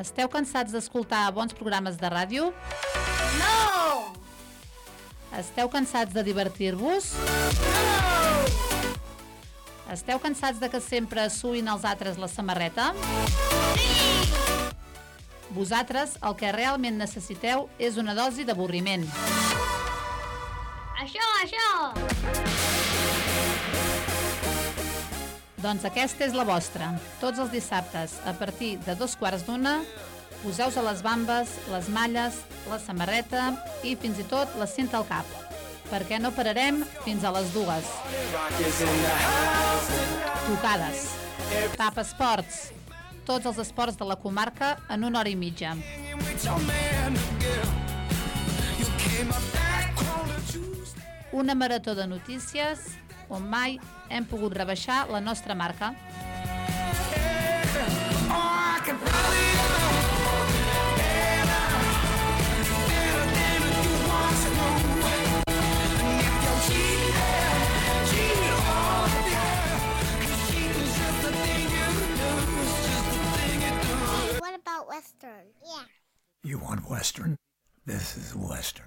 Esteu cansats d'escoltar bons programes de ràdio? No! Esteu cansats de divertir-vos? Esteu cansats de que sempre suïn els altres la samarreta? Vosaltres el que realment necessiteu és una dosi d'avorriment. Això, això! Doncs aquesta és la vostra. Tots els dissabtes, a partir de dos quarts d'una, poseu a les bambes, les malles, la samarreta i fins i tot la cinta al cap. Perquè no pararem fins a les dues. Tocades. Tap esports. Tots els esports de la comarca en una hora i mitja. Una marató de notícies on mai hem pogut rebaixar la nostra marca. What about Western? Yeah. You want Western? This is Western.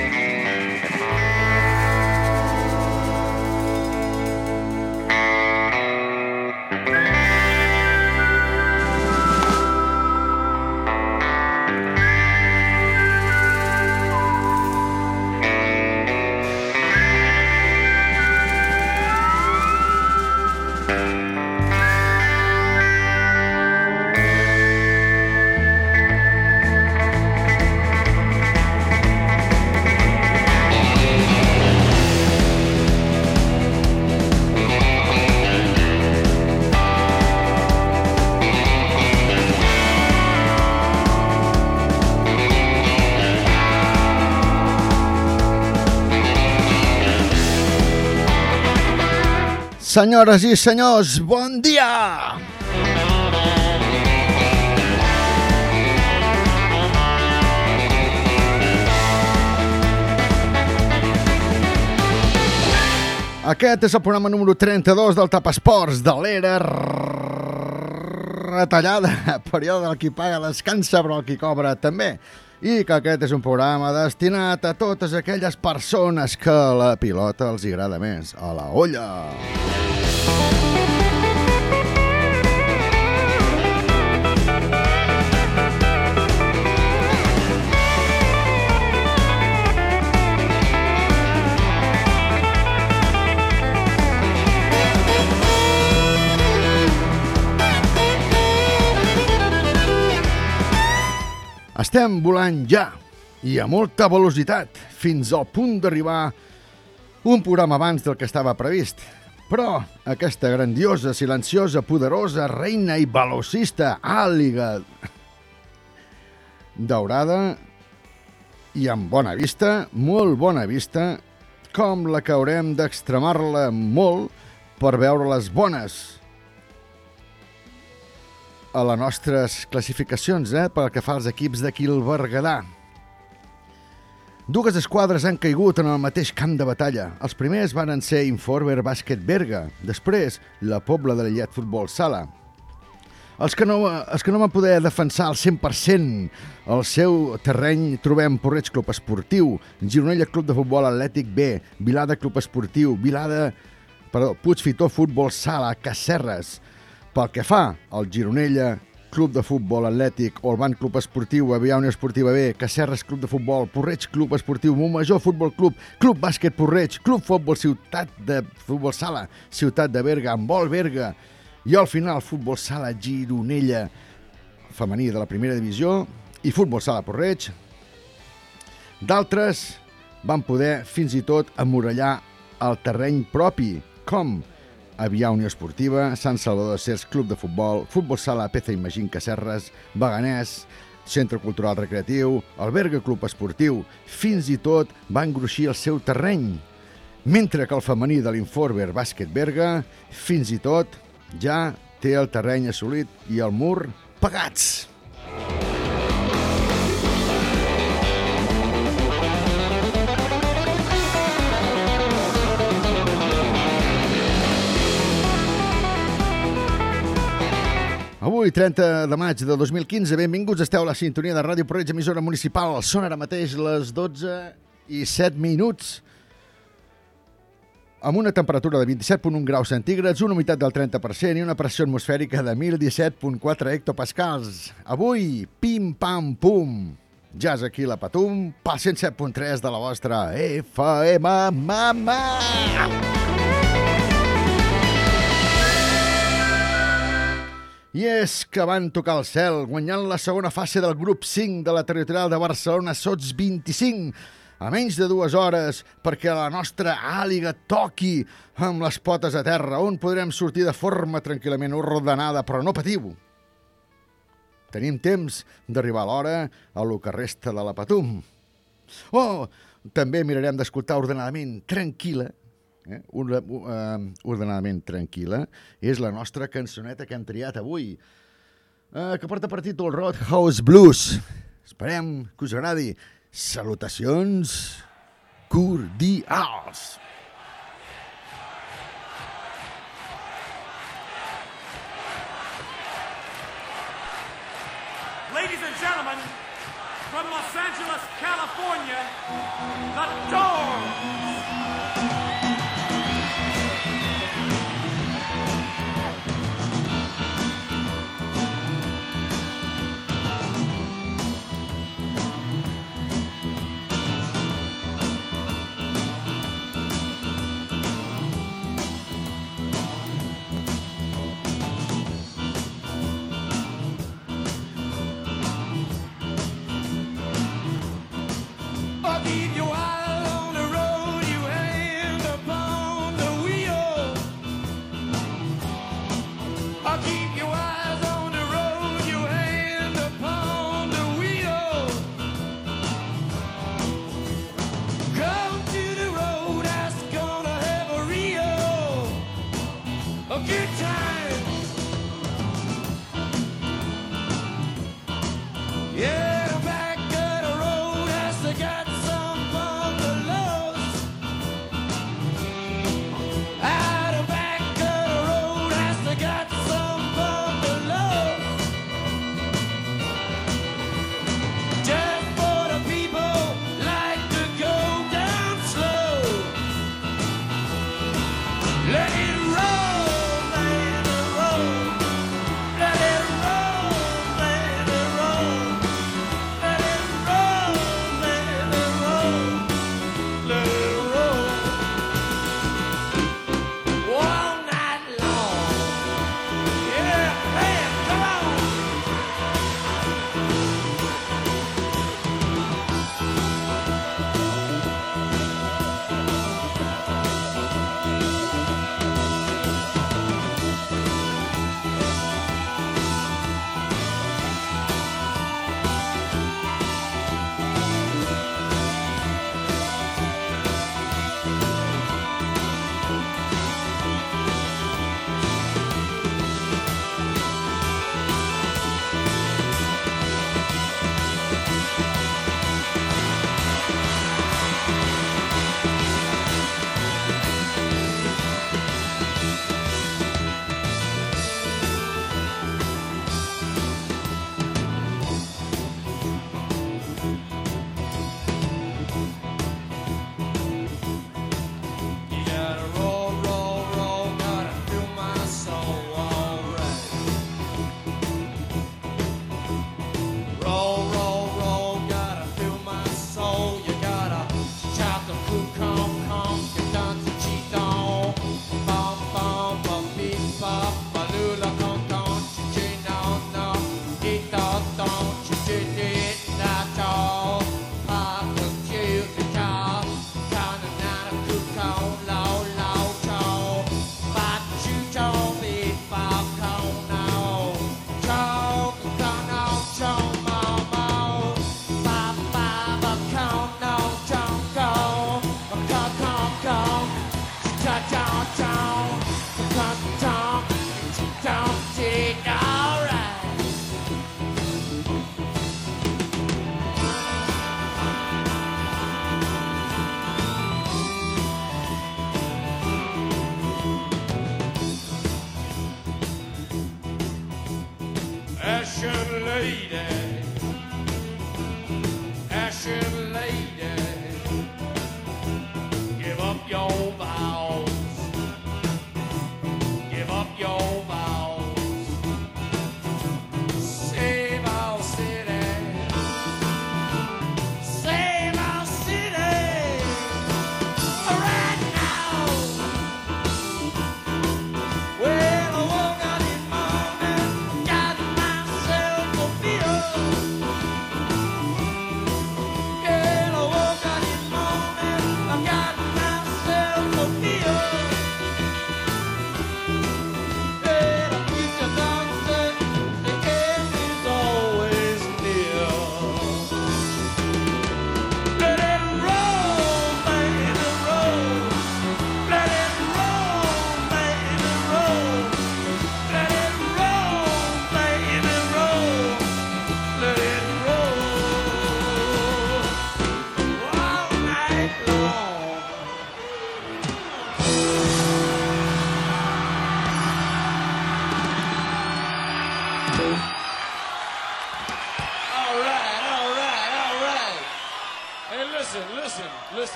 Senyores i senyors, bon dia! Aquest és el programa número 32 del Tap Esports de l'era retallada, període del qui paga descansa però el qui cobra també i que aquest és un programa destinat a totes aquelles persones que la pilota els agrada més, a la olla. Estem volant ja, i a molta velocitat, fins al punt d'arribar un programa abans del que estava previst. Però aquesta grandiosa, silenciosa, poderosa, reina i velocista àliga daurada i amb bona vista, molt bona vista, com la que haurem d'extremar-la molt per veure les bones a les nostres classificacions, eh, pel que fa als equips d'aquí el Berguedà. Dues esquadres han caigut en el mateix camp de batalla. Els primers van ser Informer Bàsquet Berga, després la Pobla de l'Illet Futbol Sala. Els que, no, els que no van poder defensar al 100% el seu terreny trobem Porreig Club Esportiu, Gironella Club de Futbol Atlètic B, Vilada Club Esportiu, Vilada, perdó, Puigfitó Futbol Sala, Cacerres, pel que fa al Gironella, Club de Futbol Atlètic, Olban Club Esportiu, Avià Unió Esportiva B, Cacerres Club de Futbol, Porreig Club Esportiu, Montmajor Futbol Club, Club Bàsquet Porreig, Club Futbol Ciutat de Futbol Sala, Ciutat de Berga, Embol Berga, i al final Futbol Sala Gironella, femení de la primera divisió, i Futbol Sala Porreig. D'altres van poder fins i tot amorellar el terreny propi, com Avià Unió Esportiva, Sant Salvador de Cers Club de Futbol, Futbol Sala PC Imagín Cacerres, Beganès, Centre Cultural Recreatiu, Alberga Club Esportiu, fins i tot van gruixir el seu terreny, mentre que el femení de l'Informer Bàsquet Berga fins i tot ja té el terreny assolit i el mur pagats. Avui, 30 de maig de 2015, benvinguts, esteu a la sintonia de Ràdio Porreig, emissora municipal. Són ara mateix les 12 i 7 minuts amb una temperatura de 27.1 graus centígrads, una humitat del 30% i una pressió atmosfèrica de 1.017.4 hectopascals. Avui, pim-pam-pum, jazz aquí la Patum, pel 107.3 de la vostra FM Mama! I és que van tocar el cel, guanyant la segona fase del grup 5 de la territorial de Barcelona Sots 25, a menys de dues hores perquè la nostra àliga toqui amb les potes a terra, on podrem sortir de forma tranquil·lament ordenada, però no patiu. Tenim temps d'arribar a l'hora a lo que resta de la Patum. Oh, també mirarem d'escoltar ordenadament tranquil·la, eh? un, uh, ordenadament tranquil·la, és la nostra cançoneta que hem triat avui, uh, que porta per títol Roadhouse Blues. Esperem que us agradi. Salutacions cordials.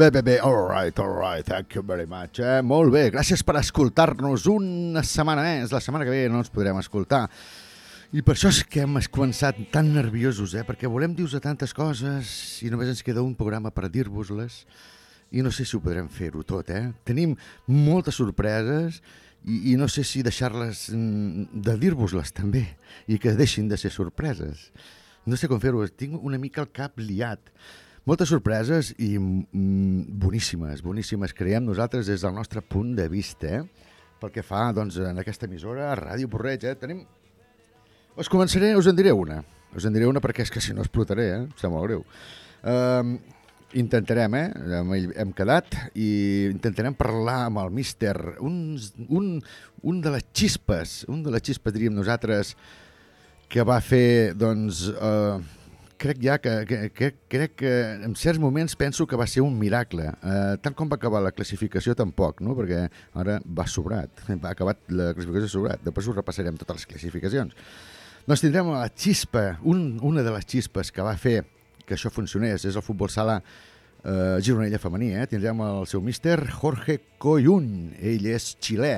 Bé, bé, bé, all right, all right, thank you very much. Eh? Molt bé, gràcies per escoltar-nos una setmana més. La setmana que ve no ens podrem escoltar. I per això és que hem començat tan nerviosos, eh? perquè volem dir-vos tantes coses i només ens queda un programa per dir-vos-les i no sé si ho podrem fer-ho tot, eh? Tenim moltes sorpreses i, i no sé si deixar-les mm, de dir-vos-les també i que deixin de ser sorpreses. No sé com fer-ho, tinc una mica el cap liat. Moltes sorpreses i mm, boníssimes, boníssimes, creiem nosaltres des del nostre punt de vista, eh? pel que fa doncs, en aquesta emissora, a Ràdio Porreig. Eh? Tenim... Us començaré, us en diré una. Us en diré una perquè és que si no explotaré, eh? em sap molt greu. Um, intentarem, eh? Hem, quedat i intentarem parlar amb el míster, un, un, un de les xispes, un de les xispes, diríem nosaltres, que va fer, doncs, eh, crec ja que, que, que, crec que en certs moments penso que va ser un miracle. Eh, tant com va acabar la classificació, tampoc, no? perquè ara va sobrat, va acabat la classificació sobrat. Després ho repassarem totes les classificacions. Doncs tindrem la xispa, un, una de les xispes que va fer que això funcionés, és el futbol sala eh, gironella femení. Eh? Tindrem el seu míster Jorge Coyun, ell és xilè.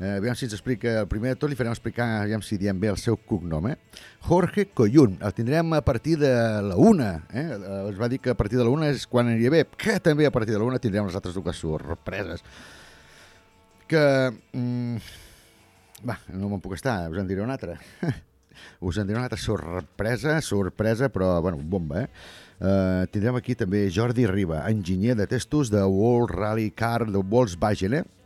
Eh, aviam si ens explica, el primer de tot li farem explicar, aviam si diem bé el seu cognom, eh? Jorge Coyun, el tindrem a partir de la una, eh? eh? Es va dir que a partir de la una és quan aniria bé, que també a partir de la una tindrem les altres dues sorpreses. Que... Mm, va, no me'n puc estar, us en diré una altra. us en diré una altra sorpresa, sorpresa, però, bueno, bomba, eh? Uh, tindrem aquí també Jordi Riba, enginyer de testos de World Rally Car de Volkswagen, eh?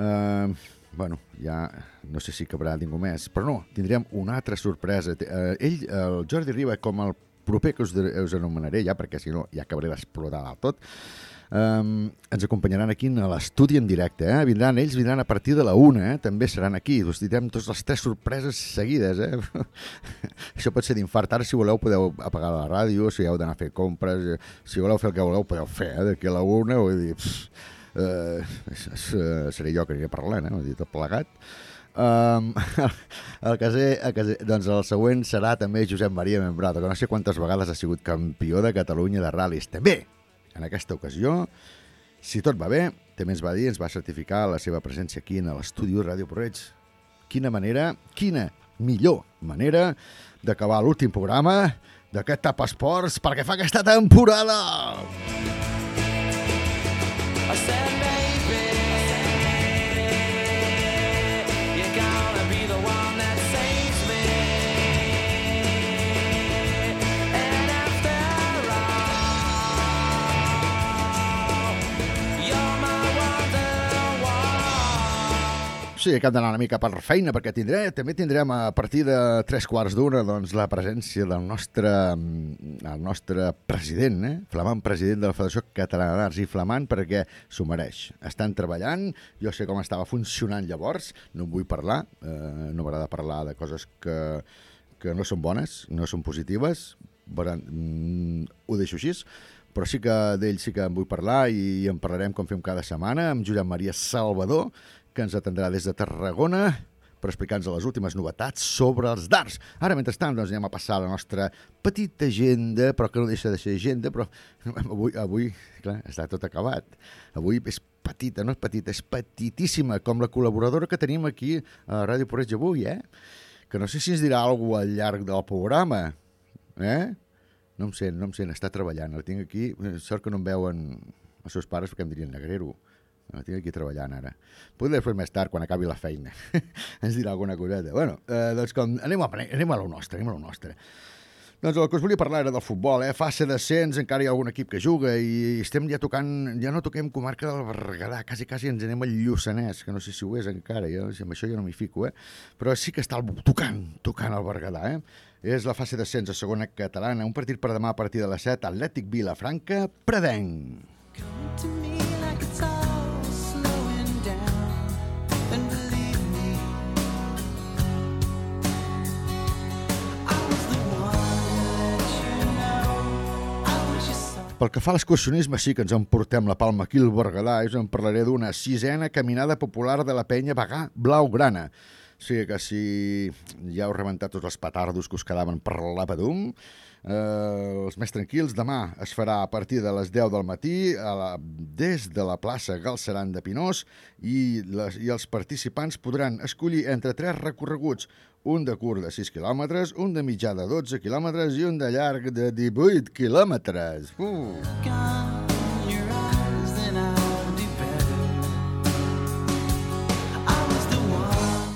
Uh, bueno, ja no sé si cabrà ningú més, però no, tindrem una altra sorpresa. Uh, ell, el Jordi Riba, com el proper que us, us anomenaré ja, perquè si no ja acabaré d'explotar del tot, um, ens acompanyaran aquí a l'estudi en directe. Eh? Vindran ells, vindran a partir de la una, eh? també seran aquí. Us direm totes les tres sorpreses seguides. Eh? Això pot ser d'infart. Ara, si voleu, podeu apagar la ràdio, si heu d'anar a fer compres, eh, si voleu fer el que voleu, podeu fer. Eh? D'aquí a la una, vull dir... Pff, Uh, seré jo que aniré parlant, eh? Dir, tot plegat. Um, el, caser, el, caser, doncs el següent serà també Josep Maria Membrado, que no sé quantes vegades ha sigut campió de Catalunya de ral·lis. També, en aquesta ocasió, si tot va bé, també ens va dir, ens va certificar la seva presència aquí en l'estudi Ràdio Porreig. Quina manera, quina millor manera d'acabar l'últim programa d'aquest Tap Esports perquè fa aquesta temporada! I said, Sí, que hem d'anar una mica per feina, perquè tindré, també tindrem a partir de tres quarts d'una doncs, la presència del nostre, mm, el nostre president, eh? flamant president de la Federació Catalana d'Arts i flamant perquè s'ho mereix. Estan treballant, jo sé com estava funcionant llavors, no en vull parlar, eh, no m'agrada parlar de coses que, que no són bones, no són positives, Veuran, mm, ho deixo així, però sí que d'ell sí que en vull parlar i en parlarem com fem cada setmana amb Josep Maria Salvador, que ens atendrà des de Tarragona per explicar-nos les últimes novetats sobre els darts. Ara, mentrestant, doncs, anem a passar a la nostra petita agenda, però que no deixa de ser agenda, però avui, avui clar, està tot acabat. Avui és petita, no és petita, és petitíssima, com la col·laboradora que tenim aquí a Ràdio Porreig avui, eh? Que no sé si ens dirà alguna al llarg del programa, eh? No em sent, no em sent, està treballant. El tinc aquí, sort que no em veuen els seus pares perquè em dirien negrero. El tinc aquí treballant ara. Podré fer més tard, quan acabi la feina. Ens dirà alguna coseta. Bueno, eh, doncs com, anem a, anem a lo nostre, anem a lo nostre. Doncs el que us volia parlar era del futbol, eh? Fase descens, encara hi ha algun equip que juga i estem ja tocant, ja no toquem comarca del Berguedà, quasi, quasi ens anem al Lluçanès, que no sé si ho és encara, jo, si amb això ja no m'hi fico, eh? Però sí que està el, tocant, tocant el Berguedà, eh? És la fase descens a segona catalana, un partit per demà a partir de les 7, Atlètic Vilafranca, Predenc. Come to me like it's Pel que fa a l'excursionisme, sí que ens emportem la palma aquí al Berguedà i us en parlaré d'una sisena caminada popular de la penya Bagà Blaugrana. O sigui que si ja heu rebentat tots els petardos que us quedaven per l'Apadum, eh, els més tranquils, demà es farà a partir de les 10 del matí a la, des de la plaça Galceran de Pinós i, les, i els participants podran escollir entre tres recorreguts, un de curt de 6 quilòmetres, un de mitjà de 12 quilòmetres i un de llarg de 18 quilòmetres. Uh!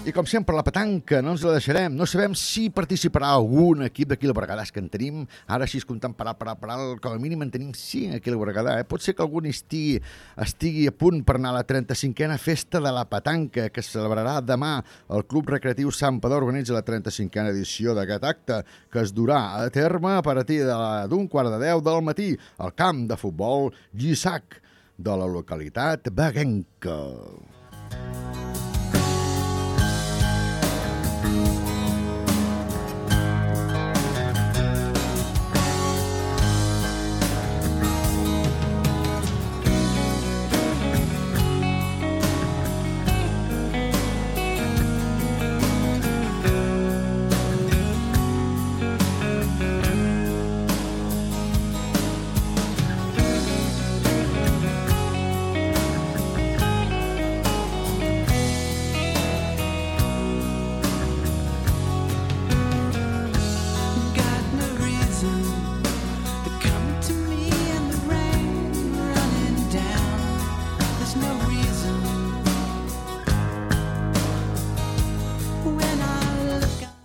I com sempre, la petanca, no ens la deixarem. No sabem si participarà algun equip d'aquí al Berguedà, és que en tenim, ara així comptant parar, parar, parar, com a mínim en tenim 5 aquí al Berguedà. Eh? Pot ser que algun estigui, estigui a punt per anar a la 35a festa de la petanca, que es celebrarà demà. El Club Recreatiu Sant Padó organitza la 35a edició d'aquest acte, que es durà a terme a partir la- d'un quart de 10 del matí al camp de futbol Llissac de la localitat Beguenca. Got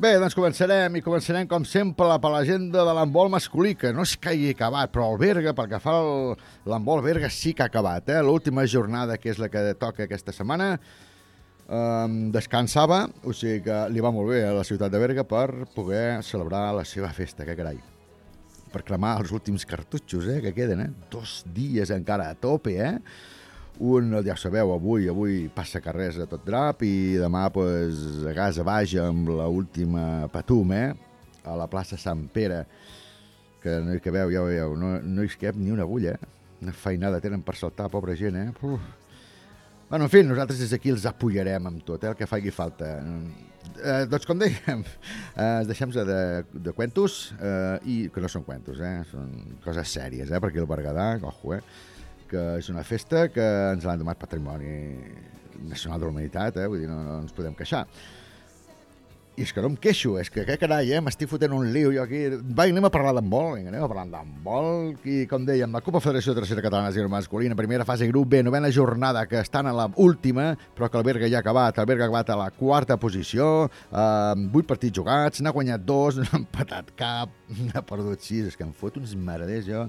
Bé, doncs començarem i començarem com sempre per l'agenda de l'handbol masculí, que no és que hagi acabat, però el Berga, pel que fa l'handbol Berga, sí que ha acabat. Eh? L'última jornada, que és la que toca aquesta setmana, um, descansava, o sigui que li va molt bé a la ciutat de Berga per poder celebrar la seva festa, que carai. Per cremar els últims cartutxos eh, que queden, eh? Dos dies encara a tope, eh? Un, ja sabeu, avui avui passa carrers a tot drap i demà pues, a gas a baix amb la última patum, eh? A la plaça Sant Pere, que hi cabeu, ja veieu, no, no hi cap ni una agulla, eh? Una feinada tenen per saltar, pobra gent, eh? Uf. Bueno, en fi, nosaltres des d'aquí els apoyarem amb tot, eh, el que faci falta. Eh, doncs, com dèiem, eh, deixem de, de cuentos, eh, i que no són cuentos, eh, són coses sèries, eh, perquè el Berguedà, ojo, eh, que és una festa que ens l'han donat patrimoni nacional de la humanitat, eh, vull dir, no, no ens podem queixar. I és que no em queixo, és que, que carai, eh, m'estic fotent un liu jo aquí. Va, anem a parlar d'handbol, anem a parlar d'handbol. I, com dèiem, la Copa Federació de Tercera Catalana de Masculina, primera fase grup B, novena jornada, que estan a la última, però que el Berga ja ha acabat. El Berga ha acabat a la quarta posició, amb vuit partits jugats, n'ha guanyat dos, no ha empatat cap, n'ha perdut sis. És que em fot uns meraders, jo.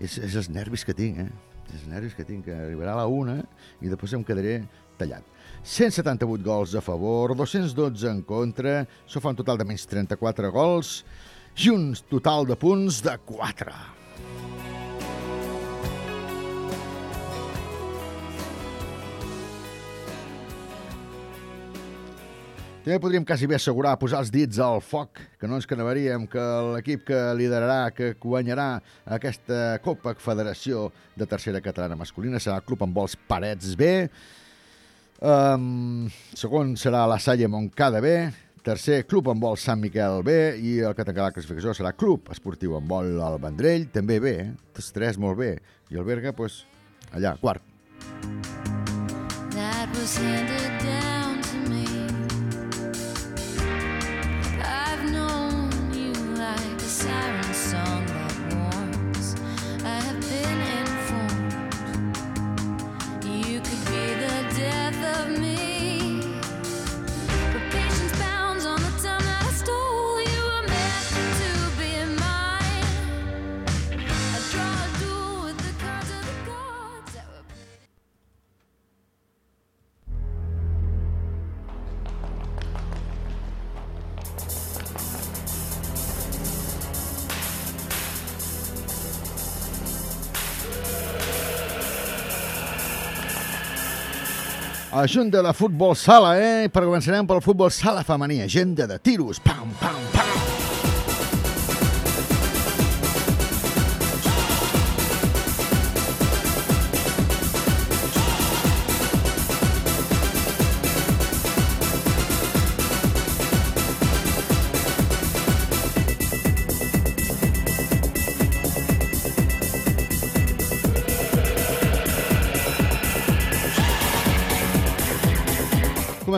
És, és els nervis que tinc, eh? Els nervis que tinc, que arribarà a la una i després em quedaré tallat. 178 gols a favor, 212 en contra, això fa un total de menys 34 gols i un total de punts de 4. També podríem quasi bé assegurar posar els dits al foc, que no ens canaveríem que l'equip que liderarà, que guanyarà aquesta Copa Federació de Tercera Catalana Masculina serà el Club amb vols Parets B, Um, segon serà la Salle Montcada B, tercer Club amb vol Sant Miquel B i el que tancarà la classificació serà Club Esportiu amb vol al Vendrell, també B, eh? tots tres molt bé, i el Berga, pues, allà, quart. that was handed down Agenda de futbol sala, eh? Per començarem pel futbol sala femení. Agenda de tiros. Pam, pam, pam.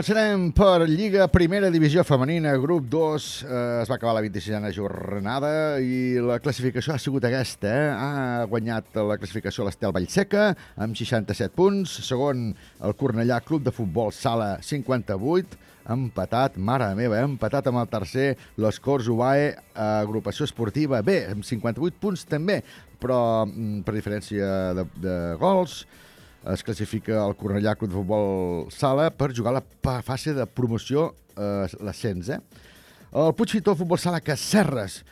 Començarem per Lliga Primera Divisió Femenina, grup 2. Eh, es va acabar la 26a jornada i la classificació ha sigut aquesta. Eh? Ha guanyat la classificació l'Estel Vallseca amb 67 punts. Segon, el Cornellà Club de Futbol Sala, 58. Empatat, mare meva, eh? empatat amb el tercer, l'Escors Ubae, agrupació esportiva B, amb 58 punts també, però mm, per diferència de, de gols, es classifica el Cornellà Club de Futbol Sala per jugar la fase de promoció, eh, l'ascens. Eh? El Puigfitó Futbol Sala Cacerres,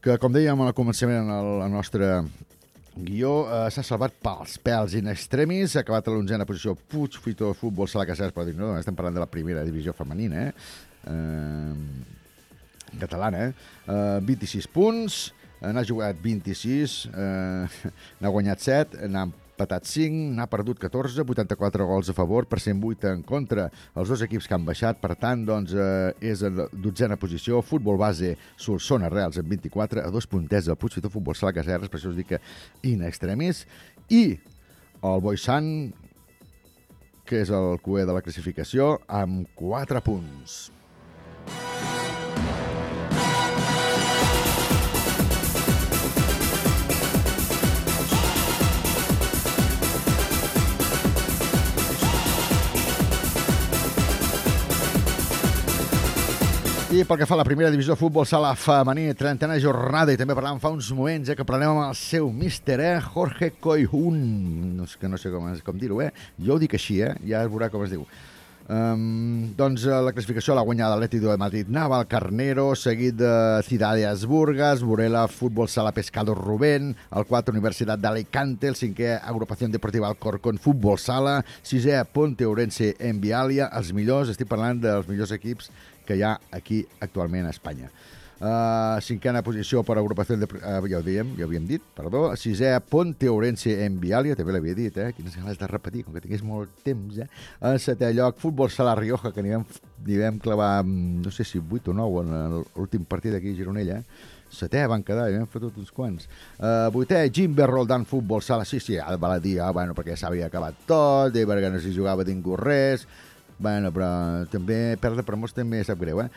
que com dèiem al començament en el, el nostre guió, eh, s'ha salvat pels pèls in extremis, ha acabat a l'onzena posició Puigfitó Futbol Sala Cacerres, però dic, no, estem parlant de la primera divisió femenina, eh? eh catalana, eh? eh 26 punts, eh, n'ha jugat 26, eh, n'ha guanyat 7, n'ha empatat 5, n'ha perdut 14, 84 gols a favor, per 108 en contra. Els dos equips que han baixat, per tant, doncs, eh, és en dotzena posició. Futbol base, Solsona Reals amb 24, a dos punters del Puigfitó Futbol Sala Caserres, per això us dic que in extremis. I el Boixant, que és el cué de la classificació, amb 4 punts. I pel que fa a la primera divisió de futbol sala femení, trentena jornada, i també parlàvem fa uns moments eh, que parlem amb el seu míster, eh, Jorge Coihun, no, que no sé com, com dir-ho, eh? jo ho dic així, eh? ja es veurà com es diu. Um, doncs eh, la classificació l'ha guanyat l'Atlético de Madrid Naval Carnero, seguit de Cidades Burgas, Burela Futbol Sala Pescado Rubén, el 4 Universitat d'Alicante, el 5è Agrupació Deportiva Alcorcón Futbol Sala, 6è Ponte Ourense Envialia, els millors, estic parlant dels millors equips que hi ha aquí actualment a Espanya. Uh, cinquena posició per agrupació de... Uh, ja ho dèiem, ja ho havíem dit, perdó. Sisè, Ponte Ourense en Viàlia, també l'havia dit, eh? Quines ganes de repetir, com que tingués molt temps, eh? En setè lloc, Futbol Sala Rioja, que n'hi vam, vam clavar, mm, no sé si 8 o 9 en l'últim partit aquí a Gironella, eh? Setè van quedar, i hem fotut uns quants. Uh, vuitè, Jimbe Roldan Futbol Sala, sí, sí, ja val a dir, ah, bueno, perquè s'havia acabat tot, i perquè no s'hi jugava ningú res, Bueno, però també perdre per molts també sap greu, eh?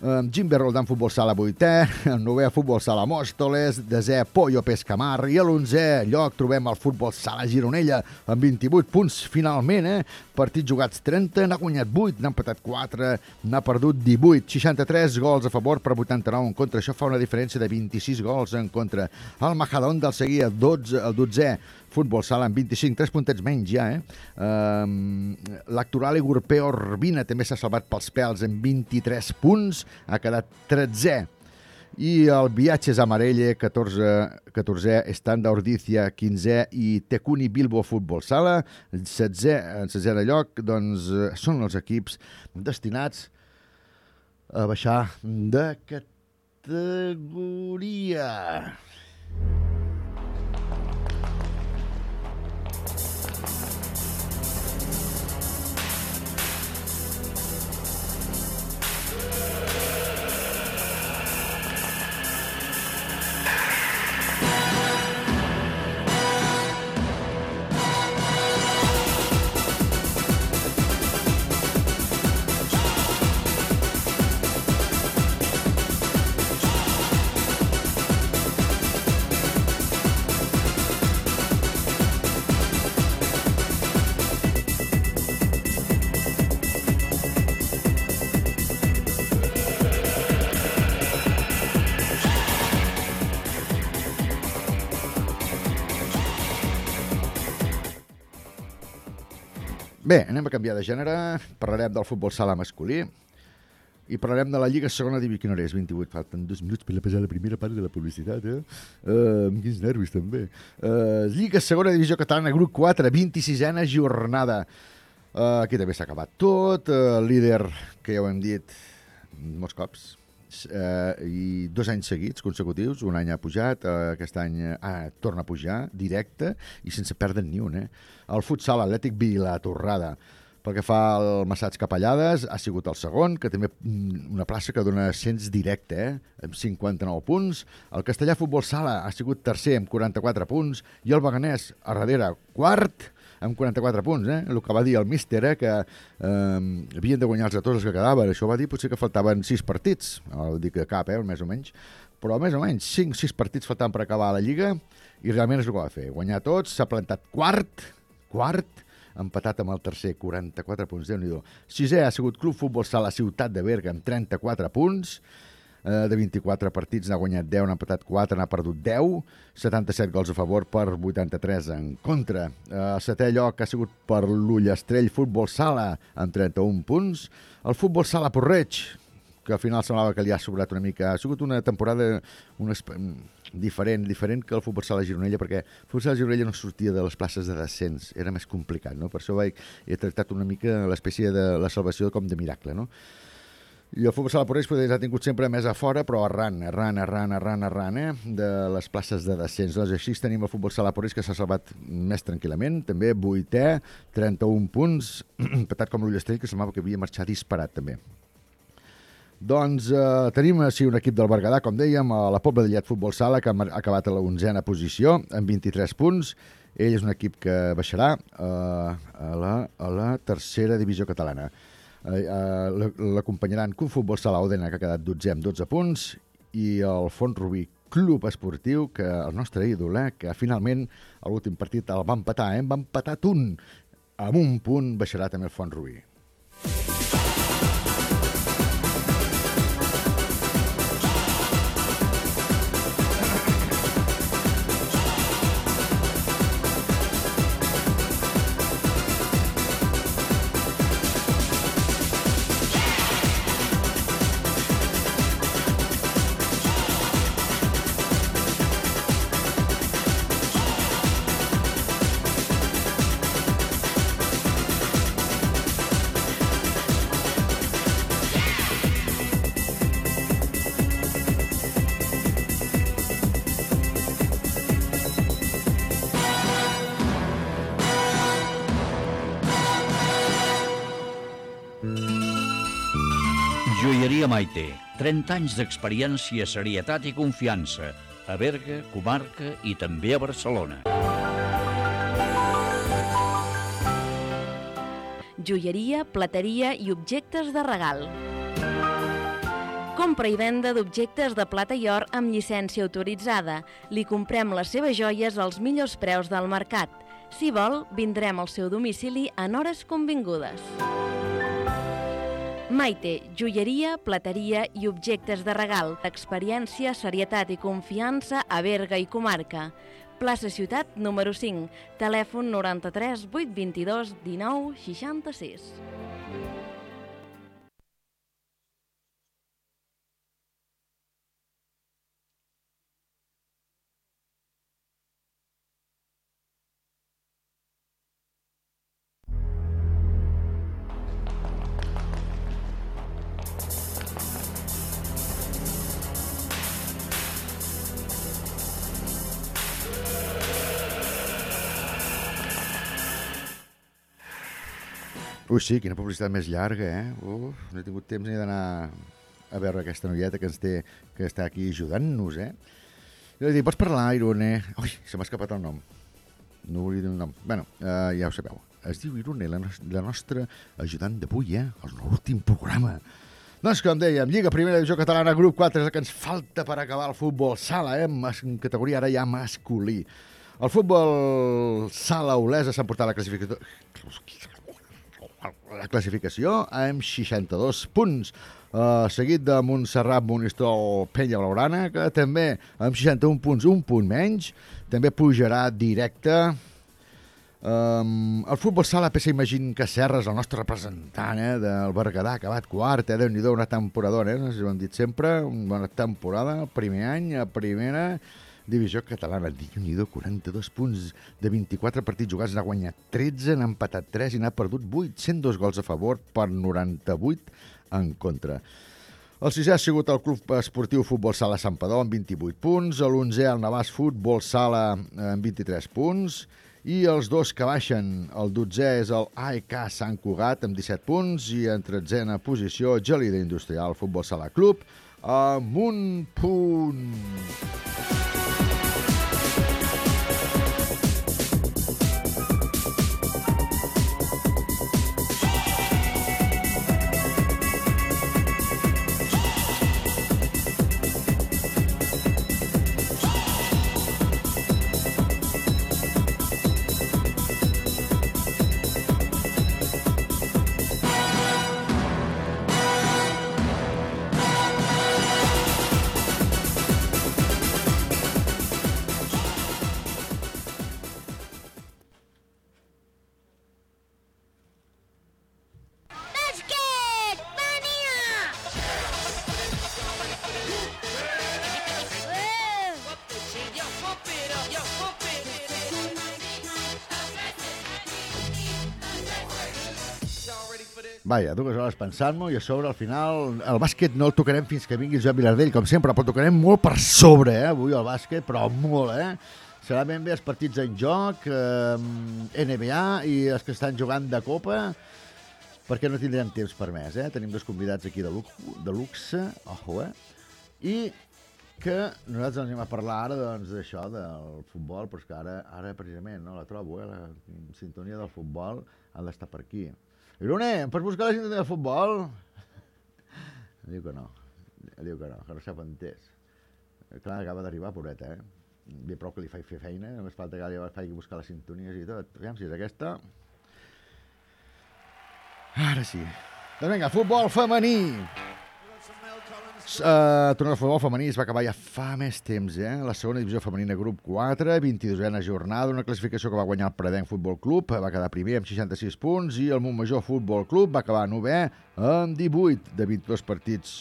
Um, Jimbe Roldan Futbol Sala 8è, el 9è Futbol Sala Mòstoles, 10è Pollo Pescamar i a l'11è lloc trobem el Futbol Sala Gironella amb 28 punts finalment, eh? Partits jugats 30, n'ha guanyat 8, n'ha empatat 4, n'ha perdut 18, 63 gols a favor per 89 en contra. Això fa una diferència de 26 gols en contra. El Majadón del seguia 12, el 12è Futbol Sala amb 25, 3 puntets menys ja, eh? Um, L'actual Europeu Urbina també s'ha salvat pels pèls amb 23 punts, ha quedat 13è. I el Viatges Amarelle, 14, 14è, Estanda Ordizia, 15è i Tecuni Bilbo Futbol Sala, 16è, en 16è lloc, doncs eh, són els equips destinats a baixar de categoria. Anem a canviar de gènere, parlarem del futbol sala masculí i parlarem de la Lliga Segona Divisió. Quina hora és? 28, falten dos minuts per passar la primera part de la publicitat, eh? Uh, amb quins nervis, també. Uh, Lliga Segona Divisió Catalana, grup 4, 26a jornada. Uh, aquí també s'ha acabat tot. Uh, líder, que ja ho hem dit molts cops, uh, i dos anys seguits consecutius, un any ha pujat, uh, aquest any uh, torna a pujar, directe, i sense perdre ni un. Eh? El futsal atlètic Vila Torrada, pel que fa al Massats Capellades, ha sigut el segon, que també mm, una plaça que dona ascens directe, eh? amb 59 punts. El Castellà Futbol Sala ha sigut tercer amb 44 punts i el Beganès, a darrere, quart, amb 44 punts, eh? El que va dir el míster, eh? Que eh, havien de tots els que quedaven. Això va dir potser que faltaven 6 partits, no dic que cap, eh? Més o menys. Però més o menys 5-6 partits faltaven per acabar la Lliga i realment és el que va fer. Guanyar tots, s'ha plantat quart, quart, empatat amb el tercer, 44 punts, déu nhi Sisè ha sigut Club Futbol Sala Ciutat de Berga amb 34 punts, eh, de 24 partits n'ha guanyat 10, n'ha empatat 4, n'ha perdut 10, 77 gols a favor per 83 en contra. Eh, el setè lloc ha sigut per l'Ullastrell Futbol Sala amb 31 punts. El Futbol Sala Porreig, que al final semblava que li ha sobrat una mica. Ha sigut una temporada esp- diferent, diferent que el futbol sala Gironella, perquè el futbol sala Gironella no sortia de les places de descens, era més complicat, no? Per això vaig, he tractat una mica l'espècie de la salvació com de miracle, no? I el futbol sala potser ha tingut sempre més a fora, però arran, arran, arran, arran, arran, eh? de les places de descens. Doncs així tenim el futbol sala Porreig que s'ha salvat més tranquil·lament, també vuitè, 31 punts, empatat com l'Ullastrell, que semblava que havia marxat disparat també. Doncs eh, tenim així un equip del Berguedà, com dèiem, a la Pobla de Llet Futbol Sala, que ha acabat a la onzena posició, amb 23 punts. Ell és un equip que baixarà eh, a, la, a la tercera divisió catalana. Eh, eh, L'acompanyaran Club Futbol Sala Odena, que ha quedat 12 amb 12 punts, i el Font Rubí Club Esportiu, que el nostre ídol, eh, que finalment a l'últim partit el va empatar, eh, va empatar un, amb un punt baixarà també el Font Rubí. Maite. 30 anys d'experiència, serietat i confiança. A Berga, comarca i també a Barcelona. joieria, plateria i objectes de regal. Compra i venda d'objectes de plata i or amb llicència autoritzada. Li comprem les seves joies als millors preus del mercat. Si vol, vindrem al seu domicili en hores convingudes. Maite, joieria, plateria i objectes de regal, experiència, serietat i confiança a Berga i comarca. Plaça Ciutat número 5, telèfon 93 822 19 66. Ui, sí, quina publicitat més llarga, eh? Uf, no he tingut temps ni d'anar a veure aquesta noieta que, ens té, que està aquí ajudant-nos, eh? I li dic, pots parlar, Irone? Ui, se m'ha escapat el nom. No dir el nom. bueno, uh, ja ho sabeu. Es diu Irone, la, nos la nostra ajudant d'avui, eh? L'últim programa. Doncs, com dèiem, Lliga Primera Divisió Catalana, grup 4, és el que ens falta per acabar el futbol sala, eh? En categoria ara ja masculí. El futbol sala olesa s'ha portat la classificació la classificació amb 62 punts, uh, seguit de Montserrat Monistrol Penya Blaurana, que també amb 61 punts, un punt menys, també pujarà directe. Um, el futbol sala PC Imagín que Serres, el nostre representant eh, del Berguedà, acabat quart, eh, déu nhi una temporadora, eh, no sé si ho hem dit sempre, una temporada, primer any, a primera, divisió catalana, déu nhi 42 punts de 24 partits jugats, n'ha guanyat 13, n'ha empatat 3 i n'ha perdut 8, 102 gols a favor per 98 en contra. El sisè ha sigut el Club Esportiu Futbol Sala Santpedor amb 28 punts, l'onzè el Navàs Futbol Sala amb 23 punts, i els dos que baixen, el dotzè és el AEK Sant Cugat amb 17 punts i en tretzena posició Gelida Industrial Futbol Sala Club amb un punt. Vaja, dues hores pensant-m'ho i a sobre, al final, el bàsquet no el tocarem fins que vingui Joan Vilardell, com sempre, però tocarem molt per sobre, eh, avui, el bàsquet, però molt, eh? Serà ben bé els partits en joc, eh, NBA i els que estan jugant de Copa, perquè no tindrem temps per més, eh? Tenim dos convidats aquí de, luxe, de luxe, ojo, eh? I que nosaltres anem a parlar ara doncs, d'això, del futbol, però és que ara, ara precisament no la trobo, eh? la sintonia del futbol ha d'estar per aquí. Irune, em pots buscar la sintonia del futbol? Diu que no, diu que no, que no sap entès. Clar, acaba d'arribar, pobreta, eh? Bé, prou que li faig fer feina, només falta que li faci buscar les sintonies i tot. Aviam si és aquesta. Ara sí. Doncs vinga, futbol femení. Uh, tornar al futbol femení es va acabar ja fa més temps, eh? La segona divisió femenina, grup 4, 22a jornada, una classificació que va guanyar el Predenc Futbol Club, va quedar primer amb 66 punts, i el Montmajor Futbol Club va acabar novè amb 18 de 22 partits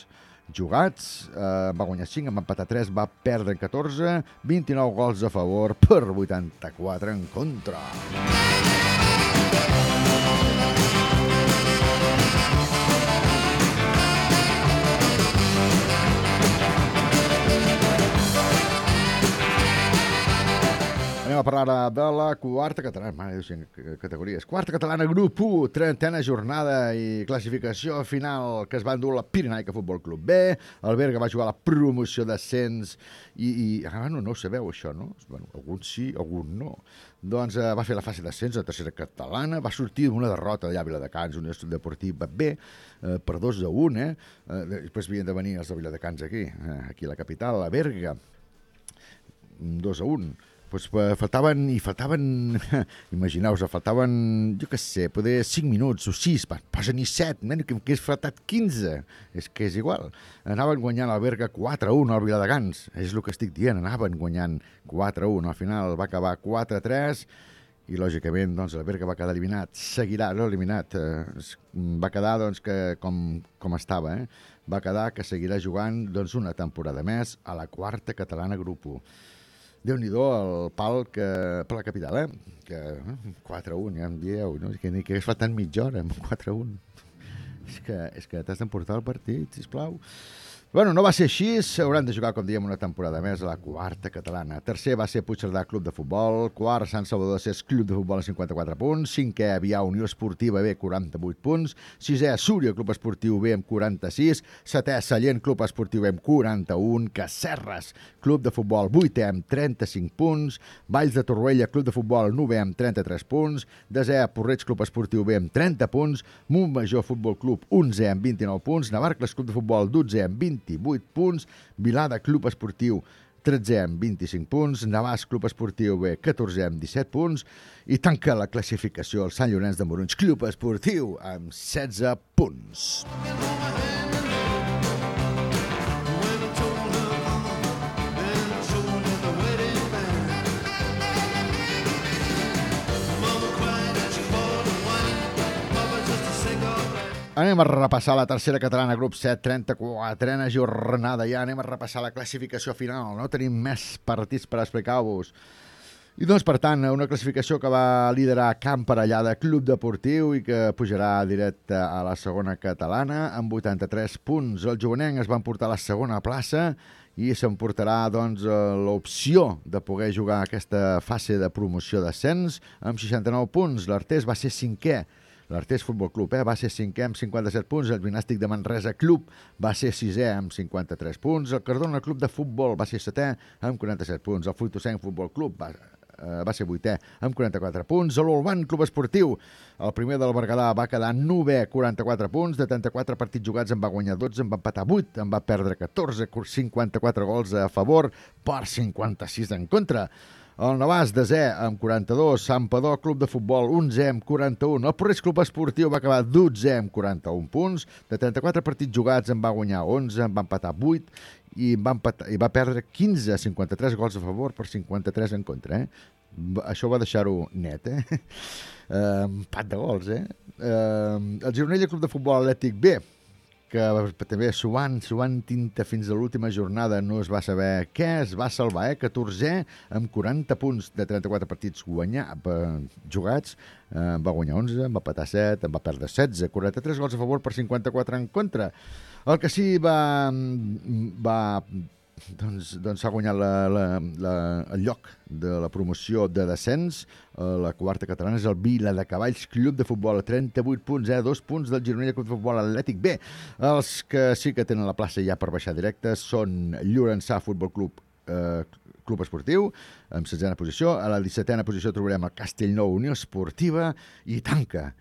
jugats, eh, va guanyar 5, en va empatar 3, va perdre en 14, 29 gols a favor per 84 en contra. A parlar ara de la quarta catalana, mare Déu, sí, categories. Quarta catalana, grup 1, trentena jornada i classificació final que es va endur la Pirenaica Futbol Club B. El Berga va jugar la promoció d'ascens i, i ah, no, no ho sabeu, això, no? Bueno, alguns sí, alguns no. Doncs eh, va fer la fase d'ascens a tercera catalana, va sortir d'una derrota d'allà a Viladecans, un deportiu B, eh, per 2 a 1, eh? eh? Després havien de venir els de Viladecans aquí, eh, aquí a la capital, a Berga, 2 a 1 pues, eh, faltaven, i faltaven, imagineu-vos, faltaven, jo què sé, poder 5 minuts o 6, va, posa ni 7, nen, que, que és faltat 15, és que és igual. Anaven guanyant el Berga 4-1 al Viladegans, és el que estic dient, anaven guanyant 4-1, al final va acabar 4-3, i lògicament doncs, el Berga va quedar eliminat, seguirà, no eliminat, eh, va quedar doncs, que, com, com estava, eh? va quedar que seguirà jugant doncs, una temporada més a la quarta catalana grup 1 déu nhi el pal que, per la capital, eh? Que eh, 4-1, ja em dieu, no? que ni que hagués faltat mitja hora amb 4-1. És que, és que t'has d'emportar el partit, sisplau. Bueno, no va ser així, hauran de jugar, com dèiem, una temporada més a la quarta catalana. Tercer va ser Puigcerdà Club de Futbol, quart Sant Salvador Cés Club de Futbol amb 54 punts, cinquè Avià Unió Esportiva B 48 punts, sisè Súria Club Esportiu B amb 46, setè Sallent Club Esportiu B amb 41, Cacerres Club de Futbol 8è amb 35 punts, Valls de Torroella Club de Futbol 9è amb 33 punts, desè Porreig Club Esportiu B amb 30 punts, Montmajor Futbol Club 11è amb 29 punts, Navarcles Club de Futbol 12è amb 28 punts, Vilada Club Esportiu 13è amb 25 punts, Navàs Club Esportiu B 14è amb 17 punts i tanca la classificació el Sant Llorenç de Morunys Club Esportiu amb 16 punts. Anem a repassar la tercera catalana, grup 7, 34a jornada. Ja anem a repassar la classificació final. No tenim més partits per explicar-vos. I doncs, per tant, una classificació que va liderar Camp Parellada Club Deportiu i que pujarà directe a la segona catalana amb 83 punts. El jovenenc es va emportar a la segona plaça i s'emportarà doncs, l'opció de poder jugar aquesta fase de promoció d'ascens amb 69 punts. L'Artés va ser cinquè l'Artés Futbol Club eh, va ser cinquè amb 57 punts, el Gimnàstic de Manresa Club va ser sisè amb 53 punts, el Cardona Club de Futbol va ser setè amb 47 punts, el Fruitosenc Futbol Club va, eh, va ser vuitè amb 44 punts, l'Olvan Club Esportiu, el primer del Berguedà va quedar novè 44 punts, de 34 partits jugats en va guanyar 12, en va empatar 8, en va perdre 14, 54 gols a favor per 56 en contra. El Navàs, desè, amb 42. Sant Padó, Club de Futbol, 11è, amb 41. El Porreig Club Esportiu va acabar 12è, amb 41 punts. De 34 partits jugats en va guanyar 11, en va empatar 8 i va, empatar, i va perdre 15, 53 gols a favor per 53 en contra. Eh? Això va deixar-ho net, eh? Uh, empat de gols, eh? Uh, el Gironella Club de Futbol Atlètic B, que també suant, suant tinta fins a l'última jornada no es va saber què es va salvar, eh? 14è amb 40 punts de 34 partits guanyar, eh, jugats, eh, va guanyar 11, en va patar 7, en va perdre 16, 43 gols a favor per 54 en contra. El que sí va, va doncs doncs s'ha guanyat la, la, la, el lloc de la promoció de descens. Eh, la quarta catalana és el Vila de Cavalls Club de Futbol, a 38 punts, eh, dos punts del Gironella Club de Futbol Atlètic B. Els que sí que tenen la plaça ja per baixar directe són Llorençà Futbol Club eh, Club Esportiu, amb 16a posició. A la 17a posició trobarem el Castellnou Unió Esportiva i tanca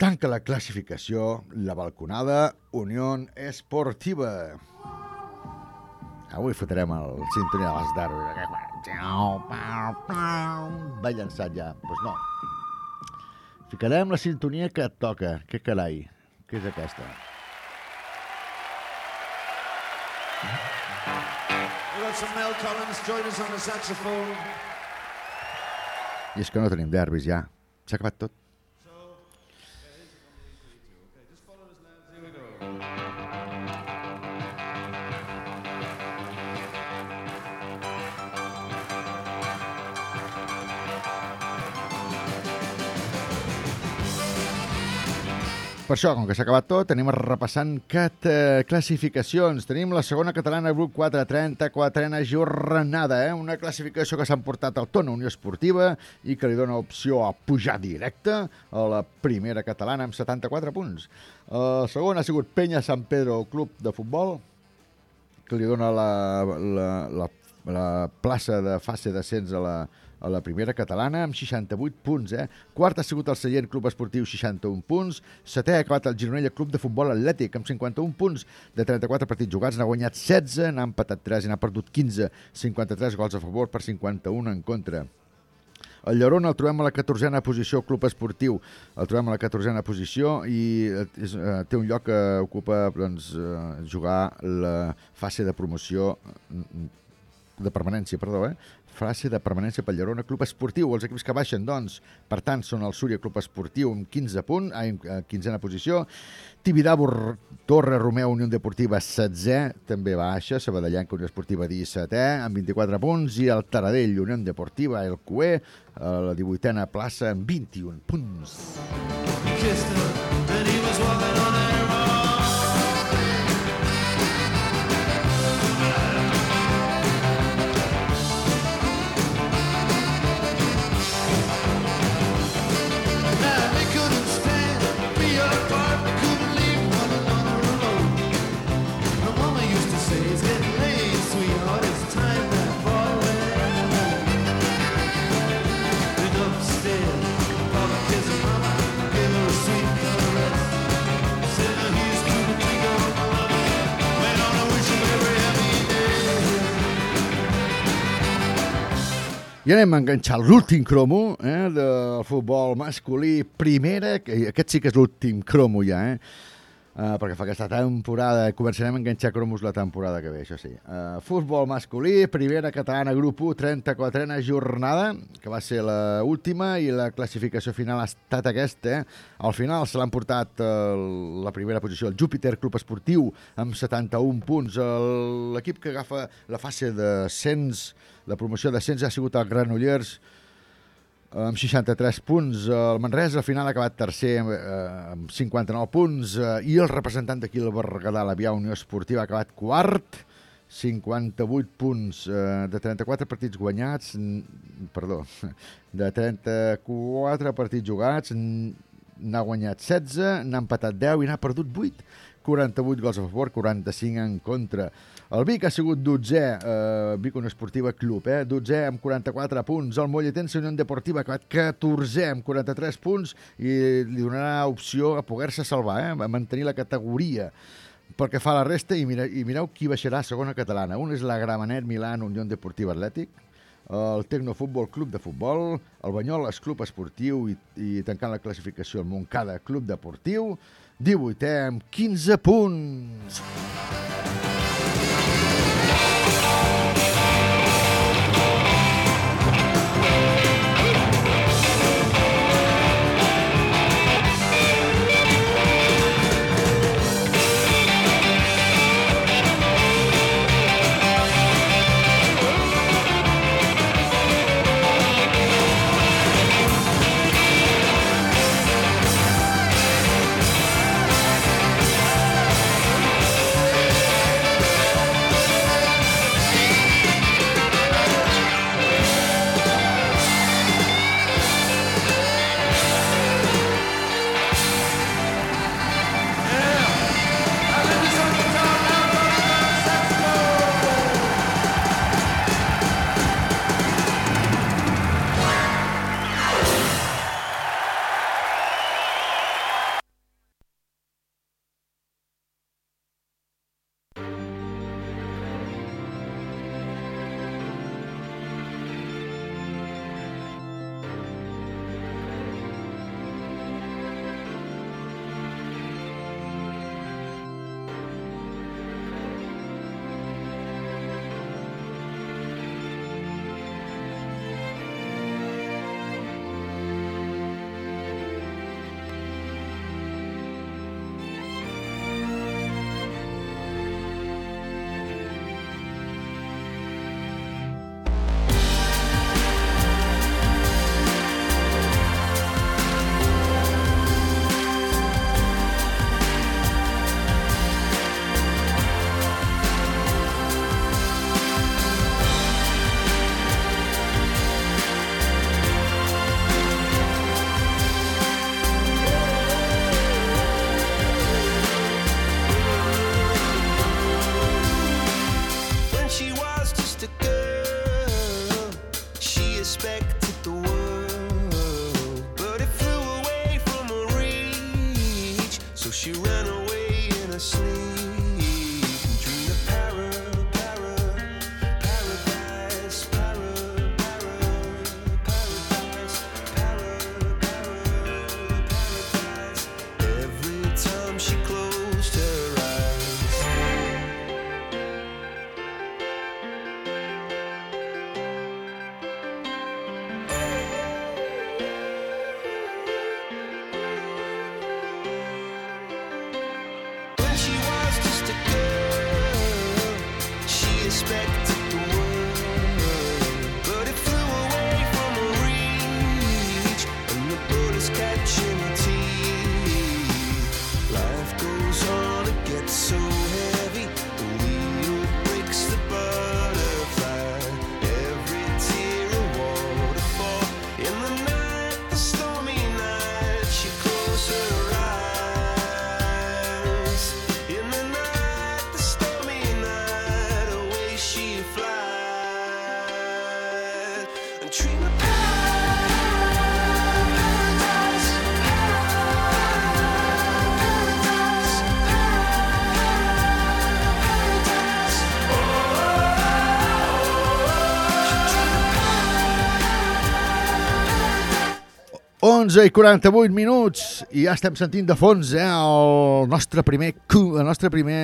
tanca la classificació la balconada Unió Esportiva. Avui fotrem el sintonia de les d'Arbi. Va llançat ja. Doncs pues no. Ficarem la sintonia que et toca. Que carai. Què és aquesta? We've got some Mel Collins join us on the saxophone. I és que no tenim derbis ja. S'ha acabat tot. Per això, com que s'ha acabat tot, anem repassant cat, eh, classificacions. Tenim la segona catalana, grup 4, 34a jornada, eh? una classificació que s'han portat al Tona Unió Esportiva i que li dona opció a pujar directe a la primera catalana amb 74 punts. El segon ha sigut Penya Sant Pedro Club de Futbol, que li dona la, la, la, la plaça de fase d'ascens a la, a la primera catalana amb 68 punts. Eh? Quart ha sigut el Seient Club Esportiu, 61 punts. Setè ha acabat el Gironella Club de Futbol Atlètic amb 51 punts de 34 partits jugats. N'ha guanyat 16, n'ha empatat 3 i n'ha perdut 15. 53 gols a favor per 51 en contra. El Lleron el trobem a la 14a posició, Club Esportiu, el trobem a la 14a posició i eh, és, eh, té un lloc que ocupa doncs, eh, jugar la fase de promoció mm, de permanència, perdó, eh? Frase de permanència pel Llerona Club Esportiu. Els equips que baixen, doncs, per tant, són el Súria Club Esportiu amb 15 punts, en 15a posició. Tibidabo Torre Romeu Unió Deportiva 16è, també baixa, Sabadellanca Unió Esportiva 17è, amb 24 punts, i el Taradell Unió Deportiva El Cué, a la 18a plaça amb 21 punts. Kissed her, and he was walking on air. I anem a enganxar l'últim cromo eh, del futbol masculí primera, que aquest sí que és l'últim cromo ja, eh? Uh, perquè fa aquesta temporada, començarem a enganxar cromos la temporada que ve, això sí. Uh, futbol masculí, primera catalana, grup 1, 34a jornada, que va ser la última i la classificació final ha estat aquesta. Eh? Al final se l'han portat uh, la primera posició el Júpiter Club Esportiu amb 71 punts. L'equip que agafa la fase de cens, la promoció de cens ha sigut el Granollers, amb 63 punts. El Manresa al final ha acabat tercer eh, amb 59 punts eh, i el representant d'aquí, el Berguedà, la Via Unió Esportiva, ha acabat quart, 58 punts eh, de 34 partits guanyats, perdó, de 34 partits jugats, n'ha guanyat 16, n'ha empatat 10 i n'ha perdut 8. 48 gols a favor, 45 en contra. El Vic ha sigut 12è, eh, Vic Unió Esportiva Club, eh, 12è amb 44 punts. El Molletense Unió Deportiva ha acabat 14è amb 43 punts i li donarà opció a poder-se salvar, eh, a mantenir la categoria pel que fa a la resta, i, mire, i mireu qui baixarà a segona catalana. Un és la Gramenet Milan Unió Deportiva Atlètic, el Tecnofutbol Club de Futbol, el Banyoles Club Esportiu i, i tancant la classificació el Montcada Club Deportiu, 18è amb 15 punts. 11 i 48 minuts i ja estem sentint de fons eh, el nostre primer el nostre primer,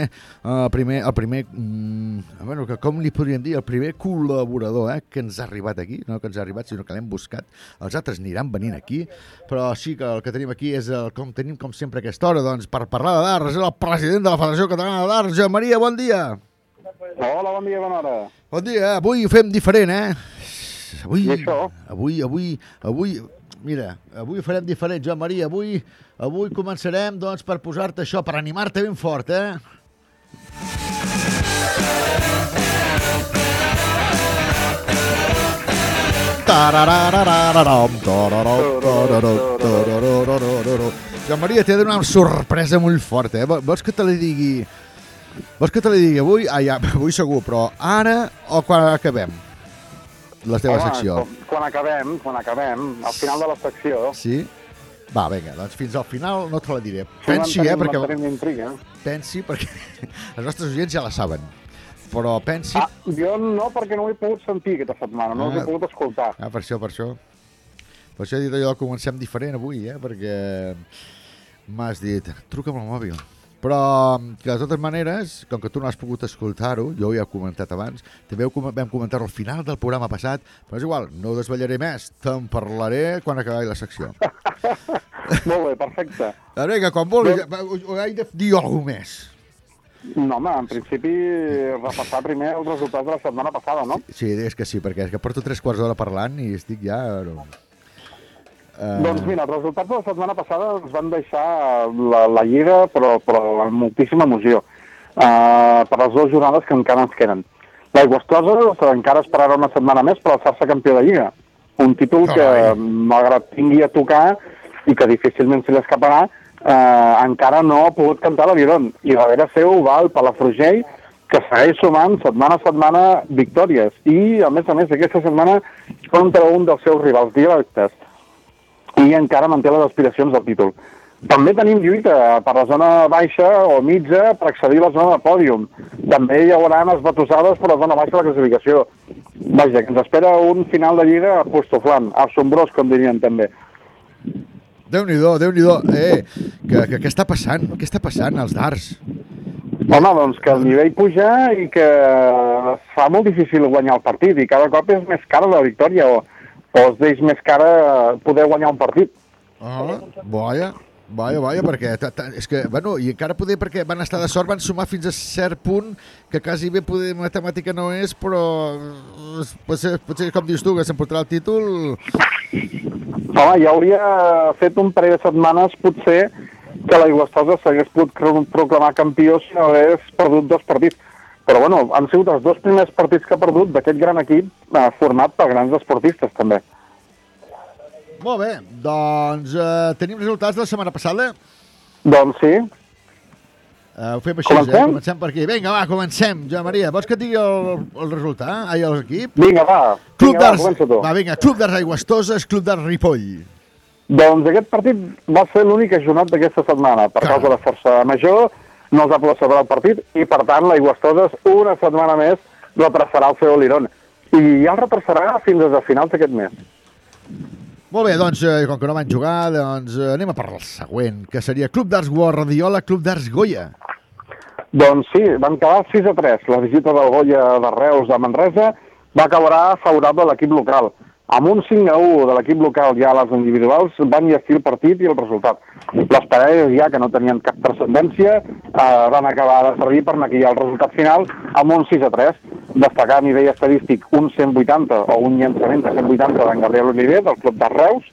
el primer, el primer mm, bueno, que com li podríem dir el primer col·laborador eh, que ens ha arribat aquí, no que ens ha arribat sinó que l'hem buscat. Els altres aniran venint aquí però sí que el que tenim aquí és el com tenim com sempre aquesta hora doncs, per parlar de d'Arts, el president de la Federació Catalana d'Arts, Joan Maria, bon dia. Hola, bon dia, bona hora. Bon dia, eh, avui ho fem diferent eh. Avui, avui, avui, avui, mira, avui ho farem diferent, Joan Maria. Avui, avui començarem doncs, per posar-te això, per animar-te ben fort, eh? Joan Maria, t'he de donar una sorpresa molt forta, eh? Vols que te la digui... Vols que te la digui avui? Ah, ja, avui segur, però ara o quan acabem? La teva Home, secció? Quan, quan acabem, quan acabem, al final de la secció... Sí? Va, vinga, doncs fins al final no te la diré. sí, Pensi, eh, perquè... Pensi, perquè els nostres oients ja la saben. Però pensi... Ah, jo no, perquè no ho he pogut sentir aquesta setmana, no Ah. he pogut escoltar. Ah, per això, per això. Per això he dit allò, comencem diferent avui, eh? Perquè m'has dit, truca'm al mòbil. Però, que de totes maneres, com que tu no has pogut escoltar-ho, jo ho ja he comentat abans, també ho com- vam comentar al final del programa passat, però és igual, no ho desvetllaré més, te'n parlaré quan acabi la secció. Molt bé, perfecte. A veure, quan vulguis, ho he de dir alguna més. No, home, en principi repassar primer els resultats de la setmana passada, no? Sí, és que sí, perquè és que porto tres quarts d'hora parlant i estic ja... No. Uh, Doncs mira, els resultats de la setmana passada ens van deixar la, la Lliga, però, però amb moltíssima emoció, uh, per les dues jornades que encara ens queden. L'Aigüestosa encara esperarà una setmana més per alçar-se campió de Lliga. Un títol que, malgrat tingui a tocar i que difícilment se li escaparà, eh, encara no ha pogut cantar l'Aviron. I darrere seu va el Palafrugell, que segueix sumant setmana a setmana victòries. I, a més a més, aquesta setmana contra un dels seus rivals directes i encara manté les aspiracions del títol. També tenim lluita per la zona baixa o mitja per accedir a la zona de pòdium. També hi haurà les batussades per la zona baixa de la classificació. Vaja, que ens espera un final de lliga postoflant, assombrós, com dirien també. Déu-n'hi-do, déu nhi déu Eh, que, que, què està passant? Què està passant als darts? Home, doncs que el nivell puja i que es fa molt difícil guanyar el partit i cada cop és més cara la victòria o, o es deix més cara poder guanyar un partit. Ah, vaja, vaja, vaja, perquè és que, bueno, i encara poder perquè van estar de sort, van sumar fins a cert punt que quasi bé poder matemàtica no és, però eh, potser, potser com dius tu, que s'emportarà el títol... Home, ja hauria fet un parell de setmanes, potser, que l'Aigüestosa s'hagués pogut proclamar campió si no hagués perdut dos partits. Però, bueno, han sigut els dos primers partits que ha perdut d'aquest gran equip eh, format per grans esportistes, també. Molt bé, doncs eh, tenim resultats de la setmana passada. Doncs sí. Uh, ho fem així, Comencem? eh? Comencem per aquí. Vinga, va, comencem. Joan Maria, vols que et digui el, el resultat? Ai, l'equip? Vinga, va. Club Vinga, va, d'Arts... comença tu. Va, vinga, Club d'Arts Aigüestoses, Club d'Arts Ripoll. Doncs aquest partit va ser l'únic ajornat d'aquesta setmana. Per causa de força major, no els ha pogut celebrar el partit i, per tant, l'Aigüestoses una setmana més retrasarà el seu Lirón. I ja el retrasarà fins a finals d'aquest mes. Molt bé, doncs, eh, com que no van jugar, doncs eh, anem a per el següent, que seria Club d'Arts Guardiola, Club d'Arts Goya. Doncs sí, van quedar 6 a 3. La visita del Goya de Reus a Manresa va acabar favorable a l'equip local. Amb un 5 a 1 de l'equip local ja a les individuals van llestir el partit i el resultat. Les parelles ja que no tenien cap transcendència eh, van acabar de servir per maquillar el resultat final amb un 6 a 3. Destacar a nivell estadístic un 180 o un llançament de 180 d'en Gabriel Oliver del Club de Reus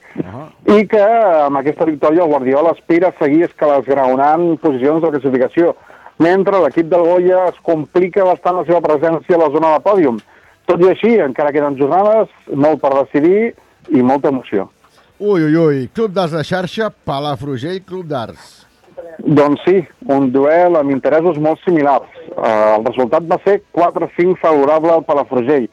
i que amb aquesta victòria el Guardiola aspira a seguir escalagraonant posicions de classificació, mentre l'equip del Goya es complica bastant la seva presència a la zona de pòdium. Tot i així, encara queden jornades, molt per decidir i molta emoció. Ui, ui, ui, Club d'Arts de xarxa, Palafrugell, Club d'Arts. Doncs sí, un duel amb interessos molt similars. Uh, el resultat va ser 4-5 favorable al Palafrugell.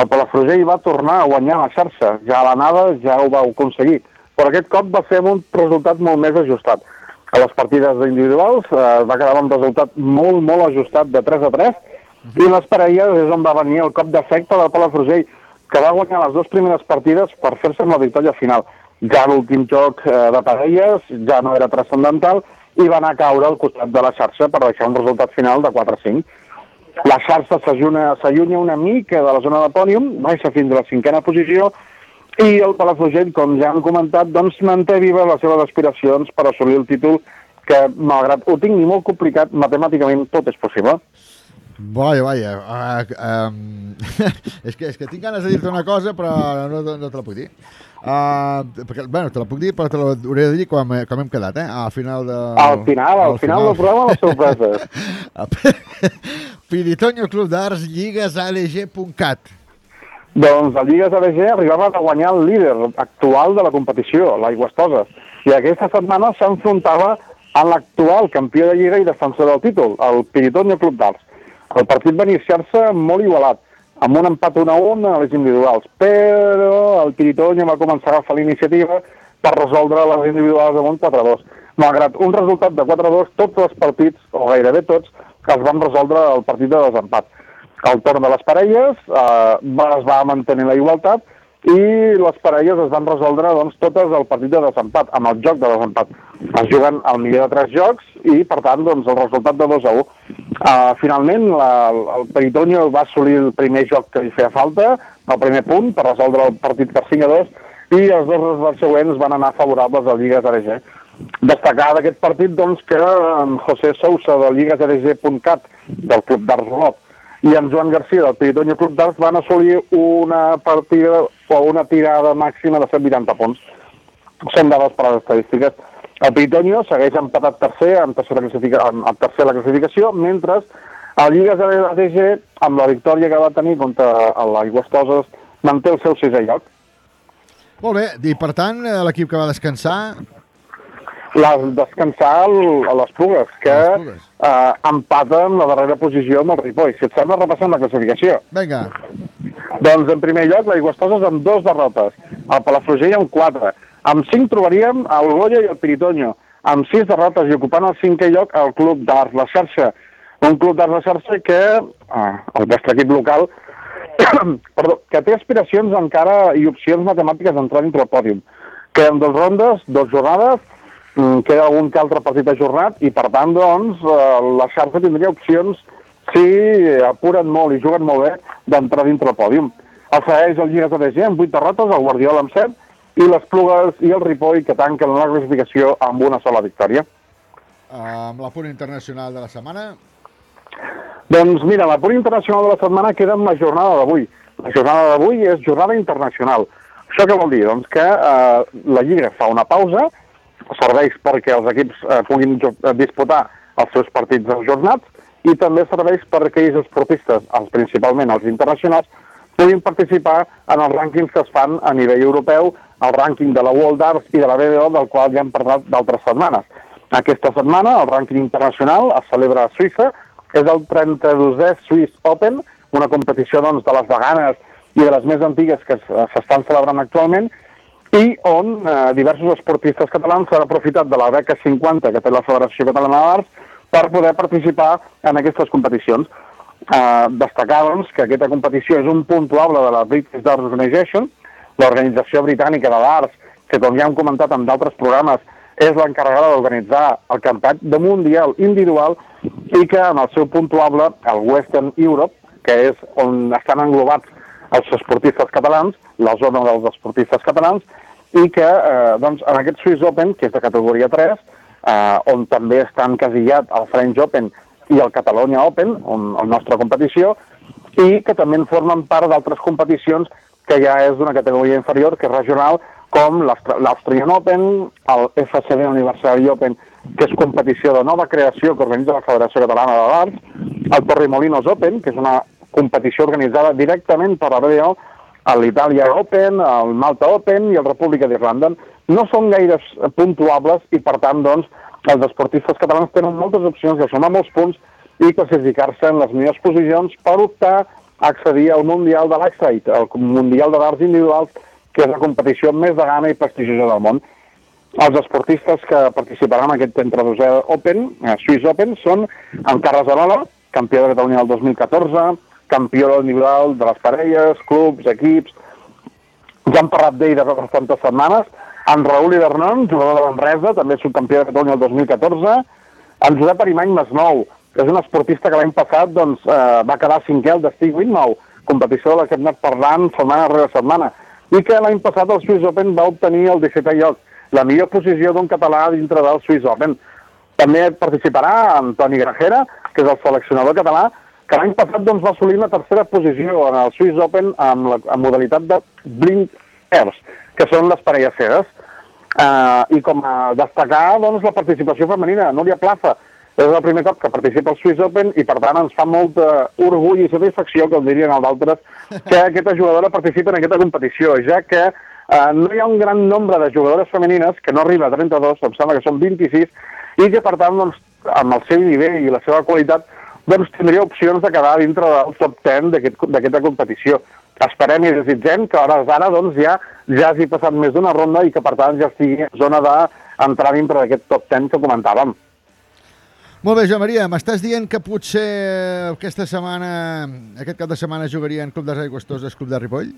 El Palafrugell va tornar a guanyar la xarxa, ja a l'anada ja ho va aconseguir, però aquest cop va ser un resultat molt més ajustat. A les partides individuals uh, va quedar un resultat molt, molt ajustat de 3 a 3, i les parelles és on va venir el cop d'efecte del Palafrugell, que va guanyar les dues primeres partides per fer-se amb la victòria final. Ja l'últim joc eh, de parelles ja no era transcendental i va anar a caure al costat de la xarxa per deixar un resultat final de 4 a 5. La xarxa s'allunya una mica de la zona de pòdium, baixa fins a la cinquena posició, i el Palafrugell, com ja han comentat, doncs manté viva les seves aspiracions per assolir el títol que, malgrat ho tingui molt complicat, matemàticament tot és possible. Vaja, vaja. Uh, um, és, que, és que tinc ganes de dir-te una cosa, però no, no te la puc dir. Uh, perquè, bueno, te la puc dir, però te l'hauré de dir com, com hem quedat, eh? Al final de... Al final, al final del programa, les sorpreses. Piritoño Club d'Arts, lligues ALG.cat. Doncs el Lligues ABG arribava a guanyar el líder actual de la competició, l'Aigüestoses, i aquesta setmana s'enfrontava a l'actual campió de Lliga i defensor del títol, el Piritoño Club d'Arts. El partit va iniciar-se molt igualat, amb un empat 1 a 1 a les individuals, però el Piritoño va començar a agafar la iniciativa per resoldre les individuals amb un 4 a 2. Malgrat un resultat de 4 a 2, tots els partits, o gairebé tots, es van resoldre el partit de desempat. Al torn de les parelles eh, es va mantenir la igualtat i les parelles es van resoldre doncs, totes el partit de desempat, amb el joc de desempat. Es juguen al millor de tres jocs i, per tant, doncs, el resultat de 2 a 1. Uh, finalment, la, el Peritonio va assolir el primer joc que li feia falta, el primer punt, per resoldre el partit per 5 a 2, i els dos resultats següents van anar favorables al Lligues ARG. Destacar d'aquest partit doncs, que en José Sousa del lliguesarg.cat del Club d'Arts Olot i en Joan Garcia del Piritoño Club d'Arts van assolir una partida o una tirada màxima de 180 punts. Són dades per a les estadístiques. El Piritoño segueix empatat tercer, en tercera, classifica, en, tercer la classificació, mentre el Lligues de l'ATG, amb la victòria que va tenir contra l'Aigüestoses, manté el seu sisè lloc. Molt bé, i per tant, eh, l'equip que va descansar... Les descansar el, a les Pugues, que eh, empaten la darrera posició amb el Ripoll. Si et sembla, repassem la classificació. Vinga. Doncs en primer lloc, l'Aigüestoses amb dos derrotes, el Palafrugell amb quatre. Amb cinc trobaríem el Goya i el Piritoño, amb sis derrotes i ocupant el cinquè lloc el Club d'Arts La Xarxa. Un club d'Arts La Xarxa que, eh, el vostre equip local, perdó, que té aspiracions encara i opcions matemàtiques d'entrar dintre el pòdium. Queden dues rondes, dues jornades, queda algun que altre partit ajornat i, per tant, doncs, eh, la xarxa tindria opcions, si apuren molt i juguen molt bé, d'entrar dintre el pòdium. El segueix el Lligues ADG amb 8 derrotes, el Guardiola amb 7, i les Plugues i el Ripoll que tanquen la classificació amb una sola victòria. Amb la punt internacional de la setmana... Doncs mira, la punt internacional de la setmana queda en la jornada d'avui. La jornada d'avui és jornada internacional. Això què vol dir? Doncs que eh, la Lliga fa una pausa, serveix perquè els equips eh, puguin eh, disputar els seus partits ajornats i també serveix per aquells esportistes, els, principalment els internacionals, puguin participar en els rànquings que es fan a nivell europeu, el rànquing de la World Arts i de la BDO, del qual ja hem parlat d'altres setmanes. Aquesta setmana el rànquing internacional es celebra a Suïssa, és el 32è Swiss Open, una competició doncs, de les veganes i de les més antigues que es- s'estan celebrant actualment, i on eh, diversos esportistes catalans s'han aprofitat de la beca 50 que té la Federació Catalana d'Arts per poder participar en aquestes competicions. Eh, destacar, doncs, que aquesta competició és un puntuable de la British Darts Organization, l'organització britànica de l'Arts, que com ja hem comentat en d'altres programes, és l'encarregada d'organitzar el campionat de Mundial individual i que en el seu puntuable, el Western Europe, que és on estan englobats els esportistes catalans, la zona dels esportistes catalans, i que eh, doncs, en aquest Swiss Open, que és de categoria 3, eh, on també està encasillat el French Open i el Catalonia Open, on, la nostra competició, i que també en formen part d'altres competicions que ja és d'una categoria inferior, que és regional, com l'Austrian Open, el FCB Anniversary Open, que és competició de nova creació que organitza la Federació Catalana de l'Arts, el Torremolinos Open, que és una competició organitzada directament per la BDO, l'Italia Open, el Malta Open i el República d'Irlanda. No són gaires eh, puntuables i, per tant, doncs, els esportistes catalans tenen moltes opcions de sumar molts punts i classificar-se en les millors posicions per optar a accedir al Mundial de l'Excite, el Mundial de d'Arts Individuals, que és la competició més de gana i prestigiosa del món. Els esportistes que participaran en aquest 32è Open, eh, Swiss Open, són en Carles Arola, campió de Catalunya del 2014, campió individual de les parelles, clubs, equips, ja hem parlat d'ell de bastantes setmanes, en Raül Ibernon, jugador de l'Enresa, també subcampió de Catalunya el 2014, en Josep Arimany Masnou, que és un esportista que l'any passat doncs, eh, va quedar cinquè al Destí Winmau, competició de la que hem anat parlant setmana rere setmana, i que l'any passat al Swiss Open va obtenir el 17è lloc, la millor posició d'un català dintre del Swiss Open. També participarà Antoni Grajera, que és el seleccionador català, que l'any passat doncs, va assolir la tercera posició en el Swiss Open amb la amb modalitat de blind pairs, que són les parelles cegues. Uh, I com a destacar doncs, la participació femenina, Núria Plaza, és el primer cop que participa al Swiss Open i per tant ens fa molt orgull i satisfacció, com dirien els altres, que aquesta jugadora participi en aquesta competició, ja que eh, no hi ha un gran nombre de jugadores femenines, que no arriba a 32, em sembla que són 26, i que per tant, doncs, amb el seu nivell i la seva qualitat, doncs tindria opcions de quedar dintre del top 10 d'aquest- d'aquesta competició. Esperem i desitgem que a hores d'ara doncs, ja, ja hagi passat més d'una ronda i que per tant ja estigui en zona d'entrar dintre d'aquest top 10 que comentàvem. Molt bé, Joan Maria, m'estàs dient que potser aquesta setmana, aquest cap de setmana jugarien Club de Aigües Toses, Club de Ripoll?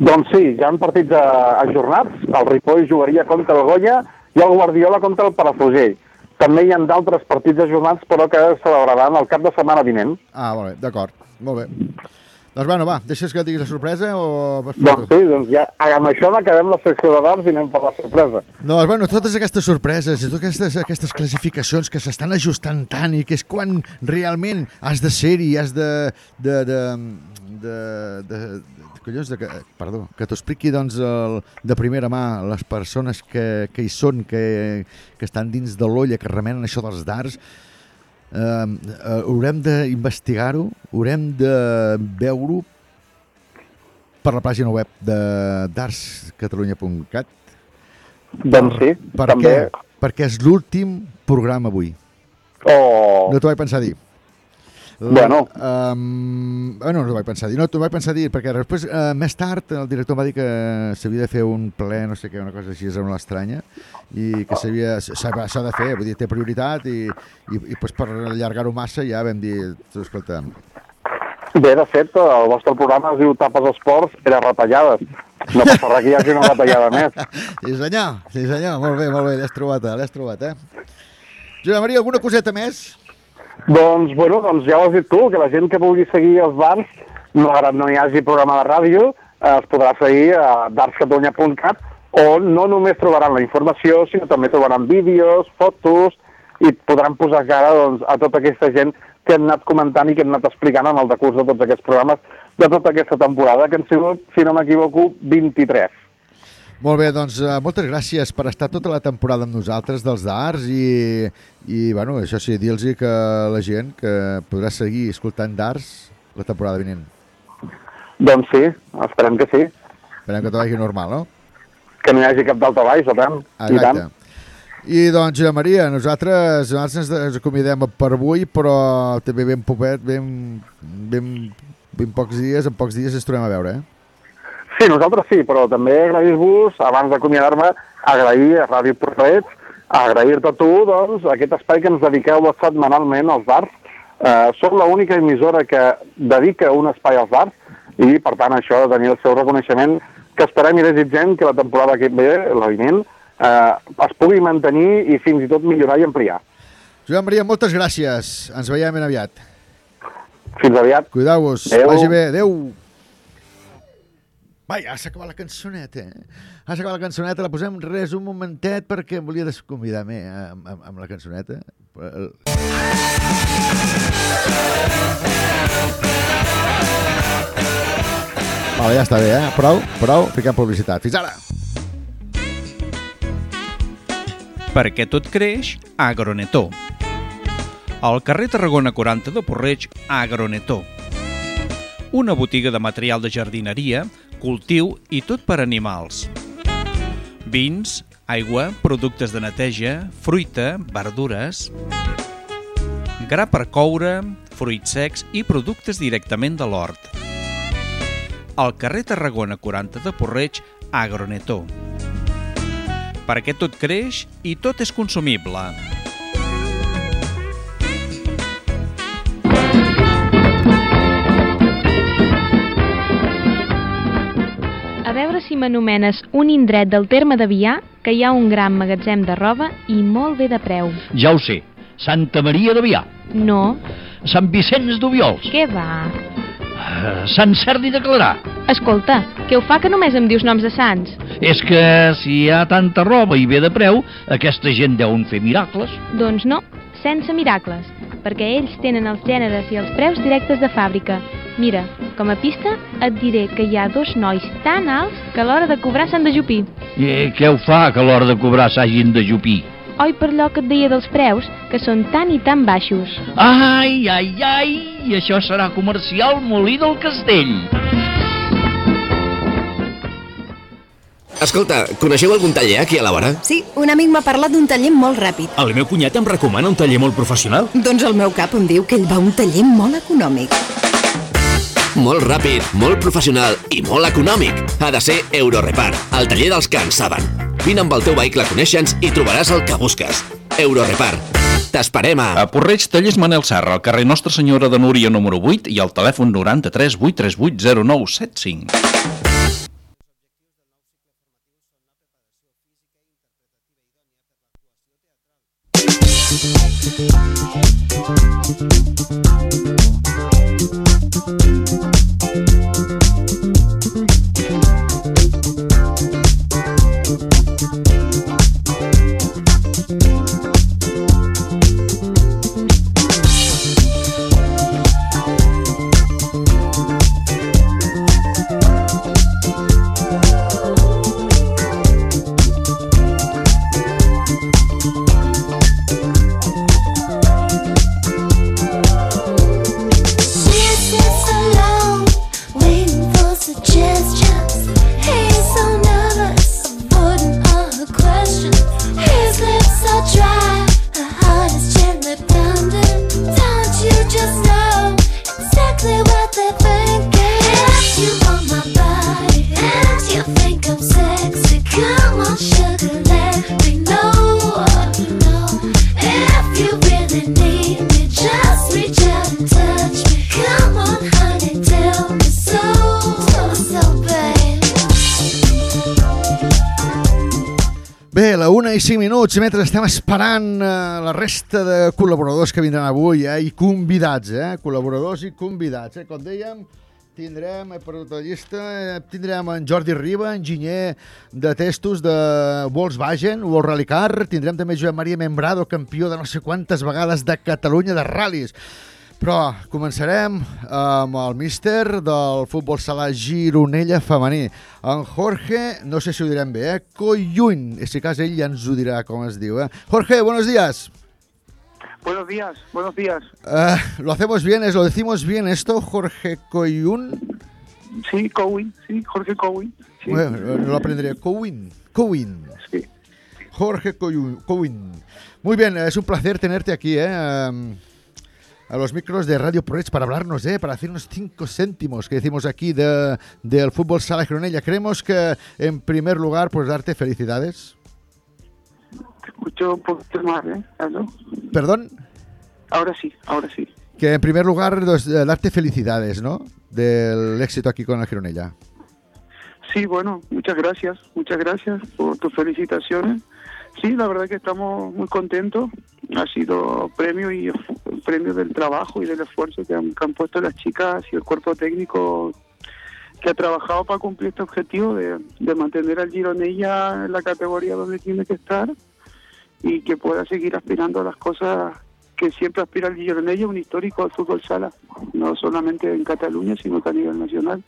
Doncs sí, ja han partits ajornats. El Ripoll jugaria contra el Goya i el Guardiola contra el Palafrugell. També hi ha d'altres partits ajornats, però que es celebraran el cap de setmana vinent. Ah, molt bé, d'acord, molt bé. Doncs bueno, va, deixes que diguis la sorpresa o... Doncs sí, doncs ja amb això acabem la secció de darts i anem per la sorpresa. No, bueno, totes aquestes sorpreses i totes aquestes, aquestes classificacions que s'estan ajustant tant i que és quan realment has de ser-hi, has de... de, de, de, de, collons, de, que, perdó, que t'ho expliqui doncs, el, de primera mà les persones que, que hi són, que, que estan dins de l'olla, que remenen això dels darts, eh, eh, haurem d'investigar-ho, haurem de veure-ho per la pàgina web de darscatalunya.cat Doncs sí, per també. què? Perquè és l'últim programa avui. Oh. No t'ho vaig pensar dir. Bueno. Um, bueno, no t'ho vaig pensar dir. No, t'ho vaig pensar dir, perquè després, uh, més tard, el director va dir que s'havia de fer un ple, no sé què, una cosa així, és una estranya, i que s'havia s'ha de fer, vull dir, té prioritat, i, i, i pues, per allargar-ho massa ja vam dir, escolta, Bé, de fet, el vostre programa es diu Tapes Esports, era retallades. No passa res que hi hagi una retallada més. sí senyor, sí senyor, molt bé, molt bé, l'has trobat, eh, l'has trobat, eh? Josep Maria, alguna coseta més? Doncs, bueno, doncs ja ho has dit tu, que la gent que vulgui seguir els bars, malgrat no hi hagi programa de ràdio, eh, es podrà seguir a darscatalunya.cat, on no només trobaran la informació, sinó també trobaran vídeos, fotos, i podran posar cara doncs, a tota aquesta gent que hem anat comentant i que hem anat explicant en el decurs de tots aquests programes de tota aquesta temporada, que han sigut, si no m'equivoco, 23. Molt bé, doncs eh, moltes gràcies per estar tota la temporada amb nosaltres dels d'Arts i, i bueno, això sí, dir-los que la gent que podrà seguir escoltant d'Arts la temporada vinent. Doncs sí, esperem que sí. Esperem que tot vagi normal, no? Que no hi hagi cap d'alta baix, o tant. I tant. Exacte. I doncs, Josep Maria, nosaltres, nosaltres ens, acomiadem per avui, però també ben popet, ben, ben, ben pocs dies, en pocs dies ens tornem a veure, eh? Sí, nosaltres sí, però també agrair-vos, abans d'acomiadar-me, agrair a Ràdio Porret, agrair-te a tu, doncs, aquest espai que ens dediqueu setmanalment als bars. Eh, som l'única emissora que dedica un espai als bars i, per tant, això de tenir el seu reconeixement que esperem i desitgem que la temporada que ve, la vinent, eh, es pugui mantenir i fins i tot millorar i ampliar. Josep Maria, moltes gràcies. Ens veiem ben aviat. Fins aviat. Cuideu-vos. Adéu. Vagi bé. Adéu. Vaja, s'ha acabat la cançoneta. Eh? Ha acabat la cançoneta, la posem res un momentet perquè em volia desconvidar-me eh, amb, amb, amb la cançoneta. El- Vale, ja està bé, eh? Prou, prou, fiquem publicitat. Fins ara! Perquè tot creix, Agronetó. Al carrer Tarragona 40 de Porreig, Agronetó. Una botiga de material de jardineria, cultiu i tot per animals. Vins, aigua, productes de neteja, fruita, verdures, gra per coure, fruits secs i productes directament de l'hort. Al carrer Tarragona 40 de Porreig, Agronetó perquè tot creix i tot és consumible. Veure si m'anomenes un indret del terme de Vià que hi ha un gran magatzem de roba i molt bé de preu. Ja ho sé. Santa Maria de Vià. No, Sant Vicenç d'Ubiols. què va? Eh, Sant Cerdi de Clarà. Escolta, què ho fa que només em dius noms de sants? És que si hi ha tanta roba i bé de preu, aquesta gent deuen fer miracles. Doncs no, sense miracles, perquè ells tenen els gèneres i els preus directes de fàbrica. Mira, com a pista et diré que hi ha dos nois tan alts que a l'hora de cobrar s'han de jupir. I què ho fa que a l'hora de cobrar s'hagin de jupir? Oi per allò que et deia dels preus, que són tan i tan baixos. Ai, ai, ai, i això serà comercial Molí del Castell. Escolta, coneixeu algun taller aquí a la vora? Sí, un amic m'ha parlat d'un taller molt ràpid. El meu cunyat em recomana un taller molt professional. Doncs el meu cap em diu que ell va a un taller molt econòmic. Molt ràpid, molt professional i molt econòmic. Ha de ser Eurorepar, el taller dels que en saben. Vine amb el teu vehicle a conèixer-nos i trobaràs el que busques. Eurorepar. T'esperem a... A Porreig, tallers Manel Serra, al carrer Nostra Senyora de Núria número 8 i al telèfon 93 838 0975. Minuts, mentre estem esperant eh, la resta de col·laboradors que vindran avui, eh, i convidats, eh, col·laboradors i convidats. Eh. Com dèiem, tindrem, he perdut la llista, eh, tindrem en Jordi Riba, enginyer de testos de Volkswagen, World Rally Car, tindrem també Joan Maria Membrado, campió de no sé quantes vegades de Catalunya de ral·lis. Però començarem amb el míster del futbol sala Gironella femení. En Jorge, no sé si ho direm bé, eh? Coyun. En si cas ell ja ens ho dirà com es diu. Eh? Jorge, buenos días. Buenos días, buenos días. Eh, ¿Lo hacemos bien? ¿Es, ¿Lo decimos bien esto, Jorge Coyun? Sí, Cowen, sí, Jorge Cowen. Sí. Bueno, lo aprenderé. Coyun. Coyun. Sí. Jorge Coyu- Coin. Muy bien, es un placer tenerte aquí, ¿eh? A los micros de Radio Proech para hablarnos, ¿eh? para hacernos cinco céntimos que decimos aquí de, del fútbol sala Gironella. Creemos que, en primer lugar, pues darte felicidades. Escucho un poquito más, ¿eh? ¿Aló? Perdón, Ahora sí, ahora sí. que en primer lugar dos- eh, darte felicidades, ¿no? Del éxito aquí con la Gironella. Sí, bueno, muchas gracias, muchas gracias por tus felicitaciones. Sí, la verdad que estamos muy contentos. Ha sido premio y premio del trabajo y del esfuerzo que han, que han puesto las chicas y el cuerpo técnico que ha trabajado para cumplir este objetivo de, de mantener al Gironella en la categoría donde tiene que estar y que pueda seguir aspirando a las cosas que siempre aspira el Gironella, un histórico del fútbol sala, no solamente en Cataluña, sino que a nivel nacional.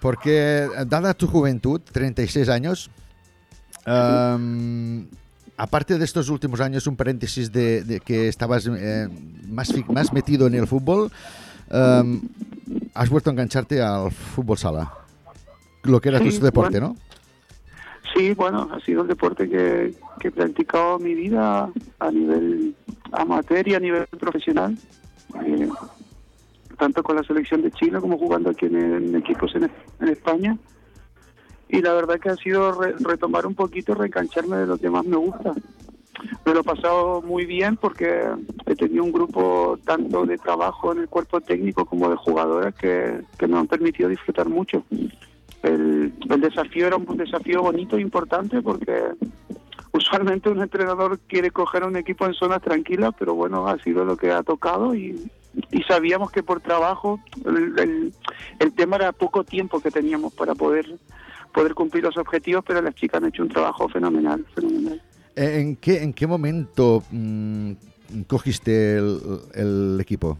Porque, eh, dada tu juventud, 36 años, am, aparte de estos últimos años, un paréntesis de, de que estabas eh, más, más metido en el fútbol, am, has vuelto a engancharte al fútbol sala, lo que era Sí, tu deporte, bueno. ¿no? Sí, bueno, ha sido el deporte que, que he practicado mi vida a nivel amateur y a nivel profesional, eh, tanto con la selección de Chile como jugando aquí en, en equipos en, en España. Y la verdad que ha sido re- retomar un poquito, reengancharme de lo que más me gusta. Me lo he pasado muy bien porque he tenido un grupo tanto de trabajo en el cuerpo técnico como de jugadoras que, que me han permitido disfrutar mucho. El, el desafío era un desafío bonito e importante porque usualmente un entrenador quiere coger a un equipo en zonas tranquilas, pero bueno, ha sido lo que ha tocado y, y sabíamos que por trabajo el, tema era poco tiempo que teníamos para poder poder cumplir los objetivos, pero las chicas han hecho un trabajo fenomenal, fenomenal. Eh, ¿En qué, en qué momento mm, cogiste el, el equipo?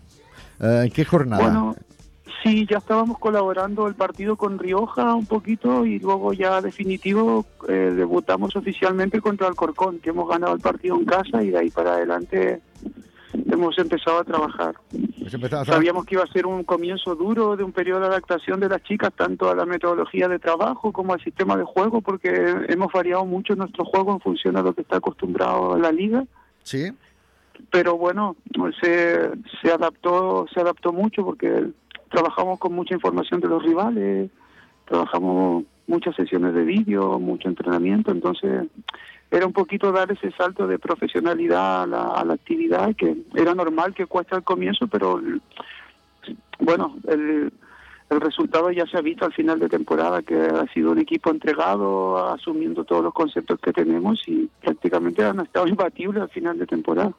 Eh, ¿En qué jornada? Bueno, sí, ya estábamos colaborando el partido con Rioja un poquito y luego ya definitivo eh, debutamos oficialmente contra Alcorcón, que hemos ganado el partido en casa y de ahí para adelante hemos empezado a trabajar. Sabíamos que iba a ser un comienzo duro de un periodo de adaptación de las chicas, tanto a la metodología de trabajo como al sistema de juego, porque hemos variado mucho nuestro juego en función a lo que está acostumbrado la liga Sí. pero bueno se, se adaptó se adaptó mucho porque trabajamos con mucha información de los rivales trabajamos muchas sesiones de vídeo mucho entrenamiento entonces era un poquito dar ese salto de profesionalidad a la, a la actividad que era normal que cuesta al comienzo pero bueno el el resultado ya se ha visto al final de temporada que ha sido un equipo entregado asumiendo todos los conceptos que tenemos y prácticamente han estado imbatibles al final de temporada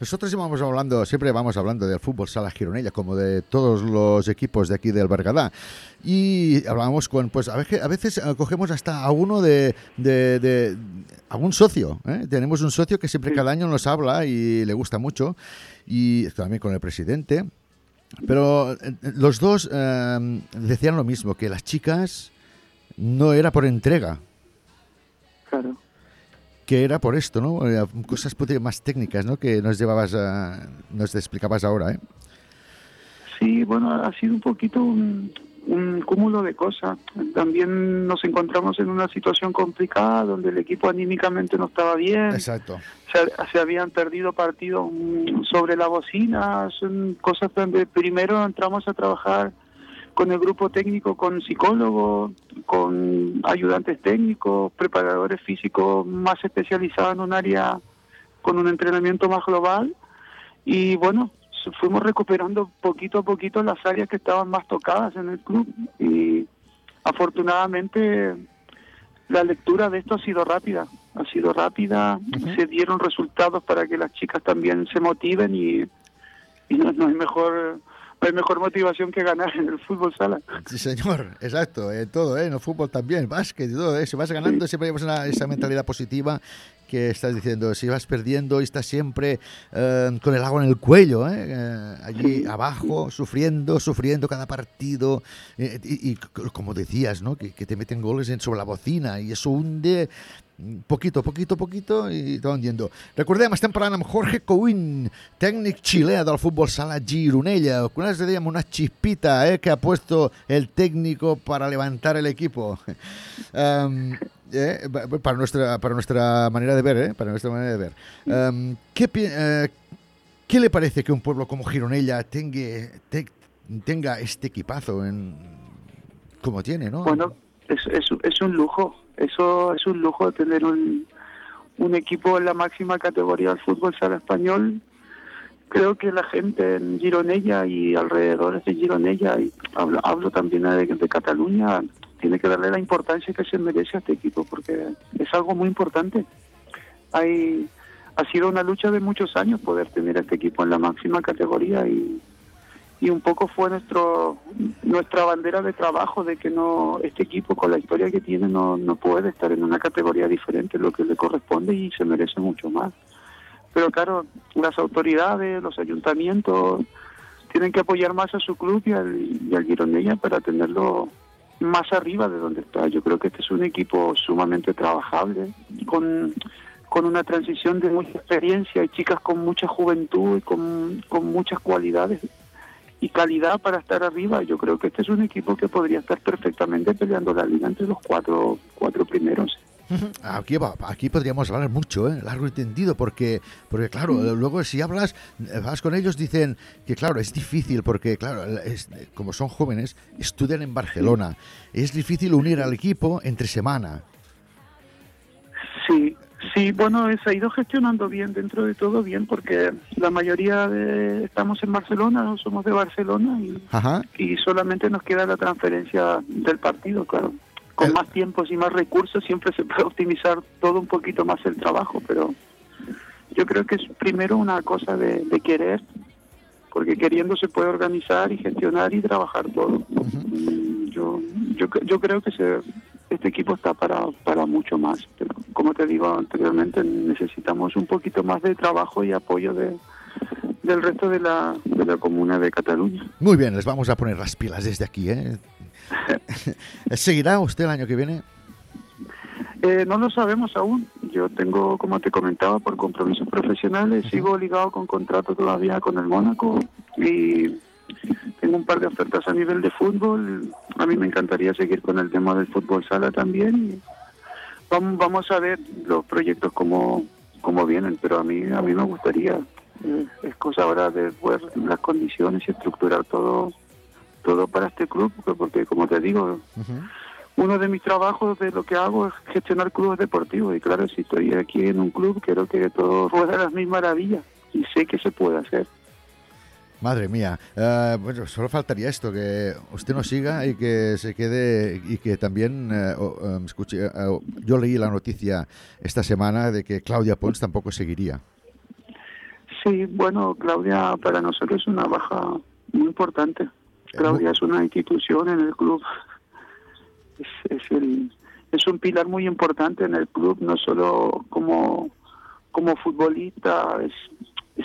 Nosotros íbamos hablando, siempre vamos hablando del fútbol sala gironella, como de todos los equipos de aquí del Bergadá. Y hablábamos con, pues a veces, a veces eh, cogemos hasta a uno de, de, de- a un socio. ¿eh? Tenemos un socio que siempre cada año nos habla y le gusta mucho. Y también con el presidente. Pero eh, los dos eh, decían lo mismo, que las chicas no era por entrega. Claro. Que era por esto, ¿no? Eh, Cosas más técnicas, ¿no? Que nos llevabas a, nos explicabas ahora, ¿eh? Sí, bueno, ha sido un poquito un, un cúmulo de cosas. También nos encontramos en una situación complicada donde el equipo anímicamente no estaba bien. Exacto. Se, se habían perdido partidos sobre la bocina, son cosas donde primero entramos a trabajar con el grupo técnico, con psicólogos, con ayudantes técnicos, preparadores físicos más especializados en un área con un entrenamiento más global. Y bueno, fuimos recuperando poquito a poquito las áreas que estaban más tocadas en el club y afortunadamente la lectura de esto ha sido rápida, ha sido rápida, se dieron resultados para que las chicas también se motiven y, y no, no hay mejor hay mejor motivación que ganar en el fútbol sala. Sí, señor, exacto, en todo, ¿eh? en el fútbol también, básquet y todo, ¿eh? si vas ganando siempre llevas una- esa mentalidad positiva que estás diciendo, si vas perdiendo y estás siempre eh, con el agua en el cuello, ¿eh? Eh, allí abajo, sufriendo, sufriendo cada partido, eh, y, y como decías, ¿no? que, que te meten goles en, sobre la bocina i eso hunde poquito, poquito, poquito i van hundiendo. Recordem, estem parlant amb Jorge Coin, tècnic xilè del futbol sala Gironella. Con eso dèiem una chispita eh, que ha puesto el técnico para levantar el equipo. Um, eh, para, nuestra, para nuestra manera de ver, ¿eh? Para nuestra manera de ver. Em, ¿qué, eh, ¿Qué le parece que un pueblo como Gironella tenga, te- tenga este equipazo en, como tiene, no? Bueno, es, es, es un lujo. Eso es un lujo tener un, un equipo en la máxima categoría del fútbol sala español. Creo que la gente en Gironella y alrededores de Gironella, y hablo, hablo también de, de Cataluña, tiene que darle la importancia que se merece a este equipo porque es algo muy importante. Hay, ha sido una lucha de muchos años poder tener a este equipo en la máxima categoría y, y un poco fue nuestro nuestra bandera de trabajo de que no este equipo con la historia que tiene no, no puede estar en una categoría diferente lo que le corresponde y se merece mucho más. Pero claro las autoridades los ayuntamientos tienen que apoyar más a su club y al, y al Gironella para tenerlo más arriba de donde está. Yo creo que este es un equipo sumamente trabajable con con una transición de mucha experiencia y chicas con mucha juventud y con, con muchas cualidades y calidad para estar arriba. Yo creo que este es un equipo que podría estar perfectamente peleando la liga entre los cuatro, cuatro primeros. Aquí, va- aquí podríamos hablar mucho, ¿eh? largo y tendido, porque, porque claro, luego si hablas, vas con ellos, dicen que claro, es difícil, porque claro, es- como son jóvenes, estudian en Barcelona. Es difícil unir al equipo entre semana. Sí, sí, bueno, se ha ido gestionando bien, dentro de todo bien, porque la mayoría de estamos en Barcelona, no somos de Barcelona y, Ajá. y solamente nos queda la transferencia del partido, claro. Con más tiempos y más recursos siempre se puede optimizar todo un poquito más el trabajo, pero yo creo que es primero una cosa de, de querer, porque queriendo se puede organizar y gestionar y trabajar todo. Yo, yo, yo creo que se, este equipo está para, para mucho más, pero como te digo anteriormente, necesitamos un poquito más de trabajo y apoyo de, del resto de la, de la comuna de Cataluña. Muy bien, les vamos a poner las pilas desde aquí. ¿eh? ¿Seguirá usted el año que viene? Eh, no lo sabemos aún. Yo tengo, como te comentaba, por compromisos profesionales, sigo ligado con contrato todavía con el Mónaco y tengo un par de ofertas a nivel de fútbol. A mí me encantaría seguir con el tema del fútbol sala también. Y vamos, vamos a ver los proyectos como, como vienen, pero a mí, a mí me gustaría. Eh, es cosa ahora de ver las condiciones y estructurar todo todo para este club, porque- porque como te digo, uno de mis trabajos de lo que hago es gestionar clubes deportivos y claro, si estoy aquí en un club quiero que todo rueda a las mil maravillas y sé que se puede hacer. Madre mía, Eh, bueno, solo faltaría esto, que usted no siga y que se quede y que también, eh, em, escuche, eh, yo leí la noticia esta semana de que Claudia Pons tampoco seguiría. Sí, bueno, Claudia para nosotros es una baja muy importante. Claudia es una institución en el club. Es, es, el, es un pilar muy importante en el club, no solo como, como futbolista, es-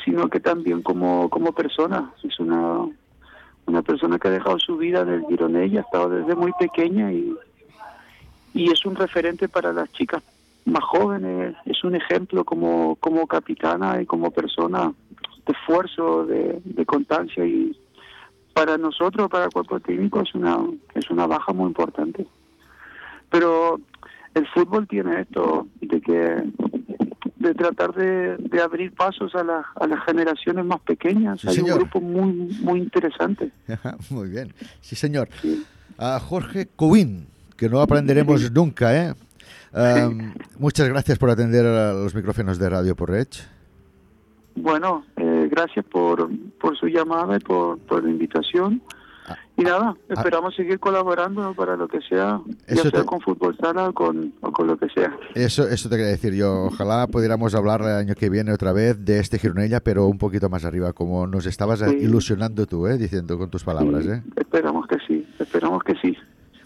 sino que también como, como persona. Es una, una persona que ha dejado su vida en el Gironella, ha estado desde muy pequeña y, y es un referente para las chicas más jóvenes, es un ejemplo como, como capitana y como persona de esfuerzo, de, de constancia y para nosotros, para el cuerpo técnico, es una, es una baja muy importante. Pero el fútbol tiene esto de que de tratar de, de abrir pasos a, la- a las generaciones más pequeñas. Sí, Hay señor. un grupo muy muy interesante. Muy bien, sí señor. A Jorge Cowin, que no aprenderemos nunca, ¿eh? Em, Muchas gracias por atender a los micrófonos de Radio Porreig. Bueno, eh, gracias por, por su llamada y por, por la invitación. Y nada, esperamos seguir colaborando para lo que sea, ya sea te- con Fútbol Sala o con, o con lo que sea. Eso, eso te quería decir yo. Ojalá pudiéramos hablar el año que viene otra vez de este Gironella, pero un poquito más arriba, como nos estabas Sí. ilusionando tú, ¿eh? diciendo con tus palabras. ¿eh? Esperamos que sí, esperamos que sí.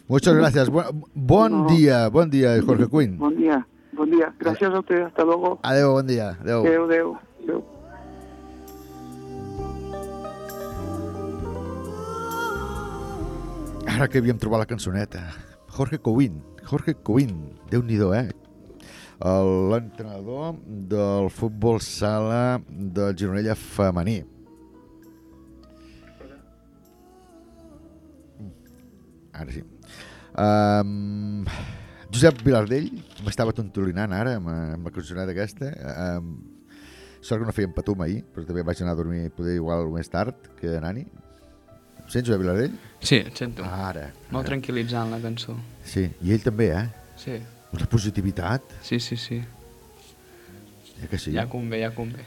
Muchas gracias. Bu- buen día, buen día, Jorge Quinn. Buen día, buen día. Gracias a ustedes, hasta luego. Adeu, buen día. Adeu. Adeu, adeu. Ara que havíem trobat la cançoneta. Jorge Cowin. Jorge Cowin. déu nhi eh? L'entrenador del futbol sala del Gironella femení. Ara sí. Um, Josep Vilardell m'estava tontolinant ara amb, amb la cançoneta aquesta. Um, sort que no fèiem patum ahir, però també vaig anar a dormir poder igual més tard que Nani. Sents, Josep Vilardell? Sí, et sento. Ara. Molt tranquil·litzant la cançó. Sí, i ell també, eh? Sí. Una positivitat. Sí, sí, sí. Ja que sí. Ja convé, ja convé.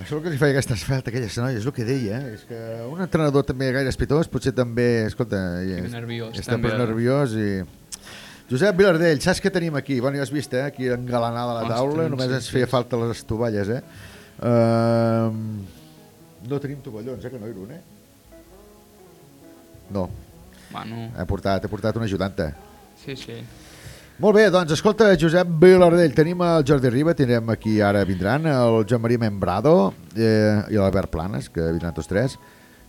Això és el que li feia aquesta falta a aquelles noies, és el que deia, eh? és que un entrenador també gaire espitós, potser també, escolta, I nerviós, està també, nerviós i... Josep Vilardell, saps què tenim aquí? Bueno, ja has vist, eh? Aquí engalanada la Ostres, taula, només sí, ens feia sí. falta les tovalles, eh? Uh, no tenim tovallons, eh, que no, Irun, eh? No, Bueno, he portat, he portat una ajudanta. sí, sí. Molt bé, doncs escolta, Josep Vilardell, tenim el Jordi Riba, tindrem aquí ara vindran el Joan Maria Membrado eh, i l'Albert Planes, que vindran tots tres.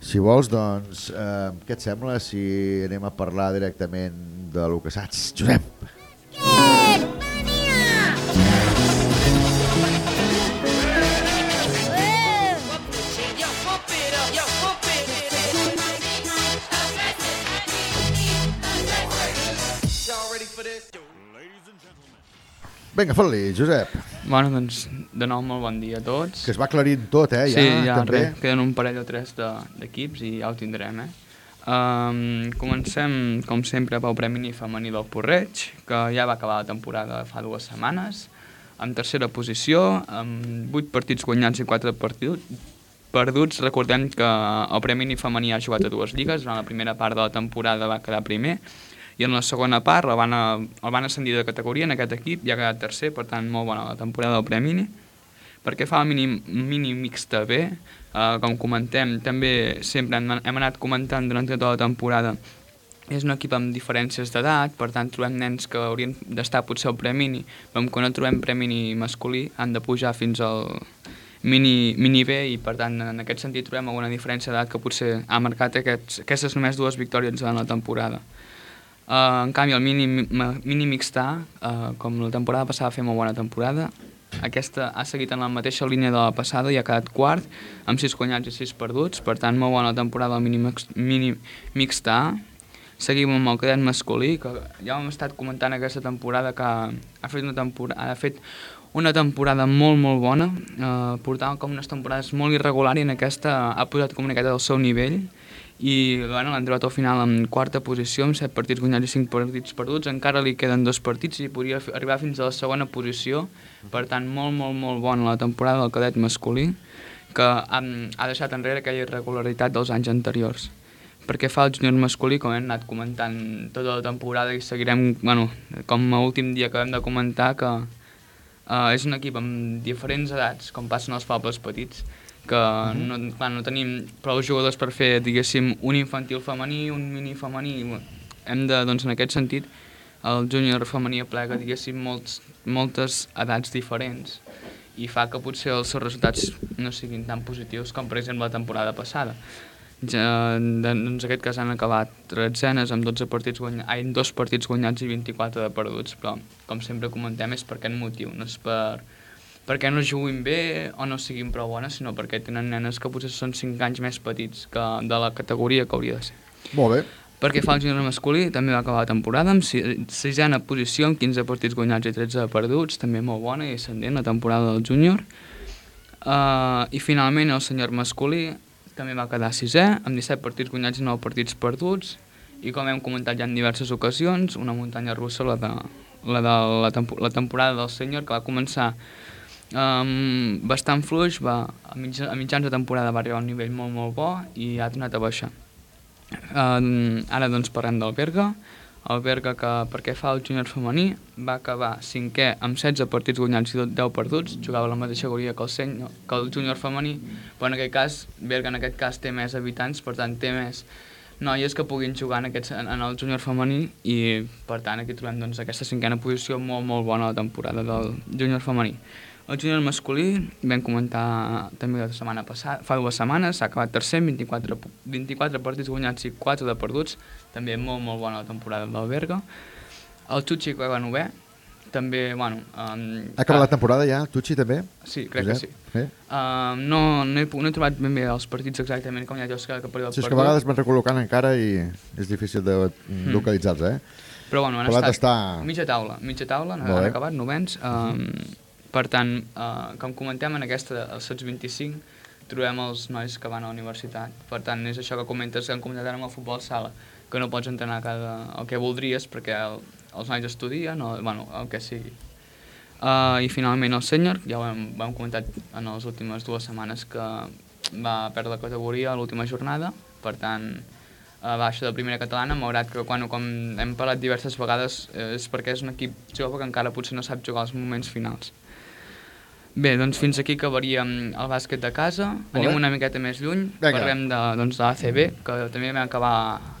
Si vols, doncs, eh, què et sembla si anem a parlar directament de lo que saps? Josep! Vinga, fot-li, Josep. Bueno, doncs, de nou molt bon dia a tots. Que es va aclarint tot, eh, ja, sí, ja també. res, queden un parell o tres de- d'equips i ja ho tindrem, eh? Um, comencem, com sempre, pel Premi Ni femení del Porreig, que ja va acabar la temporada fa dues setmanes, en tercera posició, amb 8 partits guanyats i 4 partits perduts. Recordem que el Premi Ni femení ha jugat a dues lligues, durant la primera part de la temporada va quedar primer, i en la segona part el van, a, el van ascendir de categoria en aquest equip i ha quedat tercer, per tant molt bona la temporada del Premi perquè fa el mini, mini mixta B, eh, com comentem, també sempre hem, hem anat comentant durant tota la temporada, és un equip amb diferències d'edat, per tant trobem nens que haurien d'estar potser al premini, però quan no trobem premini masculí han de pujar fins al mini, mini B i per tant en aquest sentit trobem alguna diferència d'edat que potser ha marcat aquests, aquestes només dues victòries en la temporada. Uh, en canvi, el mini, mi- mini mixta, uh, com la temporada passada va fer bona temporada, aquesta ha seguit en la mateixa línia de la passada i ha quedat quart, amb 6 guanyats i 6 perduts, per tant, molt bona temporada al mini, mini mixta. Seguim amb el cadet masculí, que ja hem estat comentant aquesta temporada, que ha, fet una temporada, ha fet una temporada molt, molt bona, eh, portava com unes temporades molt irregular i en aquesta ha posat com una del seu nivell i bueno, l'han trobat al final en quarta posició amb 7 partits guanyats i 5 partits perduts. Encara li queden dos partits i podria arribar fins a la segona posició. Per tant molt, molt, molt bona la temporada del cadet masculí que ha, ha deixat enrere aquella irregularitat dels anys anteriors. Perquè fa el júnior masculí, com hem anat comentant tota la temporada i seguirem, bueno, com a últim dia que hem de comentar, que uh, és un equip amb diferents edats, com passen els pobles petits, que Mhm. no, clar, no tenim prou jugadors per fer, diguéssim, un infantil femení, un mini femení, hem de, doncs en aquest sentit, el júnior femení aplega, diguéssim, molts, moltes edats diferents i fa que potser els seus resultats no siguin tan positius com per exemple la temporada passada. Ja, doncs en aquest cas han acabat tretzenes amb 12 partits guanyats, ai, dos partits guanyats i 24 de perduts, però com sempre comentem és per aquest motiu, no és per perquè no juguin bé o no siguin prou bones, sinó perquè tenen nenes que potser són 5 anys més petits que de la categoria que hauria de ser. Molt bé. Perquè fa el júnior masculí, també va acabar la temporada amb si- sisena posició, amb 15 partits guanyats i 13 perduts, també molt bona i ascendent la temporada del júnior. Uh, I finalment el senyor masculí també va quedar sisè, amb 17 partits guanyats i 9 partits perduts, i com hem comentat ja en diverses ocasions, una muntanya russa, la de la, de la, tempo la temporada del senyor, que va començar um, bastant fluix, va, a, mitja, a mitjans de temporada va arribar a un nivell molt, molt bo i ha tornat a baixar. Uh, ara doncs parlem del Berga. El Berga que perquè fa el júnior femení va acabar cinquè amb 16 partits guanyats i 10 perduts, jugava la mateixa categoria que el, senyor, que el júnior femení, però en aquest cas, Berga en aquest cas té més habitants, per tant té més noies que puguin jugar en, aquest, en el júnior femení i per tant aquí trobem doncs, aquesta cinquena posició molt molt bona a la temporada del júnior femení. El júnior masculí, vam comentar també la setmana passada, fa dues setmanes, s'ha acabat tercer, amb 24, 24 partits guanyats i 4 de perduts, també molt, molt bona la temporada del Berga. El Xuxi, que va novè, també, bueno... Um, Ha acabat la temporada ja, Tucci també? Sí, crec que sí. sí. Uh, no, no, he, no he trobat ben bé els partits exactament com ja dius que, que per Sí, és que a vegades van recol·locant encara i és difícil de Mm. localitzar-los, eh? Però bueno, han Pelat estat està- mitja taula, mitja taula, han, han acabat novens. Um, per tant, uh, com comentem en aquesta, Sots 25, trobem els nois que van a la universitat. Per tant, és això que comentes, que han comentat ara amb el futbol sala, que no pots entrenar cada, el que voldries perquè el, els nois estudien o bueno, el que sigui. Uh, I finalment el senyor, ja ho hem, ho hem comentat en les últimes dues setmanes que va perdre la categoria a l'última jornada, per tant a baixa de primera catalana, malgrat que quan, com hem parlat diverses vegades eh, és perquè és un equip jove que encara potser no sap jugar als moments finals. Bé, doncs fins aquí acabaríem el bàsquet de casa. bé. Anem una miqueta més lluny. Vinga. Parlem de, doncs, de l'ACB, que també vam acabar...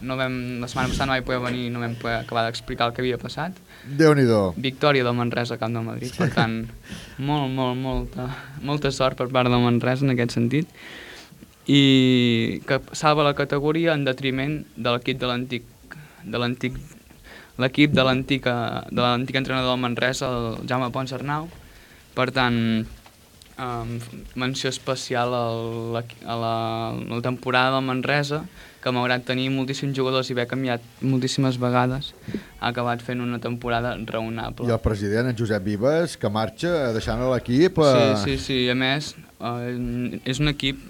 No vam, la setmana passada no vaig poder venir no vam poder acabar d'explicar el que havia passat. Déu-n'hi-do. Victòria del Manresa a Camp del Madrid, per tant, molt, molt, molta, molta sort per part del Manresa en aquest sentit i que salva la categoria en detriment de l'equip de l'antic de l'antic l'equip de l'antic entrenador del Manresa, el Jaume Pons Arnau. Per tant, um, menció especial a la, a la, a la temporada del Manresa, que malgrat tenir moltíssims jugadors i haver canviat moltíssimes vegades, ha acabat fent una temporada raonable. I el president, en Josep Vives, que marxa deixant l'equip... Sí, Eh... sí, sí. A més, eh, és un equip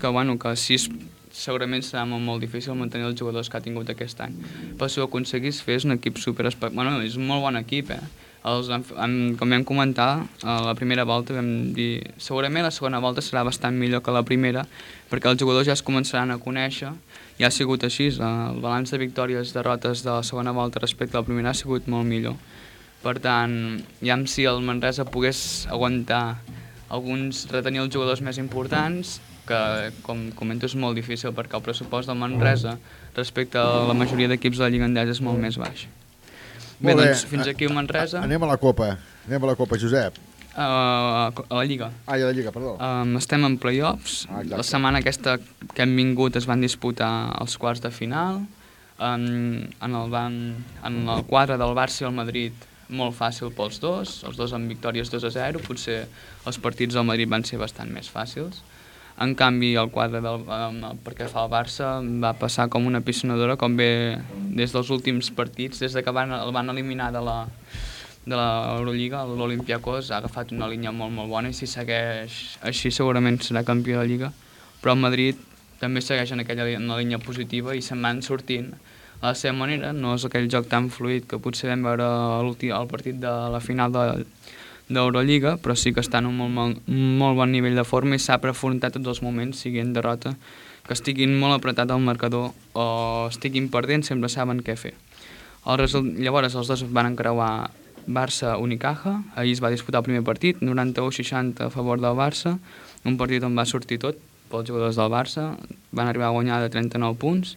que, bueno, que si es, segurament serà molt, molt difícil mantenir els jugadors que ha tingut aquest any. Però si ho aconseguís fer, és un equip super... Bueno, és un molt bon equip, eh? Els, en, com vam comentar, a la primera volta vam dir segurament la segona volta serà bastant millor que la primera perquè els jugadors ja es començaran a conèixer i ha sigut així, el balanç de victòries i derrotes de la segona volta respecte a la primera ha sigut molt millor. Per tant, ja si el Manresa pogués aguantar alguns, retenir els jugadors més importants, que com comento és molt difícil perquè el pressupost del Manresa respecte a la majoria d'equips de la Lliga Endesa és molt més baix. Bé, Molt bé. doncs fins aquí Manresa. Anem a la Copa. Anem a la Copa, Josep. Uh, a la Lliga. Ah, a la Lliga, perdó. Um, estem en play-offs. Ah, exacte. la setmana aquesta que hem vingut es van disputar els quarts de final. Um, en, el van, en el quadre del Barça i el Madrid molt fàcil pels dos, els dos amb victòries 2 a 0, potser els partits del Madrid van ser bastant més fàcils. En canvi, el quadre del, um, perquè fa el Barça va passar com una piscinadora, com ve des dels últims partits, des de que van, el van eliminar de la, de l'Eurolliga, l'Olimpiakos ha agafat una línia molt molt bona i si segueix així segurament serà campió de Lliga, però el Madrid també segueix en aquella en la línia positiva i se'n van sortint a la seva manera, no és aquell joc tan fluid que potser vam veure al partit de la final de d'Eurolliga, però sí que està en un molt, molt, molt bon nivell de forma i sap afrontar tots els moments, sigui en derrota, que estiguin molt apretat al marcador o estiguin perdent, sempre saben què fer. El result... Llavors els dos van encreuar Barça-Unicaja, ahir es va disputar el primer partit, 91-60 a favor del Barça, un partit on va sortir tot pels jugadors del Barça, van arribar a guanyar de 39 punts,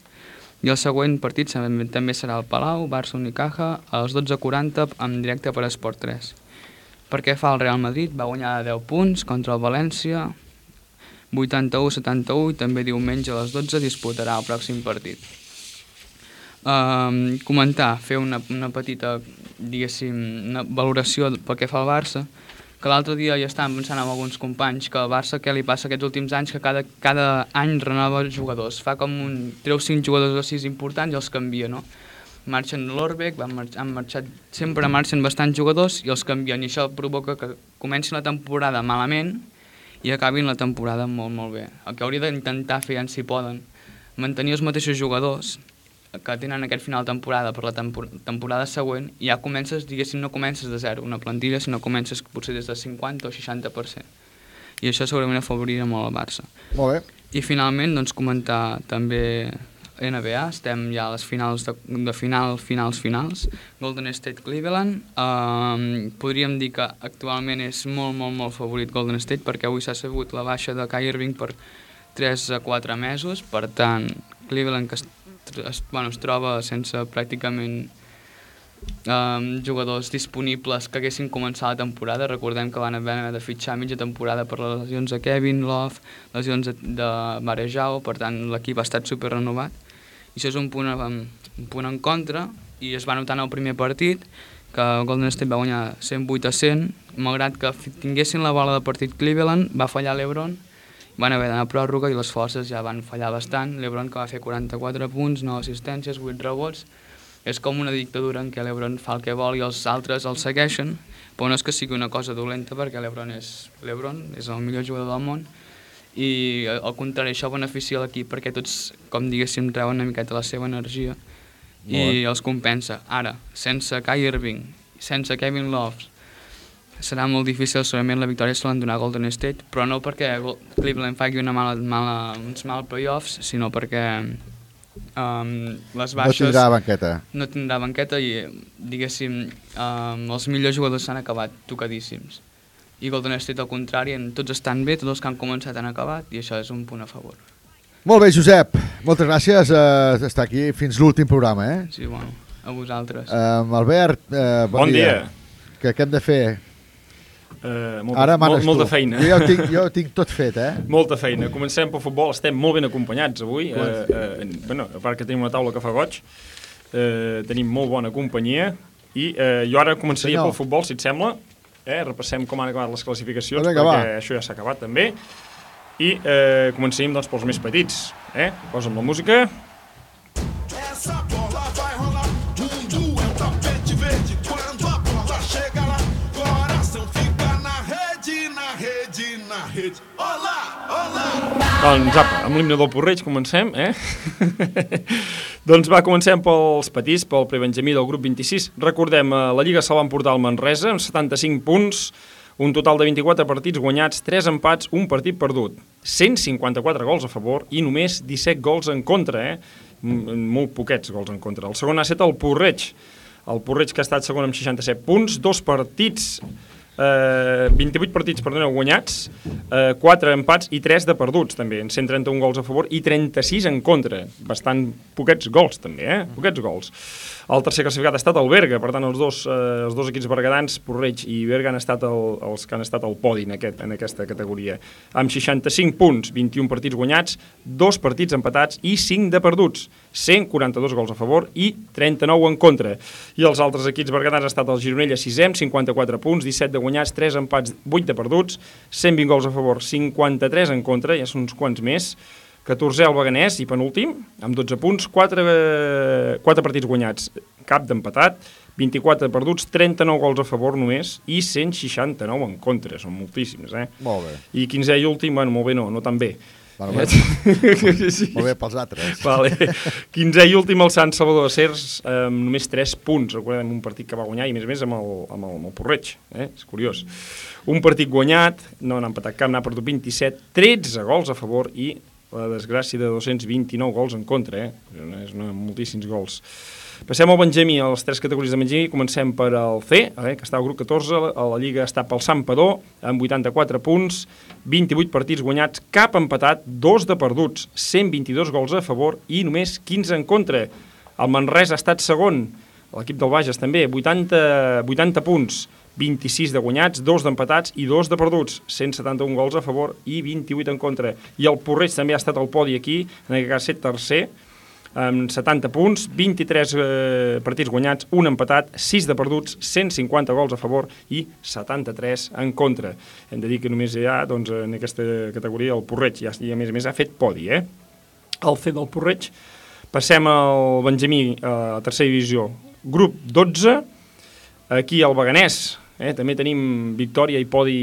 i el següent partit també serà el Palau, Barça-Unicaja, a les 12.40 en directe per Esport 3. Per què fa el Real Madrid? Va guanyar de 10 punts contra el València, 81-71 i també diumenge a les 12 disputarà el pròxim partit. Um, comentar, fer una, una petita, diguéssim, una valoració pel que fa al Barça, que l'altre dia ja estàvem pensant amb alguns companys que al Barça què li passa aquests últims anys que cada, cada any renova jugadors, fa com un, treu 5 jugadors o 6 importants i els canvia, no? Marxen l'Orbeck, van marx han marxat, sempre marxen bastants jugadors i els canvien i això provoca que comencin la temporada malament i acabin la temporada molt, molt bé. El que hauria d'intentar fer, si poden, mantenir els mateixos jugadors que tenen aquest final de temporada per la tempor temporada següent i ja comences, diguéssim, no comences de zero una plantilla, sinó comences potser des de 50 o 60%. I això segurament afavorirà molt el Barça. Molt bé. I finalment, doncs, comentar també NBA, estem ja a les finals de, de final, finals, finals. Golden State Cleveland. Um, podríem dir que actualment és molt, molt, molt favorit Golden State perquè avui s'ha sabut la baixa de Kyrie Irving per 3 a 4 mesos, per tant, Cleveland que es, es, bueno, es troba sense pràcticament um, jugadors disponibles que haguessin començat la temporada. Recordem que van haver de fitxar mitja temporada per les lesions de Kevin Love, lesions de, de Marejao, per tant l'equip ha estat super renovat. I això és un punt, um, un punt en contra. I es va notar en el primer partit que Golden State va guanyar 108 a 100, malgrat que tinguessin la bola de partit Cleveland, va fallar l'Ebron, van haver d'anar a pròrroga i les forces ja van fallar bastant. L'Ebron que va fer 44 punts, 9 assistències, 8 rebots, és com una dictadura en què l'Ebron fa el que vol i els altres el segueixen, però no és que sigui una cosa dolenta perquè l'Ebron és l'Ebron, és el millor jugador del món, i al contrari, això beneficia l'equip perquè tots, com diguéssim, treuen una miqueta la seva energia i Molt. els compensa. Ara, sense Kai Irving, sense Kevin Love, serà molt difícil, segurament la victòria se l'han donar a Golden State, però no perquè Cleveland faci una mala, mala, uns mal playoffs, sinó perquè um, les No baixes... tindrà banqueta. No tindrà banqueta i, diguéssim, um, els millors jugadors s'han acabat tocadíssims. I Golden State, al contrari, en, tots estan bé, tots els que han començat han acabat, i això és un punt a favor. Molt bé, Josep. Moltes gràcies eh, d'estar aquí fins l'últim programa, eh? Sí, bueno, a vosaltres. Um, Albert, eh, bon, Bon dia. Que què hem de fer? Uh, molta, Ara molt, molta tu. feina. Jo ja ho tinc, jo ho tinc tot fet, eh? Molta feina. Comencem pel futbol. Estem molt ben acompanyats avui. Uh, uh, bueno, a part que tenim una taula que fa goig, uh, tenim molt bona companyia i uh, jo ara començaria Senyor. pel futbol, si et sembla. Eh, repassem com han acabat les classificacions, Vinga, perquè va. això ja s'ha acabat també. I uh, començaríem doncs, pels més petits. Eh? Posa'm la música. Essa bola Doncs apa, amb l'himne del Porreig comencem, eh? doncs va, comencem pels petits, pel prebenjamí del grup 26. Recordem, eh, la Lliga se la van portar al Manresa amb 75 punts, un total de 24 partits guanyats, 3 empats, un partit perdut. 154 gols a favor i només 17 gols en contra, eh? Molt poquets gols en contra. El segon ha estat el Porreig. El Porreig que ha estat segon amb 67 punts, dos partits eh, 28 partits, perdoneu, guanyats, eh, 4 empats i 3 de perduts, també, en 131 gols a favor i 36 en contra. Bastant poquets gols, també, eh? Poquets gols. El tercer classificat ha estat el Berga, per tant, els dos, eh, els dos equips bergadans, Porreig i Berga, han estat el, els que han estat al podi en, aquest, en aquesta categoria. Amb 65 punts, 21 partits guanyats, 2 partits empatats i 5 de perduts. 142 gols a favor i 39 en contra. I els altres equips bergadans ha estat el Gironella 6è, amb 54 punts, 17 de guanyats, 3 empats, 8 de perduts, 120 gols a favor, 53 en contra, ja són uns quants més, 14è el Beganès i penúltim, amb 12 punts, 4, eh, 4 partits guanyats, cap d'empatat, 24 perduts, 39 gols a favor només i 169 en contra, són moltíssims, eh? Molt bé. I 15è i últim, bueno, molt bé no, no tan bé. Bueno, bé. sí. Molt bé pels altres. Vale. 15è i últim el Sant Salvador de Cers amb només 3 punts. Recordem un partit que va guanyar i a més a més amb el, amb el, amb el Porreig. Eh? És curiós. Un partit guanyat, no n'ha empatat cap, n'ha perdut 27, 13 gols a favor i la desgràcia de 229 gols en contra. Eh? És una, moltíssims gols. Passem al Benjamí, a les tres categories de Benjamí. Comencem per al C, eh, que està al grup 14. A la Lliga està pel Sant Padó, amb 84 punts, 28 partits guanyats, cap empatat, dos de perduts, 122 gols a favor i només 15 en contra. El Manresa ha estat segon, l'equip del Bages també, 80, 80 punts, 26 de guanyats, 2 d'empatats i 2 de perduts, 171 gols a favor i 28 en contra. I el Porreig també ha estat al podi aquí, en aquest cas set tercer, amb 70 punts, 23 eh, partits guanyats, un empatat, 6 de perduts, 150 gols a favor i 73 en contra. Hem de dir que només hi ha, doncs, en aquesta categoria, el Porreig, i, a més a més ha fet podi, eh? El C del Porreig. Passem al Benjamí, eh, a tercera divisió, grup 12, aquí al Beganès, eh? també tenim victòria i podi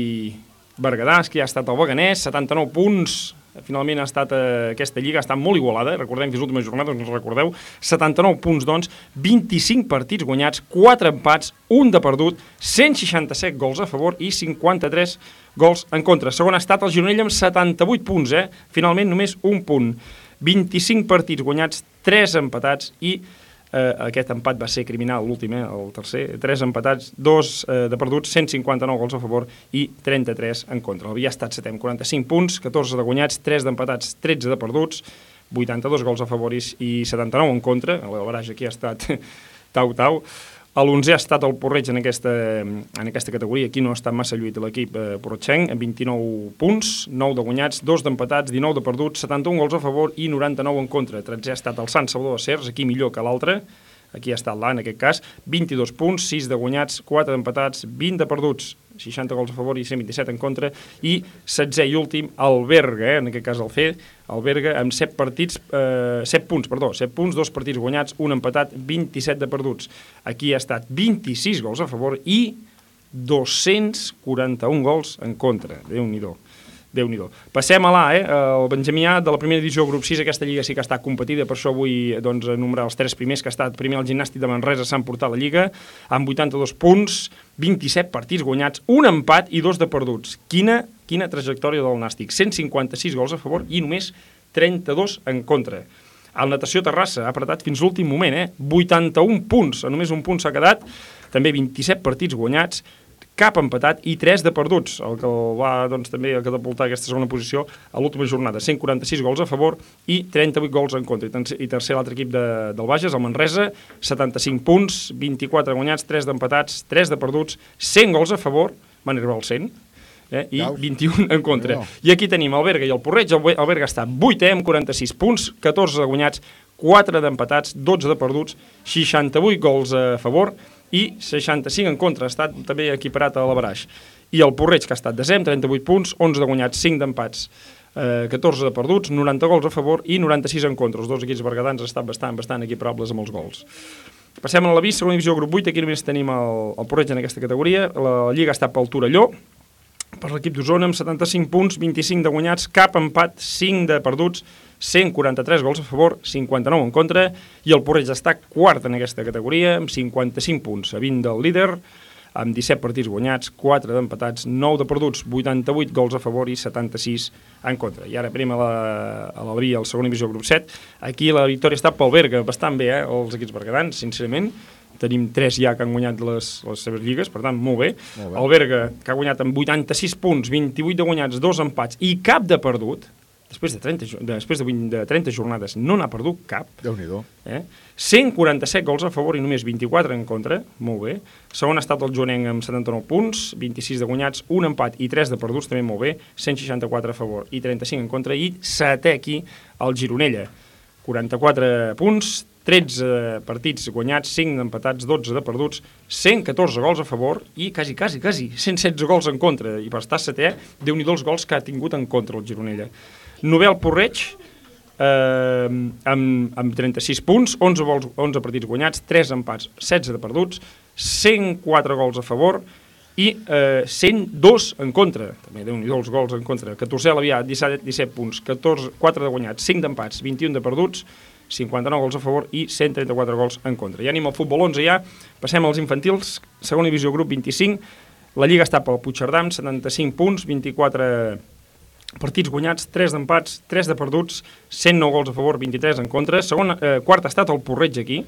Berguedà, que ja ha estat el Beganès, 79 punts, finalment ha estat eh, aquesta lliga, ha estat molt igualada, recordem que és l'última jornada, us recordeu, 79 punts, doncs, 25 partits guanyats, 4 empats, un de perdut, 167 gols a favor i 53 gols en contra. Segon ha estat el Gironella amb 78 punts, eh? finalment només un punt. 25 partits guanyats, 3 empatats i eh, aquest empat va ser criminal, l'últim, eh, el tercer, 3 empatats, 2 eh, de perduts, 159 gols a favor i 33 en contra. Havia estat setem, 45 punts, 14 de guanyats, 3 d'empatats, 13 de perduts, 82 gols a favor i i 79 en contra, el baraix aquí ha estat tau-tau. A l'11 ha estat el Porreig en aquesta, en aquesta categoria. Aquí no ha estat massa lluit l'equip eh, porretxenc, amb 29 punts, 9 de guanyats, 2 d'empatats, 19 de perduts, 71 gols a favor i 99 en contra. 13 ha estat el Sant Salvador de Cers, aquí millor que l'altre, aquí ha estat l'A en aquest cas, 22 punts, 6 de guanyats, 4 d'empatats, 20 de perduts, 60 gols a favor i 127 en contra, i 16 i últim, el Berga, eh, en aquest cas el C, el Berga, amb 7 partits, eh, 7 punts, perdó, 7 punts, dos partits guanyats, un empatat, 27 de perduts. Aquí ha estat 26 gols a favor i 241 gols en contra. Déu-n'hi-do déu nhi Passem a l'A, eh? el Benjamí A de la primera divisió grup 6, aquesta lliga sí que està competida, per això vull doncs, enumerar els tres primers que ha estat primer el gimnàstic de Manresa s'han portat la lliga, amb 82 punts, 27 partits guanyats, un empat i dos de perduts. Quina, quina trajectòria del Nàstic, 156 gols a favor i només 32 en contra. El Natació Terrassa ha apretat fins l'últim moment, eh? 81 punts, a només un punt s'ha quedat, també 27 partits guanyats, cap empatat i 3 de perduts, el que el va doncs, també catapultar aquesta segona posició a l'última jornada. 146 gols a favor i 38 gols en contra. I ter- I tercer l'altre equip de, del Bages, el Manresa, 75 punts, 24 guanyats, 3 d'empatats, 3 de perduts, 100 gols a favor, van arribar al 100, eh? i 21 en contra. I aquí tenim el Berga i el Porreig, el, Be- el Berga està 8è amb 46 punts, 14 de guanyats, 4 d'empatats, 12 de perduts, 68 gols a favor i 65 en contra, ha estat també equiparat a l'Avaraix. I el Porreig, que ha estat desè, amb 38 punts, 11 de guanyats, 5 d'empats, eh, 14 de perduts, 90 gols a favor i 96 en contra. Els dos equips bergadans han estat bastant, bastant equiparables amb els gols. Passem a la vista, segona divisió, grup 8, aquí només tenim el, el Porreig en aquesta categoria. La Lliga està pel Torelló, per l'equip d'Osona amb 75 punts, 25 de guanyats, cap empat, 5 de perduts, 143 gols a favor, 59 en contra, i el Porreig està quart en aquesta categoria, amb 55 punts, a 20 del líder, amb 17 partits guanyats, 4 d'empatats, 9 de perduts, 88 gols a favor i 76 en contra. I ara anem a la, a la al segon divisió grup 7. Aquí la victòria està pel Berga, bastant bé, eh, els equips bergadans, sincerament. Tenim 3 ja que han guanyat les, les seves lligues, per tant, molt bé. Molt bé. El Berga, que ha guanyat amb 86 punts, 28 de guanyats, 2 empats i cap de perdut, després de 30, jo- després de, 20, de 30 jornades no n'ha perdut cap. déu nhi Eh? 147 gols a favor i només 24 en contra, molt bé. Segon ha estat el Joanenc amb 79 punts, 26 de guanyats, un empat i 3 de perduts, també molt bé, 164 a favor i 35 en contra, i setè aquí el Gironella, 44 punts, 13 partits guanyats, 5 empatats, 12 de perduts, 114 gols a favor i quasi, quasi, quasi 116 gols en contra. I per estar setè, déu nhi els gols que ha tingut en contra el Gironella. Novel Porreig, eh, amb, amb 36 punts, 11, gols, 11 partits guanyats, 3 empats, 16 de perduts, 104 gols a favor i eh, 102 en contra. També déu nhi els gols en contra. 14 a l'Avià, 17, 17 punts, 14, 4 de guanyats, 5 d'empats, 21 de perduts, 59 gols a favor i 134 gols en contra. Ja anem al futbol 11 ja, passem als infantils, segona divisió grup 25, la Lliga està pel Puigcerdà amb 75 punts, 24 partits guanyats, 3 d'empats, 3 de perduts, 109 gols a favor, 23 en contra. Segon, eh, quart ha estat el Porreig aquí,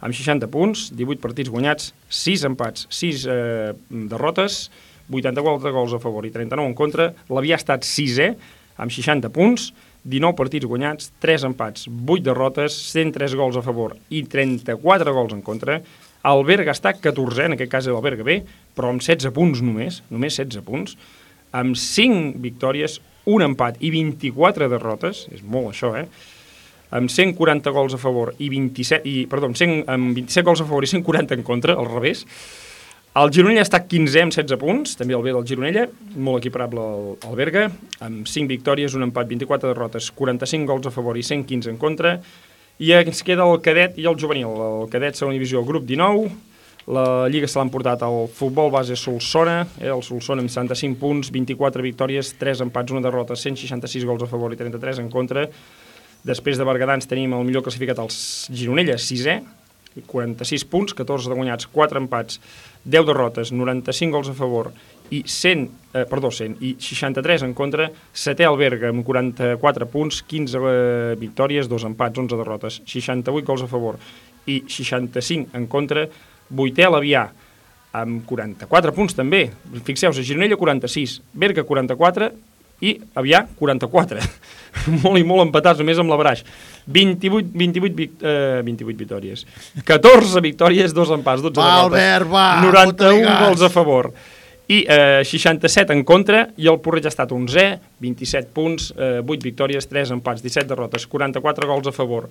amb 60 punts, 18 partits guanyats, 6 empats, 6 eh, derrotes, 84 gols a favor i 39 en contra. L'havia estat 6è, amb 60 punts, 19 partits guanyats, 3 empats, 8 derrotes, 103 gols a favor i 34 gols en contra. El Berga està 14è, en aquest cas és el Berga B, però amb 16 punts només, només 16 punts, amb 5 victòries, un empat i 24 derrotes, és molt això, eh? amb 140 gols a favor i 27, i, perdó, amb, 100, amb 27 gols a favor i 140 en contra, al revés. El Gironella està 15 amb 16 punts, també el B del Gironella, molt equiparable al, al Berga, amb 5 victòries, un empat, 24 derrotes, 45 gols a favor i 115 en contra, i ens queda el cadet i el juvenil. El cadet segona divisió, grup 19, la Lliga se l'han portat al futbol base Solsona, eh, el Solsona amb 75 punts, 24 victòries, 3 empats, una derrota, 166 gols a favor i 33 en contra. Després de Bergadans tenim el millor classificat els Gironella, 6è, 46 punts, 14 de guanyats, 4 empats, 10 derrotes, 95 gols a favor i 100, eh, perdó, 100, i 63 en contra, setè el Berga amb 44 punts, 15 eh, victòries, 2 empats, 11 derrotes, 68 gols a favor i 65 en contra, vuitè l'Avià amb 44 punts també, fixeu-vos, Gironella 46, Berga 44 i Avià 44, molt i molt empatats només amb l'Abraix, 28, 28, vic- eh, 28 victòries, 14 victòries, 2 empats, 12 Va, derrotes, Albert, va, 91 fota-li gas. gols a favor. I eh, 67 en contra i el Porreig ha estat 11è, 27 punts, eh, 8 victòries, 3 empats, 17 derrotes, 44 gols a favor.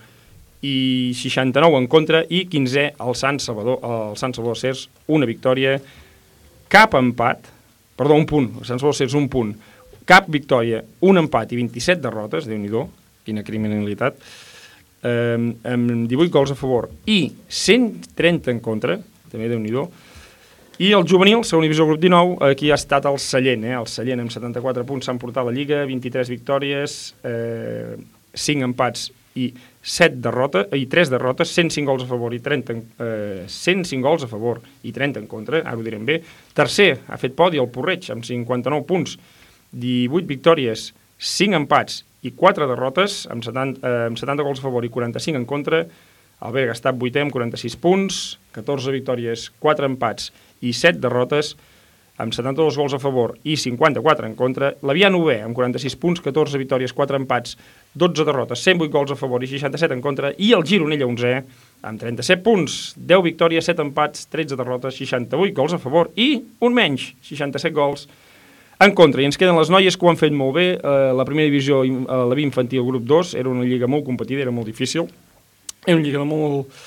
I 69 en contra i 15è el Sant Salvador, el Sant Salvador Cers, una victòria, cap empat, perdó, un punt, el Sant Salvador és un punt, cap victòria, un empat i 27 derrotes, déu nhi quina criminalitat, eh, amb 18 gols a favor i 130 en contra, també déu nhi i el juvenil, segona divisió grup 19, aquí ha estat el Sallent, eh? el Sallent amb 74 punts s'han portat la Lliga, 23 victòries, eh, 5 empats i 7 derrotes, i 3 derrotes, 105 gols a favor i 30, en- eh, 105 gols a favor i 30 en contra, ara ho direm bé. Tercer, ha fet podi el Porreig amb 59 punts, 18 victòries, 5 empats i 4 derrotes, amb 70, eh, amb 70 gols a favor i 45 en contra. El Berga estat vuitè amb 46 punts, 14 victòries, 4 empats i 7 derrotes, amb 72 gols a favor i 54 en contra. L'Avià novè, amb 46 punts, 14 victòries, 4 empats, 12 derrotes, 108 gols a favor i 67 en contra. I el Gironella 11è, amb 37 punts, 10 victòries, 7 empats, 13 derrotes, 68 gols a favor i un menys, 67 gols en contra. I ens queden les noies que ho han fet molt bé. Eh, la primera divisió, eh, la B infantil grup 2, era una lliga molt competida, era molt difícil. Era una lliga de molt,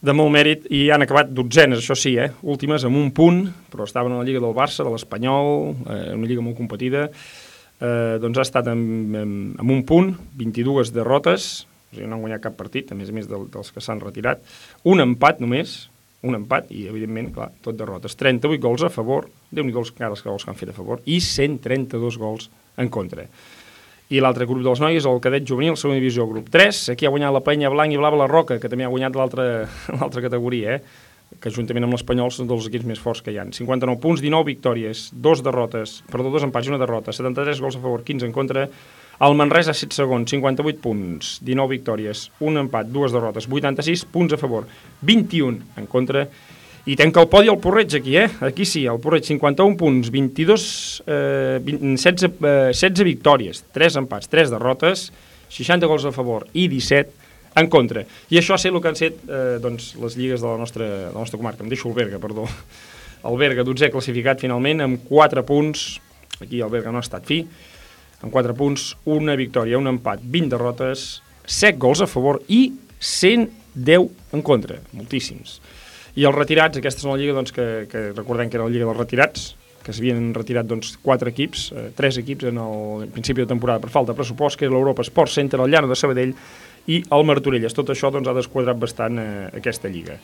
de molt mèrit i han acabat dotzenes, això sí, eh? últimes amb un punt, però estaven a la Lliga del Barça, de l'Espanyol, eh, una lliga molt competida, eh, doncs ha estat amb, amb, amb un punt, 22 derrotes, o sigui, no han guanyat cap partit, a més a més del, dels que s'han retirat, un empat només, un empat, i evidentment, clar, tot derrotes. 38 gols a favor, déu nhi els gols que han fet a favor, i 132 gols en contra. I l'altre grup dels nois, el cadet juvenil, segona divisió, grup 3. Aquí ha guanyat la penya blanc i blava la Roca, que també ha guanyat l'altra categoria, eh? que juntament amb l'Espanyol són dels equips més forts que hi ha. 59 punts, 19 victòries, dos derrotes, perdó, dos empats i una derrota, 73 gols a favor, 15 en contra. El Manresa, 7 segons, 58 punts, 19 victòries, un empat, dues derrotes, 86 punts a favor, 21 en contra. I tanca el podi el Porreig aquí, eh? Aquí sí, el Porreig, 51 punts, 22, eh, 20, 16, eh, 16 victòries, 3 empats, 3 derrotes, 60 gols a favor i 17 en contra. I això ha estat el que han set eh, doncs, les lligues de la nostra, de la nostra comarca. Em deixo el Berga, perdó. El Berga, 12è classificat finalment, amb 4 punts. Aquí el Berga no ha estat fi. Amb 4 punts, una victòria, un empat, 20 derrotes, 7 gols a favor i 110 en contra. Moltíssims. I els retirats, aquesta és una lliga doncs, que, que recordem que era la lliga dels retirats, que s'havien retirat doncs, quatre equips, eh, tres equips en el principi de temporada per falta de pressupost, que era l'Europa Sport Center, el Llano de Sabadell i el Martorelles. Tot això doncs, ha desquadrat bastant eh, aquesta lliga.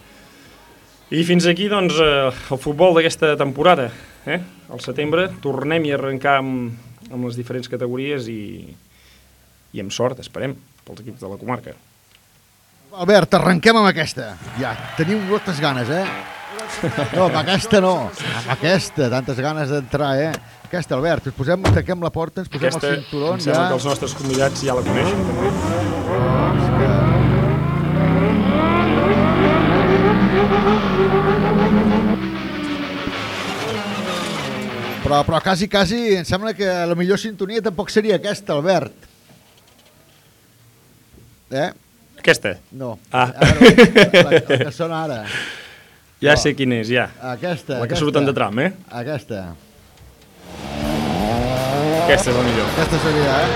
I fins aquí doncs, eh, el futbol d'aquesta temporada. Eh? Al setembre tornem i arrencar amb, amb les diferents categories i, i amb sort, esperem, pels equips de la comarca. Albert, arrenquem amb aquesta. Ja, teniu moltes ganes, eh? No, amb aquesta no. Amb aquesta, tantes ganes d'entrar, eh? Aquesta, Albert, ens posem, tanquem la porta, ens posem Aquesta, els cinturons, em sembla ja. que els nostres convidats ja la coneixen. també. Però, però quasi, quasi, em sembla que la millor sintonia tampoc seria aquesta, Albert. Eh? Aquesta? No. Ah. Ara, la, la que sona ara. Ja No. sé quina és, ja. Aquesta, La que aquesta. surten de tram, eh? Aquesta. Aquesta és la millor. Aquesta seria, eh?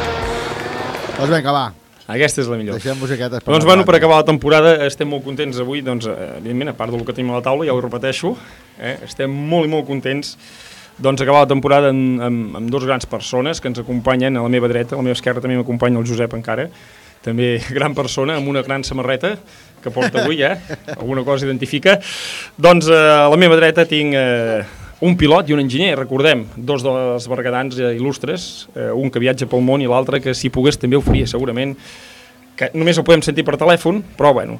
Doncs vinga, va. Aquesta és la millor. Deixem musiquetes per Doncs, la bueno, per acabar la temporada, estem molt contents avui, doncs, eh, evidentment, a part del que tenim a la taula, ja ho repeteixo, eh, estem molt i molt contents doncs, acabar la temporada amb, amb, amb dos grans persones que ens acompanyen a la meva dreta, a la meva esquerra també m'acompanya el Josep encara, també gran persona, amb una gran samarreta que porta avui, eh? alguna cosa identifica. Doncs eh, a la meva dreta tinc eh, un pilot i un enginyer, recordem, dos dels bergadans eh, il·lustres, eh, un que viatja pel món i l'altre que si pogués també ho faria segurament, que només el podem sentir per telèfon, però bueno.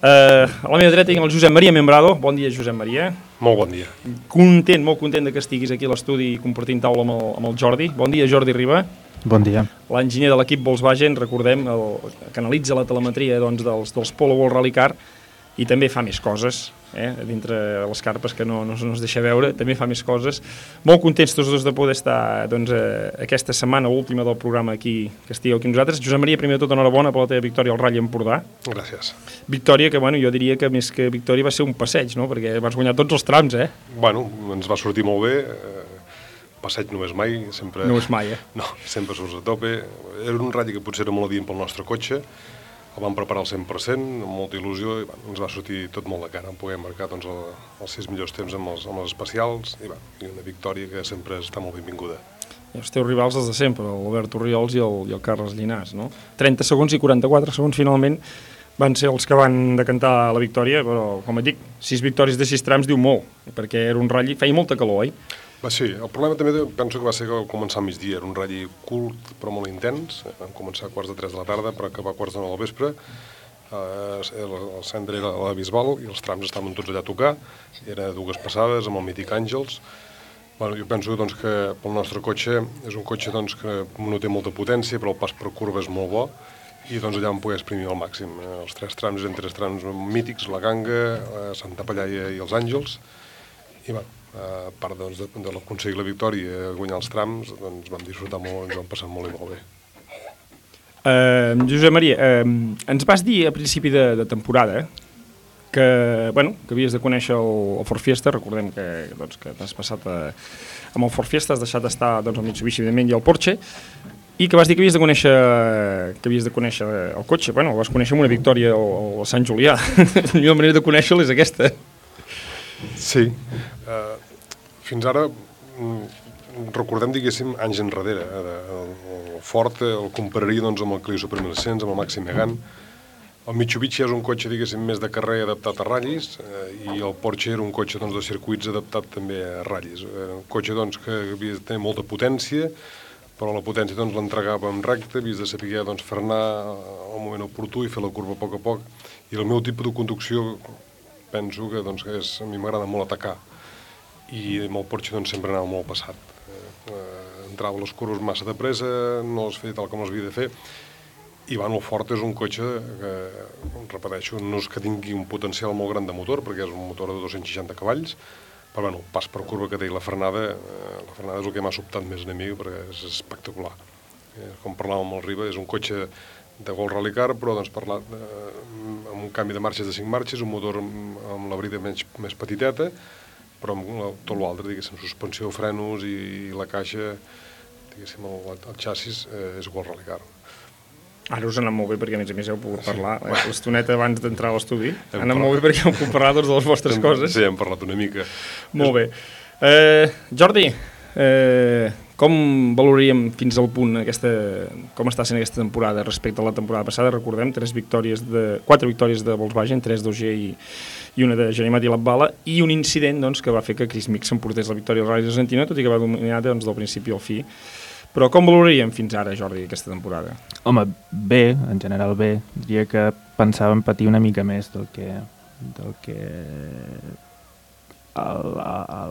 Eh, a la meva dreta tinc el Josep Maria Membrado. Bon dia, Josep Maria. Molt bon dia. Content, molt content de que estiguis aquí a l'estudi compartint taula amb el, amb el Jordi. Bon dia, Jordi Riba. Bon dia. L'enginyer de l'equip Volkswagen, recordem, el, que analitza la telemetria doncs, dels, dels Polo World Rally Car i també fa més coses, eh? dintre les carpes que no, no, no es deixa veure, també fa més coses. Molt contents tots dos de poder estar doncs, eh, aquesta setmana última del programa aquí, que estigueu aquí nosaltres. Josep Maria, primer de tot, enhorabona per la teva victòria al Rally Empordà. Gràcies. Victòria que, bueno, jo diria que més que victòria va ser un passeig, no? perquè vas guanyar tots els trams, eh? Bueno, ens va sortir molt bé. Eh, Passeig no és mai, sempre... No és mai, eh? No, sempre surts a tope. Era un ratll que potser era molt adient pel nostre cotxe, el vam preparar al 100%, amb molta il·lusió, i bueno, ens va sortir tot molt de cara, en poder marcar doncs, el, els sis millors temps amb els, amb els especials, i, bueno, i una victòria que sempre està molt benvinguda. I els teus rivals els de sempre, l'Albert Oriols i el, i el Carles Llinàs, no? 30 segons i 44 segons finalment van ser els que van decantar la victòria, però, com et dic, 6 victòries de 6 trams diu molt, perquè era un ratll, feia molta calor, oi? Va, sí, el problema també penso que va ser que al començar al migdia era un ratll curt però molt intens, Eh, vam començar a quarts de 3 de la tarda per acabar a quarts de 9 del vespre, eh, el, centre era la Bisbal i els trams estaven tots allà a tocar, era dues passades amb el mític Àngels, Bueno, jo penso doncs, que pel nostre cotxe és un cotxe doncs, que no té molta potència, però el pas per curva és molt bo, i doncs allà vam poder exprimir al màxim. Eh, Els tres trams eren tres trams mítics, la Ganga, eh, Santa Pallaia i els Àngels, i bueno, a part doncs, de, de l'aconseguir la victòria i guanyar els trams, doncs vam disfrutar molt, ens vam passar molt i molt bé. Uh, Josep Maria, uh, ens vas dir a principi de, de temporada que, bueno, que havies de conèixer el, el Ford Fiesta, recordem que, doncs, que t'has passat a, amb el Ford Fiesta, has deixat d'estar doncs, al Mitsubishi, evidentment, i al Porsche, i que vas dir que havies de conèixer, que havies de conèixer el cotxe. Bueno, el vas conèixer amb una victòria al, al Sant Julià. la millor manera de conèixer-lo és aquesta. Sí. Uh, fins ara mm, recordem, diguéssim, anys enrere. Ara, el, el Ford eh, el compararia doncs, amb el Clio Super 1100, amb el Maxi Megane. El Mitsubishi és un cotxe, diguéssim, més de carrer adaptat a ratllis eh, i el Porsche era un cotxe doncs, de circuits adaptat també a ratllis. Era un cotxe doncs, que havia de tenir molta potència, però la potència doncs, l'entregàvem recte, havies de saber doncs, frenar al moment oportú i fer la curva a poc a poc. I el meu tipus de conducció penso que, doncs, és, a mi m'agrada molt atacar i amb el Porsche doncs, sempre anava molt passat. Eh, eh, entrava a les curves massa de pressa, no es feia tal com es havia de fer, i el Ford és un cotxe que, repeteixo, no és que tingui un potencial molt gran de motor, perquè és un motor de 260 cavalls, però bueno, pas per curva que té la frenada, eh, la frenada és el que m'ha sobtat més a mi, perquè és espectacular. Eh, com parlàvem amb el Riba, és un cotxe de Gol Rally Car, però doncs, parlat, eh, amb un canvi de marxes de 5 marxes, un motor amb, amb la brida més, més petiteta, però amb tot l'altre, diguéssim, suspensió, frenos i, i la caixa, diguéssim, el, el xassis eh, és Rally Car. Ara us ha anat molt bé perquè a més a més heu pogut parlar eh, l'estoneta abans d'entrar a l'estudi. Ha anat molt bé perquè heu pogut parlar doncs, de les vostres Hem- coses. Sí, hem parlat una mica. Molt bé. Eh, Jordi, eh, com valoraríem fins al punt aquesta, com està sent aquesta temporada respecte a la temporada passada? Recordem, tres victòries de, quatre victòries de Volkswagen, tres d'Auger i, i una de i Labbala, i un incident doncs, que va fer que Chris Mix s'emportés la victòria al Rally d'Argentina, tot i que va dominar doncs, del principi al fi. Però com valoraríem fins ara, Jordi, aquesta temporada? Home, bé, en general bé. Diria que pensàvem patir una mica més del que, del que a,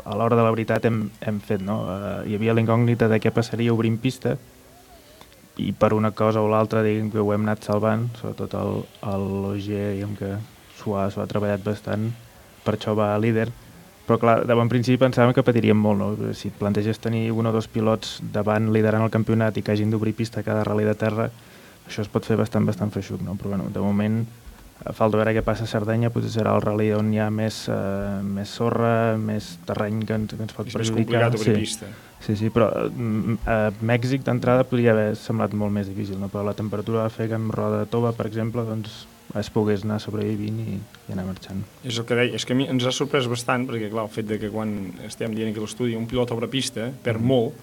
a, l'hora de la veritat hem, hem fet. No? Uh, hi havia la incògnita de què passaria obrint pista i per una cosa o l'altra diguem que ho hem anat salvant, sobretot el, el l'OG, diguem que s'ho ha, ha treballat bastant, per això va líder, però clar, de bon principi pensàvem que patiríem molt, no? Si et planteges tenir un o dos pilots davant liderant el campionat i que hagin d'obrir pista cada rally de terra, això es pot fer bastant, bastant feixuc, no? Però bueno, de moment eh, falta veure què passa a Sardenya, potser serà el rally on hi ha més, eh, més sorra, més terreny que ens, que ens pot És més perjudicar. complicat obrir sí. pista. Sí, sí, però mm, a Mèxic d'entrada podria haver semblat molt més difícil, no? però la temperatura va fer que amb roda de tova, per exemple, doncs es pogués anar sobrevivint i, i anar marxant. És el que deia, és que a mi ens ha sorprès bastant, perquè clar, el fet de que quan estem dient a l'estudi un pilot obre pista perd molt,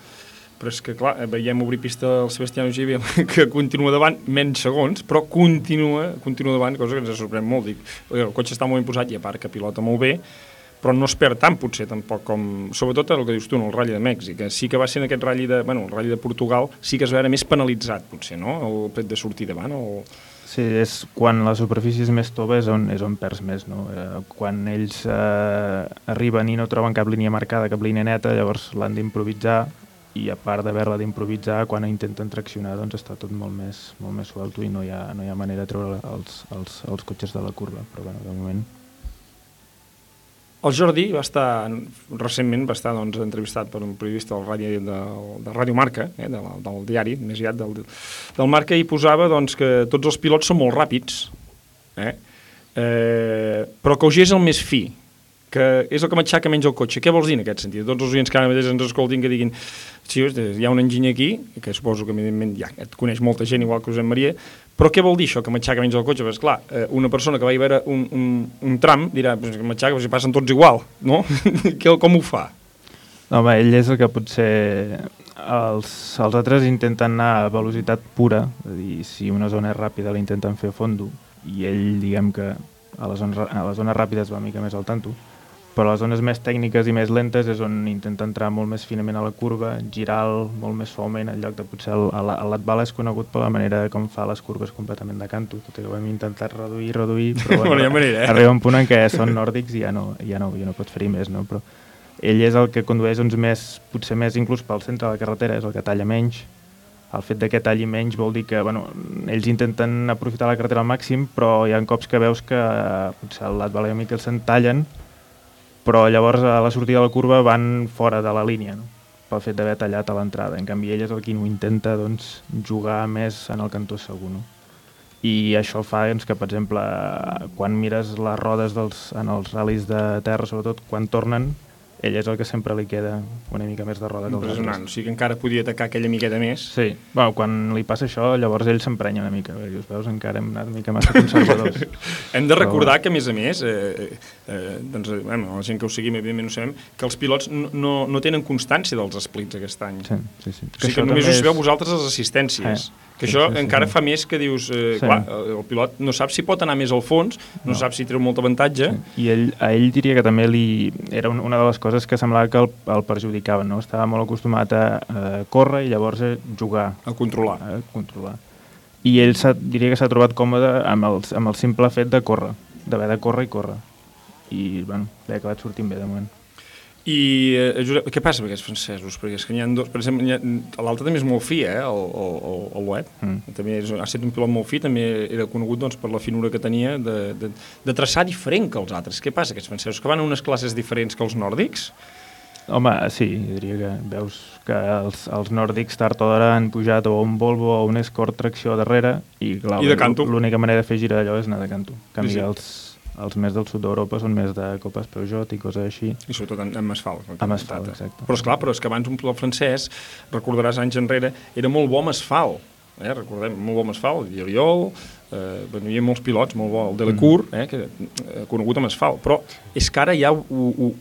però és que clar, veiem obrir pista el Sebastián Ogier que continua davant menys segons, però continua, continua davant, cosa que ens sorprèn molt. Dic, el cotxe està molt imposat i a part que pilota molt bé, però no es perd tant potser tampoc com... Sobretot el que dius tu, en el Rally de Mèxic, que sí que va ser en aquest Rally de... Bueno, el Rally de Portugal sí que es va veure més penalitzat, potser, no? El fet de sortir davant o... Sí, és quan la superfície és més tova és on, és on perds més, no? Eh, quan ells eh, arriben i no troben cap línia marcada, cap línia neta, llavors l'han d'improvisar i a part d'haver-la d'improvisar, quan intenten traccionar doncs està tot molt més, molt més suelto i no hi ha, no hi ha manera de treure els, els, els cotxes de la curva, però bueno, de moment... El Jordi va estar, recentment va estar doncs, entrevistat per un periodista del ràdio, de, de Ràdio Marca, eh, de, la- del diari, més aviat del, del Marca, i posava doncs, que tots els pilots són molt ràpids, eh? Eh, però que Auger és el més fi. que és el que m'aixaca menys el cotxe. Què vols dir en aquest sentit? Tots els oients que ara mateix ens escoltin que diguin sí, hi ha un enginyer aquí, que suposo que evidentment ja et coneix molta gent igual que Josep Maria, però què vol dir això, que m'aixaca menys el cotxe? Perquè, clar, eh, una persona que va a veure un, un, un tram dirà, pues, pues, si passen tots igual, no? com ho fa? No, home, ell és el que potser els, els altres intenten anar a velocitat pura, és a dir, si una zona és ràpida la intenten fer a fondo, i ell, diguem que a les, zones, a les zones ràpides va mica més al tanto, però les zones més tècniques i més lentes és on intenta entrar molt més finament a la curva, girar el, molt més suaument, en lloc de potser Latbala és conegut per la manera com fa les curves completament de canto, tot i que ho hem intentat reduir, reduir, però Bueno, hi ha manera, eh? arriba un punt en què són nòrdics i ja no, ja no, ja no pot fer-hi més, no? però ell és el que condueix doncs, més, potser més inclús pel centre de la carretera, és el que talla menys, el fet de que talli menys vol dir que bueno, ells intenten aprofitar la carretera al màxim, però hi ha cops que veus que eh, potser el Latvala i el Mikkelsen tallen, però llavors a la sortida de la curva van fora de la línia, no? pel fet d'haver tallat a l'entrada. En canvi, ell és el qui no intenta doncs, jugar més en el cantó segur. No? I això fa doncs, que, per exemple, quan mires les rodes dels, en els ral·lis de terra, sobretot quan tornen, ell és el que sempre li queda una mica més de roda que els altres. o sigui que encara podia atacar aquella miqueta més. Sí, bueno, quan li passa això, llavors ell s'emprenya una mica, perquè us veus, encara hem anat una mica massa conservadors. Hem de recordar que, a més a més, eh, eh, doncs, eh, bueno, la gent que ho seguim, evidentment ho sabem, que els pilots no, no, no tenen constància dels splits aquest any. Sí, sí, sí. O sigui que, només us veu vosaltres les assistències. Eh, que sí, això sí, sí, encara sí. fa més que dius, eh, Sí. clar, el, pilot no sap si pot anar més al fons, no, No. sap si treu molt avantatge, I ell, a ell diria que també li, era un, una de les coses que semblava que el, el perjudicava, no? Estava molt acostumat a, a córrer i llavors a jugar. A controlar. A controlar. I ell diria que s'ha trobat còmode amb el, amb el simple fet de córrer, d'haver de córrer i córrer. I, bueno, li ha acabat sortint bé de moment. I, eh, Josep, què passa amb aquests francesos? Perquè és que n'hi ha dos... Per exemple, l'altre també és molt fi, eh, el, el, el, el Loeb. Mm. També és, ha estat un pilot molt fi, també era conegut doncs, per la finura que tenia de, de, de traçar diferent que els altres. Què passa, aquests francesos? Que van a unes classes diferents que els nòrdics? Home, sí, diria que veus que els, els nòrdics tard o d'hora han pujat o un Volvo o un Escort tracció darrere i, clar, l'única manera de fer girar allò és anar de canto. En canvi, Sí, sí. els, els més del sud d'Europa són més de copes Peugeot i coses així. I sobretot amb, amb asfalt. Amb asfalt, exacte. Però, esclar, però és que abans un pilot francès, recordaràs anys enrere, era molt bo amb asfalt. Eh? Recordem, molt bo amb asfalt, Oriol, eh, hi havia molts pilots, molt bo, el Delacour, eh, que, eh, conegut amb asfalt, però és que ara ja ho, ho,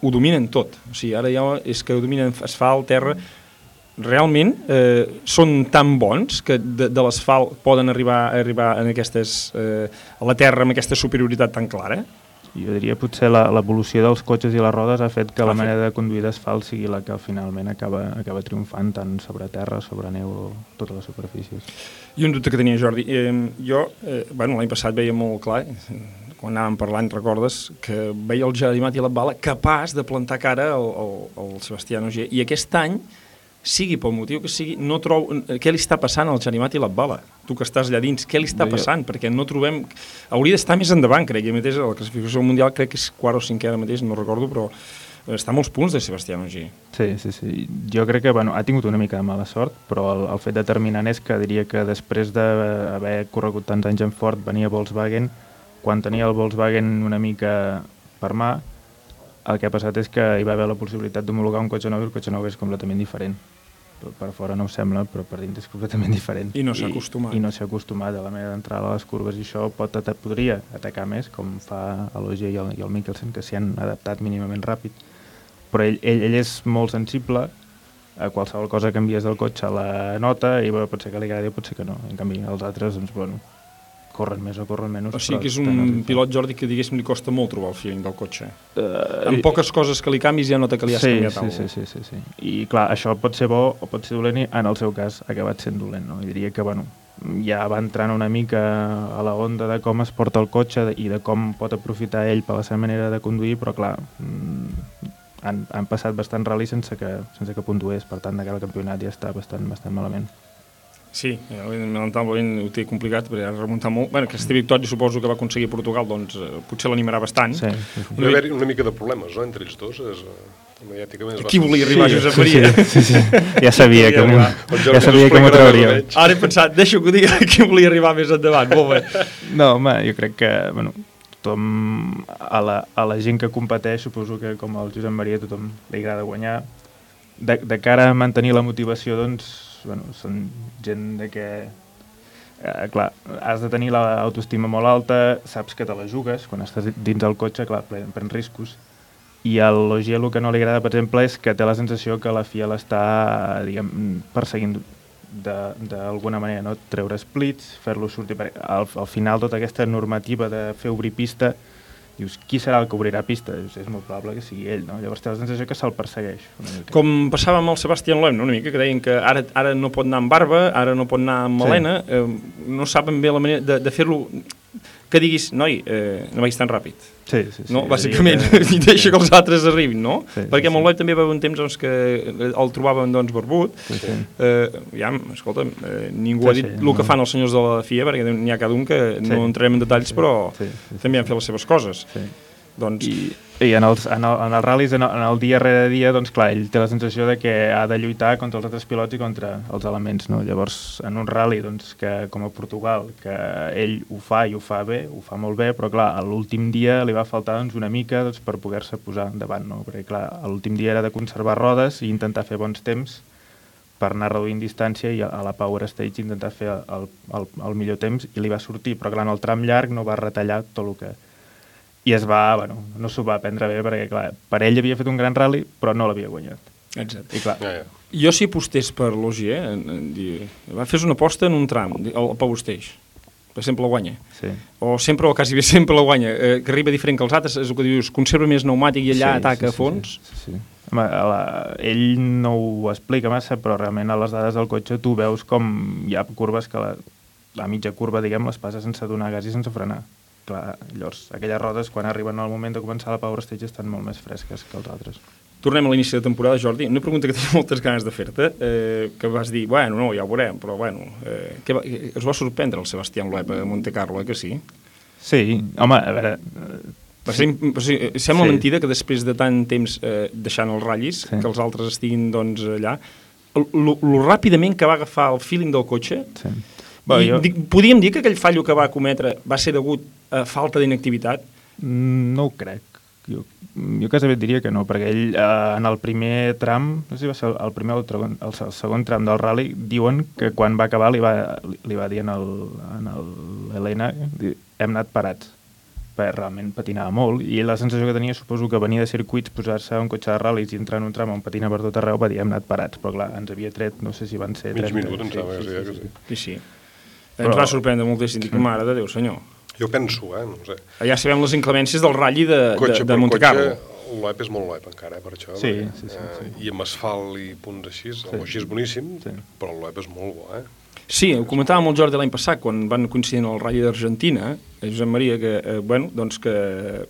ho dominen tot. O sigui, ara ja és que ho dominen asfalt, terra... Realment eh, són tan bons que de, de l'asfalt poden arribar, arribar en aquestes, eh, a la terra amb aquesta superioritat tan clara? Jo diria potser l'evolució dels cotxes i les rodes ha fet que Ha la fet. manera de conduir d'asfalt sigui la que finalment acaba, acaba triomfant tant sobre terra, sobre neu o totes les superfícies. I un dubte que tenia Jordi, eh, jo, eh, bueno, l'any passat veia molt clar, quan anàvem parlant, recordes, que veia el Gerard i la Bala capaç de plantar cara al, al, al Sebastià Noger, i aquest any, sigui pel motiu que sigui, no trobo... eh, Què li està passant al Gerimat i la Bala? Tu que estàs allà dins, què li està passant? Perquè no trobem... Hauria d'estar més endavant, crec, i a mateix a la classificació mundial crec que és quart o cinquè ara mateix, no recordo, però està a molts punts de Sebastià Noger. Sí, sí, sí. Jo crec que bueno, ha tingut una mica de mala sort, però el, el fet determinant és que diria que després d'haver corregut tants anys en Ford, venia Volkswagen, quan tenia el Volkswagen una mica per mà, el que ha passat és que hi va haver la possibilitat d'homologar un cotxe nou i el cotxe nou és completament diferent. Per, fora no ho sembla, però per dintre és completament diferent. I no s'ha acostumat. I no s'ha acostumat a la manera d'entrar a les curves i això pot podria atacar més, com fa l'OG i el, i el Mikkelsen, que s'hi han adaptat mínimament ràpid. Però ell, ell, ell és molt sensible a qualsevol cosa que envies del cotxe la nota i bueno, pot ser que li agradi o pot ser que no. En canvi, els altres, doncs, bueno, corren més o corren menys. O sigui que és un pilot, Jordi, que diguéssim li costa molt trobar el feeling del cotxe. Uh, amb poques coses que li canvis ja nota que li has sí, canviat sí, alguna sí, sí, sí, sí. I clar, això pot ser bo o pot ser dolent i en el seu cas ha acabat sent dolent. No? I diria que bueno, ja va entrant una mica a la onda de com es porta el cotxe i de com pot aprofitar ell per la seva manera de conduir, però clar, mm, han, han passat bastant ral·li sense que, sense que puntués, per tant, de cara al campionat ja està bastant, bastant malament. Sí, eh, lamentablement ho té complicat, perquè ha remuntat molt. Bueno, aquesta victòria suposo que va aconseguir Portugal, doncs eh, potser l'animarà bastant. Sí, Hi va haver una mica de problemes, no?, entre ells dos. És, eh, mediàticament Qui volia arribar, Sí, Josep Maria? sí, sí, sí. Ja sabia que arribar. Ja sabia que m'ho menys. Ara he pensat, deixo que ho digui qui volia arribar més endavant. Molt bé. No, home, jo crec que, bueno, tothom, a la, a la gent que competeix, suposo que com el Josep Maria, tothom li agrada guanyar. De, de cara a mantenir la motivació, doncs, bueno, són gent de que eh, clar, has de tenir l'autoestima molt alta, saps que te la jugues, quan estàs dins del cotxe, clar, pren, riscos, i a l'Ogier el que no li agrada, per exemple, és que té la sensació que la FIA l'està, diguem, perseguint d'alguna manera, no? treure splits, fer-lo sortir... perquè Al, al final, tota aquesta normativa de fer obrir pista, dius, qui serà el que obrirà pista? Dius, és molt probable que sigui ell, no? Llavors té la sensació que se'l persegueix. Com passava amb el Sebastián Loeb, no? una mica, que deien que ara, ara no pot anar amb barba, ara no pot anar amb Sí. melena, eh, no saben bé la manera de, de fer-lo... Que diguis, noi, eh, no vagis tan ràpid. Sí, sí, sí. No, bàsicament, que- i deixa sí. que els altres arribin, no? Sí, Perquè sí, amb el Loeb també va haver un temps doncs, que el trobaven doncs, barbut. Sí, sí. Eh, ja, escolta'm, eh, ningú Sí, ha dit sí, el no. que fan els senyors de la FIA, perquè n'hi ha cada un que Sí. no entrarem en detalls, però Sí, sí, sí, també han fet les seves coses. Sí. Doncs... I, i en, els, en, el, en els ral·lis, en el, en el dia rere dia, doncs clar, ell té la sensació de que ha de lluitar contra els altres pilots i contra els elements, no? Llavors, en un rally, doncs, que, com a Portugal, que ell ho fa i ho fa bé, ho fa molt bé, però clar, l'últim dia li va faltar doncs, una mica doncs, per poder-se posar endavant, no? Perquè clar, l'últim dia era de conservar rodes i intentar fer bons temps per anar reduint distància i a la Power Stage intentar fer el, el, el millor temps i li va sortir, però clar, en el tram llarg no va retallar tot el que, i es va, bueno, no s'ho va prendre bé perquè, clar, per ell havia fet un gran rally, però no l'havia guanyat. Exacte. I clar, Ja, ja. Jo si apostés per l'Ogier, en, dir, va fes una aposta en un tram, el, Pau Esteix, que sempre la guanya. Sí. O sempre, o quasi bé sempre la guanya, eh, que arriba diferent que els altres, és el que dius, conserva més pneumàtic i allà Sí, ataca sí, a fons. Sí, sí, sí. Home, a la, ell no ho explica massa, però realment a les dades del cotxe tu veus com hi ha curves que la, la mitja curva, diguem, les passa sense donar gas i sense frenar. Clar, llavors, aquelles rodes, quan arriben al moment de començar la Power Stage, estan molt més fresques que els altres. Tornem a l'inici de temporada, Jordi. Una pregunta que tenia moltes ganes de fer-te, eh, que vas dir, bueno, no, ja ho veurem, però bueno, eh, va, eh, us va sorprendre el Sebastián Loeb a Monte Carlo, eh, que sí? Sí, home, a veure... Va ser, o sigui, sembla Sí. mentida que després de tant temps eh, deixant els ratllis, Sí. que els altres estiguin doncs, allà, lo, lo ràpidament que va agafar el feeling del cotxe, Sí. Bueno, jo- dic, podíem dir que aquell fallo que va cometre va ser degut a falta d'inactivitat? Mm, No ho crec. Jo, jo quasi diria que no, perquè ell eh, en el primer tram, no sé si va ser el primer o el, segon, el, el segon tram del rally, diuen que quan va acabar li va, li, li va dir en el- en el- hem anat parats perquè realment patinava molt i la sensació que tenia suposo que venia de circuits posar-se a un cotxe de ral·lis i entrar en un tram on patina per tot arreu va dir hem anat parats, però clar, ens havia tret no sé si van ser Mig 30 minut, em sembla que sí, que sí. Sí, sí. Però- Ens va sorprendre moltíssim, dic, mare de Déu, senyor. Jo penso, eh, no sé. Ja sabem les inclemències del ratll de, de, Cotxe de per Monte cotxe, l'OEP és molt l'OEP encara, eh, per això. Sí, perquè, sí, sí, eh, I amb asfalt i punts així, Sí. sí. és boníssim, Sí. però l'OEP és molt bo, eh? Sí, ho comentàvem amb el Jordi l'any passat, quan van coincidir en el ratll d'Argentina, eh, Josep Maria, que, eh, bueno, doncs que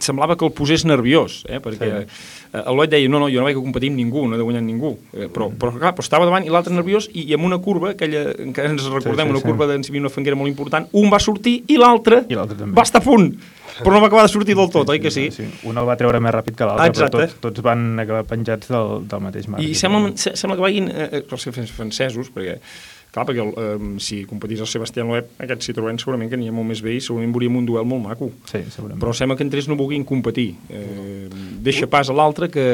semblava que el posés nerviós, eh, perquè Sí. eh, deia, no, no, jo no vaig competir amb ningú, no he de guanyar ningú, eh, però, però, clar, però estava davant i l'altre nerviós i, i amb una curva, aquella, que ens recordem, sí, una sí. curva d'en una fanguera molt important, un va sortir i l'altre va estar a punt, però no va acabar de sortir del tot, oi que sí? sí. Un el va treure més ràpid que l'altre, però Exacte. tots, tots van acabar penjats del, del mateix marc. I sembla, se- sembla que vagin eh, eh, els francesos, perquè clar, perquè el, eh, si competís el Sebastián Loeb, aquest Citroën segurament que aniria molt més bé i segurament veuríem un duel molt maco. Sí, segurament. Però sembla que entre ells no vulguin competir. Eh, deixa pas a l'altre que...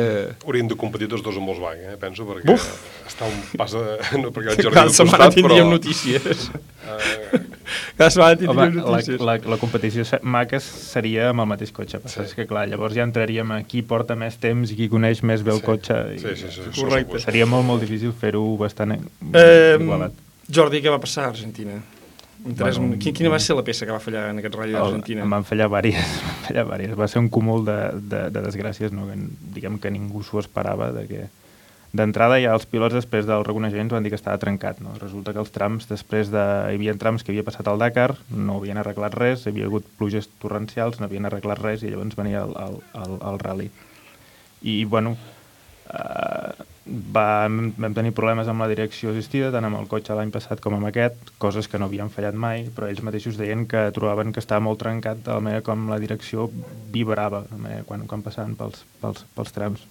Haurien de competir tots dos amb Volkswagen, eh, penso, perquè Buf! està un pas de... No, perquè el Jordi Cada setmana costat, tindríem però... notícies. Eh, Cada setmana tindríem Home, la, notícies. la, la competició se- maca seria amb el mateix cotxe. Sí. És que, clar, llavors ja entraríem a qui porta més temps i qui coneix més bé el Sí. cotxe. I Sí, sí, sí, Correcte. Seria molt, molt difícil fer-ho bastant Eh, igualat. Jordi, què va passar a Argentina? Interès, Bueno, quina va ser la peça que va fallar en aquest ratll d'Argentina? Van fallar em van fallar vàries. Va ser un cúmul de, de, de desgràcies, no? que, diguem que ningú s'ho esperava, de que d'entrada ja els pilots després del reconeixement van dir que estava trencat. No? Resulta que els trams, després de... Hi havia trams que havia passat al Dakar, no havien arreglat res, hi havia hagut pluges torrencials, no havien arreglat res i llavors venia el, el, el, el rally. I, bueno, eh, vam, vam tenir problemes amb la direcció assistida, tant amb el cotxe l'any passat com amb aquest, coses que no havien fallat mai, però ells mateixos deien que trobaven que estava molt trencat de la manera com la direcció vibrava quan, quan passaven pels, pels, pels trams.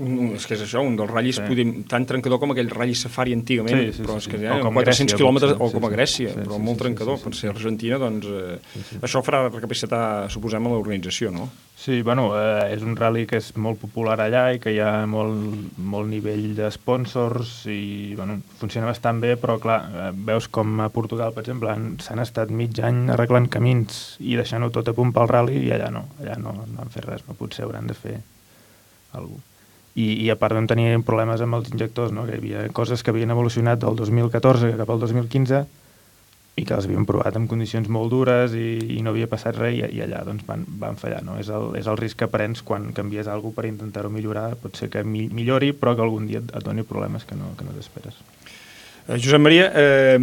Un, és que és això, un dels ratllis Sí. sí. podem, tan trencador com aquell ratll safari antigament, Sí, sí, però sí, és que sí. ja, O com 400 Grècia, quilòmetres, potser, o com a sí, sí. Grècia, Sí, però sí, molt sí, trencador. sí, sí, per ser Argentina, doncs, eh, això farà recapacitar, suposem, a l'organització, no? Sí, bueno, eh, és un rally que és molt popular allà i que hi ha molt, molt nivell de sponsors i bueno, funciona bastant bé, però clar, eh, veus com a Portugal, per exemple, han- s'han estat mig any arreglant camins i deixant-ho tot a punt pel rally i allà no, allà no, no han fet res, no potser hauran de fer alguna. I, i a part no tenien problemes amb els injectors, no? que hi havia coses que havien evolucionat del 2014 cap al 2015 i que les havien provat en condicions molt dures i, i no havia passat res i, i allà doncs, van, van fallar. No? És, el, és el risc que prens quan canvies alguna per intentar-ho millorar. Pot ser que mi, millori, però que algun dia et, et doni problemes que no, que no t'esperes. Eh, Josep Maria, eh,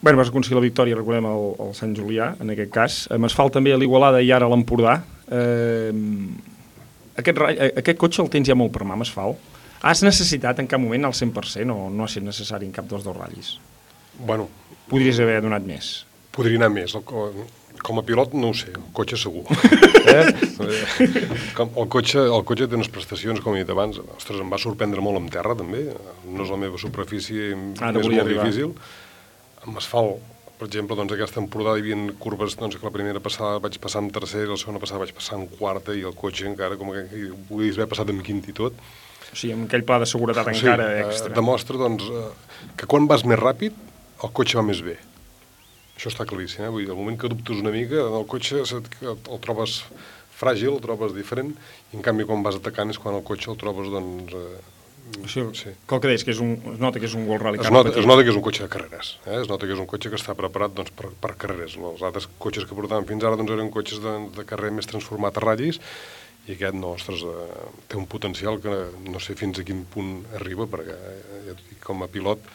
bueno, vas aconseguir la victòria, recordem, al, al Sant Julià, en aquest cas. Eh, es fa també a l'Igualada i ara a l'Empordà. Eh, aquest, eh, aquest cotxe el tens ja molt per mà, Masfal. Has necessitat en cap moment al 100% o no ha estat necessari en cap dels dos ratllis? Bueno, Podries haver donat més. podria anar més. El, com a pilot no ho sé, el cotxe segur. eh? Com, el, cotxe, el cotxe té unes prestacions, com he dit abans, ostres, em va sorprendre molt amb terra també, no és la meva superfície, Ara és volia molt arribar. difícil. Amb asfalt, per exemple, doncs aquesta temporada hi havia curves doncs, que la primera passada vaig passar en tercera, la segona passada vaig passar en quarta i el cotxe encara com que hi podies haver passat en quint i tot. O sigui, amb aquell pla de seguretat encara eh, extra. demostra doncs, eh, que quan vas més ràpid, el cotxe va més bé. Això està claríssim, eh? Vull dir, al moment que dubtes una mica, el cotxe el trobes fràgil, el trobes diferent, i en canvi quan vas atacant és quan el cotxe el trobes, doncs... Eh, O sigui, sí. el que deies, que és un, es nota que és un World Rally es nota, es nota que és un cotxe de carreres, eh? es nota que és un cotxe que està preparat doncs, per, per carreres. Els altres cotxes que portàvem fins ara doncs, eren cotxes de, de carrer més transformat a ratllis, i aquest, no, ostres, eh, té un potencial que no sé fins a quin punt arriba, perquè eh, ja dic, com a pilot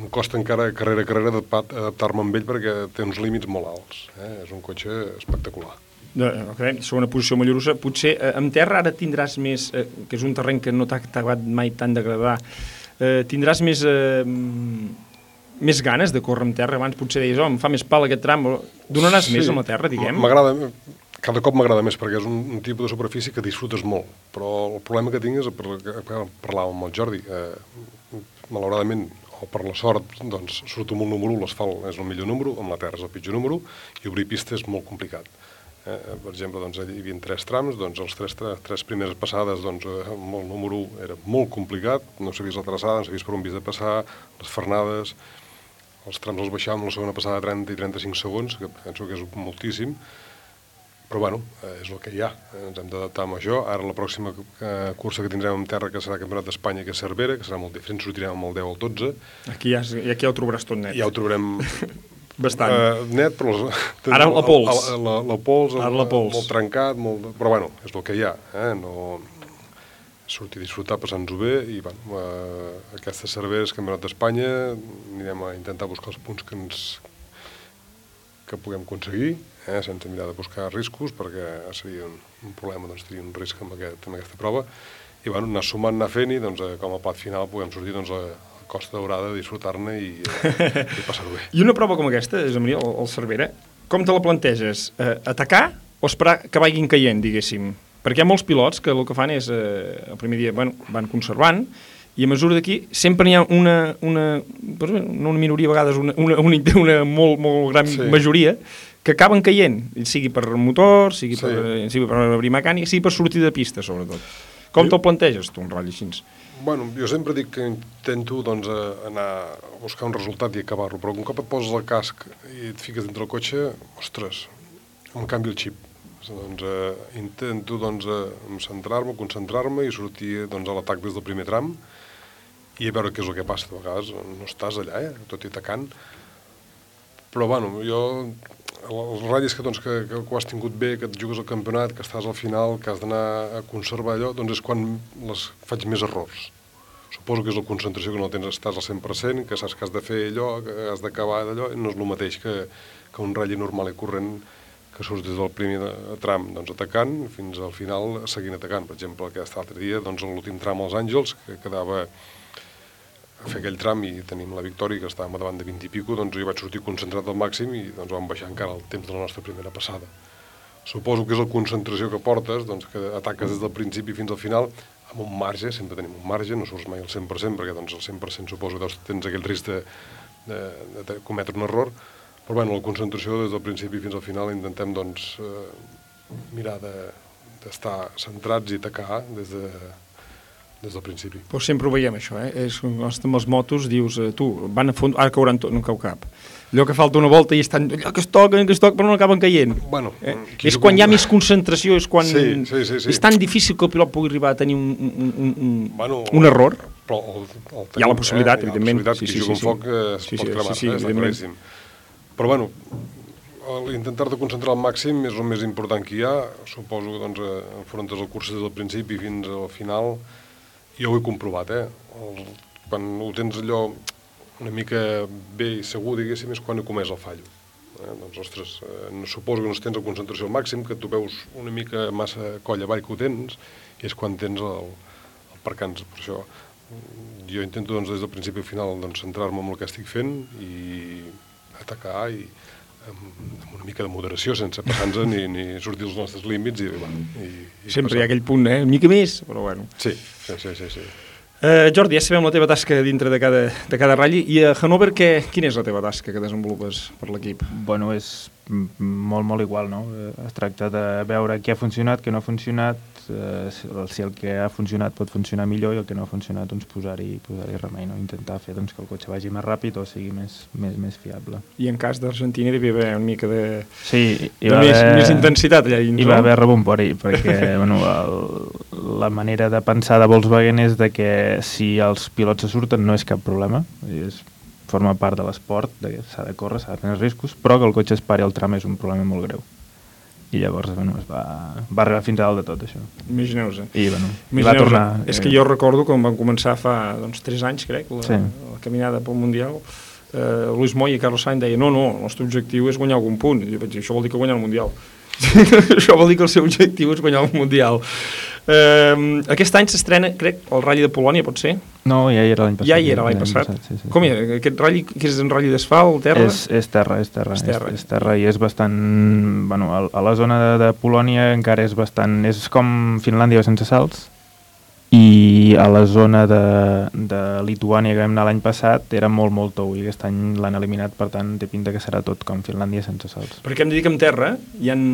em costa encara carrera a carrera adaptar- adaptar-me amb ell perquè té uns límits molt alts. Eh? És un cotxe espectacular. De, okay, segona posició Mollerussa. Potser eh, amb terra ara tindràs més, eh, que és un terreny que no t'ha acabat mai tant d'agradar, eh, tindràs més, eh, més ganes de córrer amb terra. Abans potser deies, oh, em fa més pal aquest tram. Donaràs més amb la terra, diguem? M'agrada, cada cop m'agrada més perquè és un, un tipus de superfície que disfrutes molt, però el problema que tinc és, per, per parlar amb el Jordi, eh, malauradament, o per la sort, doncs surto amb un número, l'asfalt és el millor número, amb la terra és el pitjor número, i obrir pista és molt complicat. Eh, per exemple, doncs, hi havia tres trams, doncs els tres, tres, primeres passades, doncs, eh, amb el número era molt complicat, no sabies la traçada, no sabies per on havies de passar, les frenades, els trams els baixàvem la segona passada de 30 i 35 segons, que penso que és moltíssim, però bueno, eh, és el que hi ha, ens hem d'adaptar amb això. Ara la pròxima eh, cursa que tindrem en terra, que serà Campionat d'Espanya, que és Cervera, que serà molt diferent, sortirem amb el 10 al 12. Aquí ja, i aquí ja ho trobaràs tot net. Ja ho trobarem Bastant. eh, net, però... els- Ara la pols. La, la, la pols, Ara la pols. molt trencat, molt, però bueno, és el que hi ha. Eh? No, sortir a disfrutar passant-nos bé i bueno, eh, aquesta Cervera és Campionat d'Espanya, anirem a intentar buscar els punts que ens que puguem aconseguir, eh, sense mirar de buscar riscos, perquè seria un, un problema, doncs tenir un risc amb, aquest, amb aquesta prova, i bueno, anar sumant, anar fent, i doncs, eh, com a plat final puguem sortir doncs, a, a Costa Daurada, disfrutar-ne i, eh, i passar-ho bé. I una prova com aquesta, Josep Maria, el, el Cervera, com te la planteges? Eh, atacar o esperar que vagin caient, diguéssim? Perquè hi ha molts pilots que el que fan és, eh, el primer dia, bueno, van conservant, i a mesura d'aquí sempre n'hi ha una, una, doncs, no una minoria, a vegades una, una, una, una molt, molt gran sí. majoria, que acaben caient, sigui per motor, sigui, Sí. per, eh, sigui per obrir mecànic, sigui per sortir de pista, sobretot. Com te'l planteges, tu, un ratll així? Bueno, jo sempre dic que intento doncs, eh, anar a buscar un resultat i acabar-lo, però un cop et poses el casc i et fiques dintre el cotxe, ostres, em canvia el xip. Doncs, eh, intento doncs, eh, centrar-me, concentrar-me i sortir doncs, a l'atac des del primer tram i a veure què és el que passa. De vegades no estàs allà, eh, tot i atacant. Però, bueno, jo els ratllis que, doncs, que, que, ho has tingut bé, que et jugues al campionat, que estàs al final, que has d'anar a conservar allò, doncs és quan les faig més errors. Suposo que és la concentració que no tens, estàs al 100%, que saps que has de fer allò, que has d'acabar d'allò, no és el mateix que, que un ratll normal i corrent que surts des del primer tram doncs, atacant fins al final seguint atacant. Per exemple, aquest altre dia, doncs, l'últim tram als Àngels, que quedava a fer aquell tram i tenim la victòria, que estàvem davant de 20 i pico, doncs jo vaig sortir concentrat al màxim i doncs vam baixar encara el temps de la nostra primera passada. suposo que és la concentració que portes, doncs que ataques des del principi fins al final, amb un marge, sempre tenim un marge, no surts mai al 100%, perquè doncs el 100% suposo que tens aquell risc de, de, de, cometre un error, però bueno, la concentració des del principi fins al final intentem doncs, eh, mirar de- d'estar de, centrats i atacar des de, des del principi. Però sempre ho veiem, això, eh? És, com amb les motos, dius, eh, tu, van a fons, ara cauran tot, no cau cap. Allò que falta una volta i estan, allò que es toquen, que es toquen, però no acaben caient. Bueno, eh? És quan hi ha més concentració, és quan... Sí, sí, sí, sí. És tan difícil que el pilot pugui arribar a tenir un, un, un, un, Bueno, un error. Però el, el Hi ha la possibilitat, eh? Hi ha evidentment. La possibilitat Sí, sí, sí, un foc eh, es sí, pot sí, cremar, sí, sí, eh? està evidentment. claríssim. Però bueno, el- intentar-te concentrar al màxim és el més important que hi ha. Suposo que doncs, eh, enfrontes el curs des del principi fins al final. Jo ho he comprovat, eh? El, quan ho tens allò una mica bé i segur, diguéssim, és quan he comès el fallo. Eh? Doncs, ostres, eh, no, suposo que no tens la concentració al màxim, que tu veus una mica massa coll avall que ho tens, i és quan tens el, el percans. Per això mm, jo intento doncs, des del principi al final doncs, centrar-me en el que estic fent i atacar i amb, amb una mica de moderació, sense passar-nos ni, ni sortir dels nostres límits. I, bueno, i, i Sempre hi ha aquell punt, eh? Una mica més, però bueno. Sí, sí, sí, sí. sí. Eh, Jordi, ja sabem la teva tasca dintre de cada, de cada ratll i a Hannover què, quina és la teva tasca que desenvolupes per l'equip? Bueno, és molt, molt igual, no? Eh, Es tracta de veure què ha funcionat, què no ha funcionat, eh, si el- que ha funcionat pot funcionar millor i el que no ha funcionat, doncs posar-hi posar remei, no? Intentar fer doncs, que el cotxe vagi més ràpid o sigui més, més, més fiable. I en cas d'Argentina hi devia haver una mica de, Sí, hi de va més, haver, més intensitat allà dins, Hi va no? haver rebombori, perquè bueno, el, la manera de pensar de Volkswagen és de que si els pilots se surten no és cap problema, és, forma part de l'esport, de s'ha de córrer, s'ha de prendre riscos, però que el cotxe es pari al tram és un problema molt greu. I llavors bueno, es va, va arribar fins a dalt de tot això. Imagineu-vos. eh? I, bueno, i Imagineu-vos, va tornar... És eh, que jo recordo quan van començar fa doncs, 3 anys, crec, la, Sí. la caminada pel Mundial, eh, Luis Moy i Carlos Sainz deien no, no, el nostre objectiu és guanyar algun punt. I jo vaig dir, això vol dir que guanyar el Mundial. això vol dir que el seu objectiu és guanyar el Mundial. Eh, aquest any s'estrena, crec, el Rally de Polònia, pot ser? No, ja hi era l'any passat. Ja hi era l'any passat. sí, sí, Com hi era? Aquest rally, que és un rally d'asfalt, terra? És, és terra, és terra, És terra. És, és terra i és bastant... Bueno, a, a la zona de, de Polònia encara és bastant... És com Finlàndia sense salts i a la zona de, de Lituània que vam anar l'any passat era molt, molt tou i aquest any l'han eliminat, per tant té pinta que serà tot com Finlàndia sense salts. Perquè hem de dir que en terra hi han...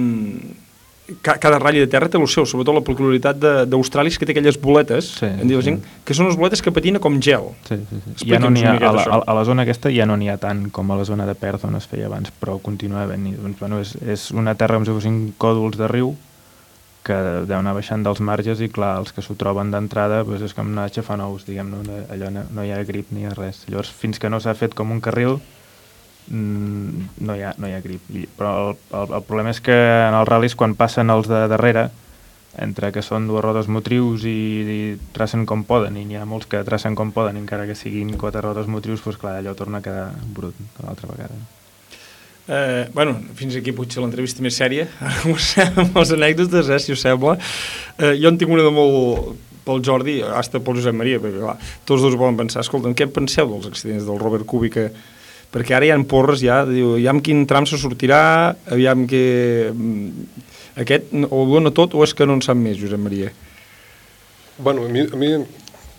Ca cada ratll de terra té el seu, sobretot la peculiaritat d'Austràlia és que té aquelles boletes, sí, en diu la gent, que són les boletes que patina com gel. Sí, sí, sí. Ja no ha, a, la, això. a la zona aquesta ja no n'hi ha tant com a la zona de Perth on es feia abans, però continua -hi. Doncs, bueno, és, és una terra com si fossin còdols de riu que deu anar baixant dels marges i clar, els que s'ho troben d'entrada doncs és com anar a aixafar nous, diguem no, allò no, no hi ha grip ni hi ha res. Llavors, fins que no s'ha fet com un carril, no, hi ha, no hi ha grip. Però el, el, el problema és que en els ral·lis, quan passen els de darrere, entre que són dues rodes motrius i, i tracen com poden, i n'hi ha molts que tracen com poden, encara que siguin quatre rodes motrius, doncs clar, allò torna a quedar brut l'altra vegada. Eh, bueno, fins aquí potser l'entrevista més sèria. Amb les anècdotes, eh, si us sembla. Eh, jo en tinc una de molt pel Jordi, hasta pel Josep Maria, perquè clar, tots dos volen pensar, escolta, què en penseu dels accidents del Robert Kubica? Perquè ara hi ha porres ja, diu, aviam quin tram se sortirà, aviam que... mm, Aquest o ho dona tot o és que no en sap més, Josep Maria? Bueno, a mi, a mi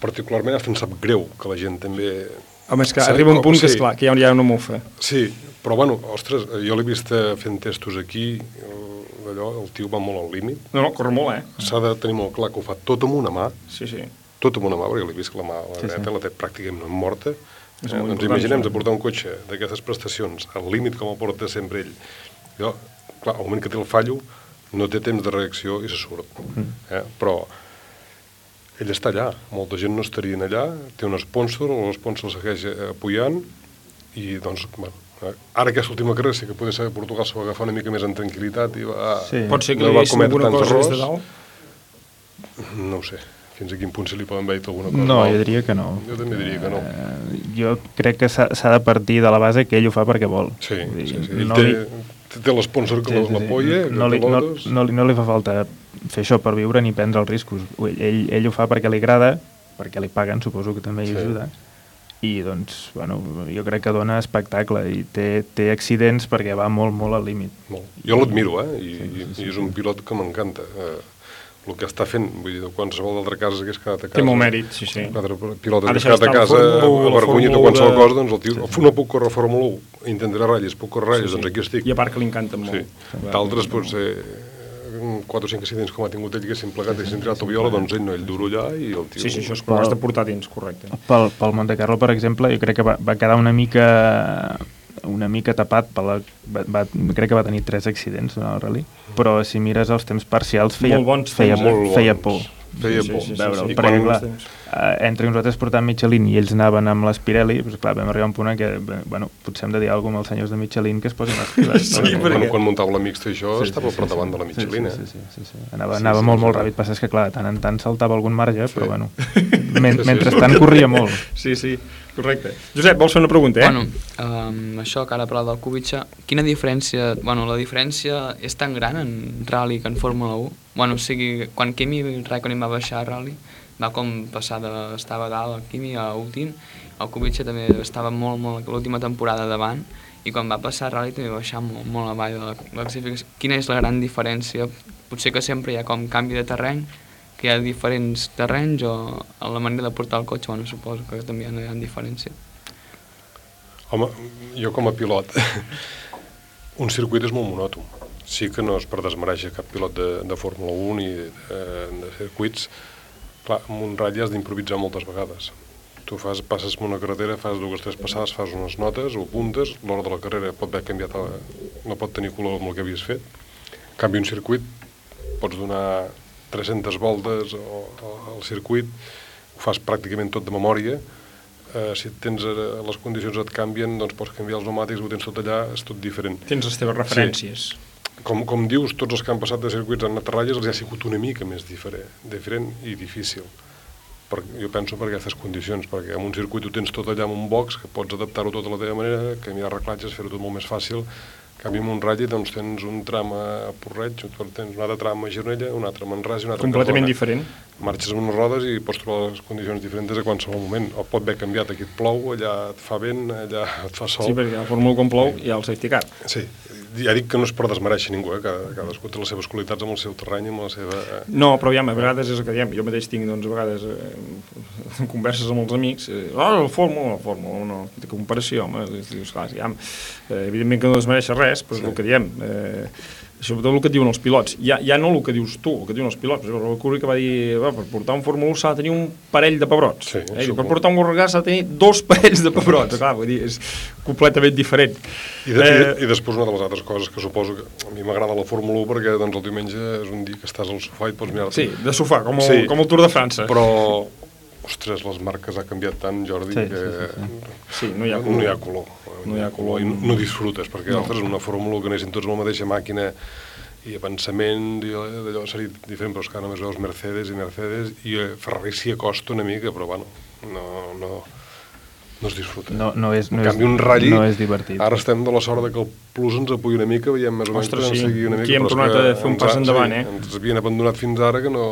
particularment hasta em sap greu que la gent també... Home, és que Sí, arriba un punt que, sí. esclar, que hi ha, hi ha una mofa. Sí, però bueno, ostres, jo l'he vist fent testos aquí, allò, el tio va molt al límit. No, no, corre molt, eh? S'ha de tenir molt clar que ho fa tot amb una mà. Sí, sí. Tot amb una mà, perquè l'he vist que la mà, la Sí, sí. dreta, la té pràcticament morta. És Eh, doncs important, imaginem això. de portar un cotxe d'aquestes prestacions al límit com el porta sempre ell. Jo, clar, al moment que té el fallo, no té temps de reacció i se surt. Mm. Eh? Però ell està allà, molta gent no estarien allà, té un sponsor, l'sponsor el segueix eh, apoyant, i doncs, bueno, eh, ara aquesta última carrera sí que poder ser Portugal s'ho va agafar una mica més en tranquil·litat i va, Sí. Pot ser que no li va cometre tants errors. dalt? No ho sé, fins a quin punt se li poden dit alguna cosa. No, jo diria que no. Jo també diria que no. Eh, jo crec que s'ha de partir de la base que ell ho fa perquè vol. Sí, dir, sí, sí. No té, li, té l'esponsor que sí, l'apoya, no, li, no, no, li, no li fa falta fer això per viure ni prendre els riscos. Ell, ell, ell ho fa perquè li agrada, perquè li paguen, suposo que també hi Sí. ajuda, i doncs, bueno, jo crec que dona espectacle i té, té accidents perquè va molt, molt al límit. Molt. Jo l'admiro, eh? I, sí, sí, sí, i és un pilot que m'encanta. Eh, el que està fent, vull dir, qualsevol d'altra casa que és quedat a casa. Té molt mèrit, sí, sí. Quatre pilotes Ha quedat a casa, Fórmula 1, la avergonyit o Fórmula 1 qualsevol de- cosa, doncs el tio, sí, no puc córrer a Fórmula 1, intentaré ratlles, puc córrer ratlles, Sí, sí. doncs aquí estic. I a part que li encanten molt. Sí. D'altres, potser, eh, 4 o 5 accidents com ha tingut ell, que haguessin plegat i haguessin tirat el viola, doncs ell no, ell duro allà i el tio... Sí, sí, això és però has de portar dins, correcte. Pel, pel Monte Carlo, per exemple, jo crec que va, va quedar una mica una mica tapat per la, va, va, crec que va tenir tres accidents durant el rally però si mires els temps parcials feia, Molt bons feia, temps, eh? feia por bons. Feia por. Sí, sí, sí, veure'l, sí. I perquè clar, eh, entre nosaltres portant Michelin i ells anaven amb les Pirelli doncs clar, vam arribar a un punt en què bueno, potser hem de dir alguna cosa amb els senyors de Michelin que es posin les piles Sí, no? quan, quan muntava la mixta i això, Sí, estava sí, per sí, davant sí. de la Sí, Michelin, sí, eh? sí, sí, sí. Anava, Sí, anava sí, molt, sí, molt sí. ràpid, passa que clar, tant en tant saltava algun marge, però bueno, Sí, men sí, mentrestant sí. corria molt. Sí, sí, correcte. Josep, vols fer una pregunta, eh? Bueno, um, això que ara parlat del Kubica, quina diferència... Bueno, la diferència és tan gran en rally que en Fórmula 1? Bueno, o sigui, quan Kimi Raikkonen va baixar a rally, va com passar de... a dalt el Kimi a últim, el Kubica també estava molt, molt l'última temporada davant, i quan va passar a rally també va baixar molt, molt avall de la classificació. Quina és la gran diferència? Potser que sempre hi ha com canvi de terreny, que hi ha diferents terrenys o la manera de portar el cotxe, bueno, suposo que també hi ha diferència. Home, jo com a pilot, un circuit és molt monòton. Sí que no és per desmereixer cap pilot de, de Fórmula 1 ni de, de circuits. Clar, amb un ratll has d'improvisar moltes vegades. Tu fas, passes per una carretera, fas dues o tres passades, fas unes notes o puntes, l'hora de la carrera pot haver canviat, a, no pot tenir color amb el que havies fet. En canvi, un circuit, pots donar 300 voltes o, o, al circuit, ho fas pràcticament tot de memòria, eh, si tens eh, les condicions et canvien, doncs pots canviar els pneumàtics, ho tens tot allà, és tot diferent. Tens les teves referències. Sí. Com, com dius, tots els que han passat de circuits han anat a ratlles els ha sigut una mica més diferent, diferent i difícil. Per, jo penso per aquestes condicions, perquè en un circuit ho tens tot allà en un box, que pots adaptar-ho tot a la teva manera, canviar reclatges, fer-ho tot molt més fàcil. Canvi, un ratll doncs, tens un tram a Porreig, tens un altre tram a Gironella, un altre a Manresa i un altre Completament diferent. Marxes amb unes rodes i pots trobar les condicions diferents a qualsevol moment. O pot haver canviat, aquí et plou, allà et fa vent, allà et fa sol. Sí, perquè a Fórmula 1 com plou hi ha el safety car. Sí, ja dic que no és per desmereixer ningú, eh? Cada, cadascú té les seves qualitats amb el seu terreny, amb la seva... Eh... No, però ja, a vegades és el que diem. Jo mateix tinc, doncs, a vegades eh, converses amb els amics. Eh, oh, el Fórmula, el Fórmula 1, de comparació, home. Dius, clar, ja, eh, evidentment que no desmereixes res, però és el que diem. Eh, sobretot el que et diuen els pilots. Ja, ja no el que dius tu, el que diuen els pilots. Per exemple, el Curri que va dir, va, per portar un Fórmula 1 s'ha de tenir un parell de pebrots. Sí, eh? suposo. Per portar un Gorgà s'ha de tenir dos parells de pebrots. Clar, vull dir, és completament diferent. I, de, Eh, i, I després una de les altres coses que suposo que a mi m'agrada la Fórmula 1 perquè doncs, el diumenge és un dia que estàs al sofà i pots mirar Sí, de sofà, com el- com el Tour de França. Però, ostres, les marques ha canviat tant, Jordi, Sí, que sí, sí, sí. Sí, no hi ha no, color. hi ha color. No hi ha color. I no, no disfrutes, perquè No. no. altres una Fórmula 1 que anessin tots amb la mateixa màquina i avançament i d'allò seria diferent, però és que ara només veus Mercedes i Mercedes i eh, Ferrari s'hi acosta una mica, però bueno, no, no, no es disfruta. No- no és- en no és- canvi, un ratll, no és divertit. ara estem de la sort de que el plus ens apoyi una mica, veiem més o menys Ostres, que ens sí. seguir una mica. Aquí hem tornat a fer un ens pas endavant, sí, eh? Ens havien abandonat fins ara que no...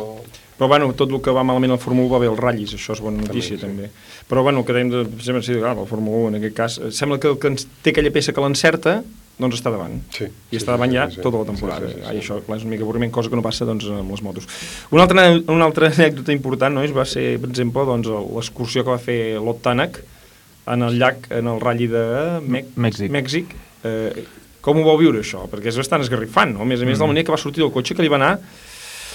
Però bueno, tot el que va malament al Fórmula 1 va bé als ratllis, això és bona notícia també. Però bueno, el que dèiem de, exemple, sí, clar, el Fórmula 1 en aquest cas, eh, sembla que el que ens té aquella peça que l'encerta, doncs està davant. Sí, I sí, està davant sí, ja sí, sí. tota la temporada. Sí, sí, sí, Ai, això clar, és una mica avorriment, cosa que no passa doncs, amb les motos. Una altra, una altra anècdota important no, és, va ser, per exemple, doncs, l'excursió que va fer l'Ot Tanak en el llac, en el ratll de Mec Mèxic. Mèxic. Eh, com ho vau viure, això? Perquè és bastant esgarrifant, no? A més a més, de la Mm. manera que va sortir del cotxe, que li va anar...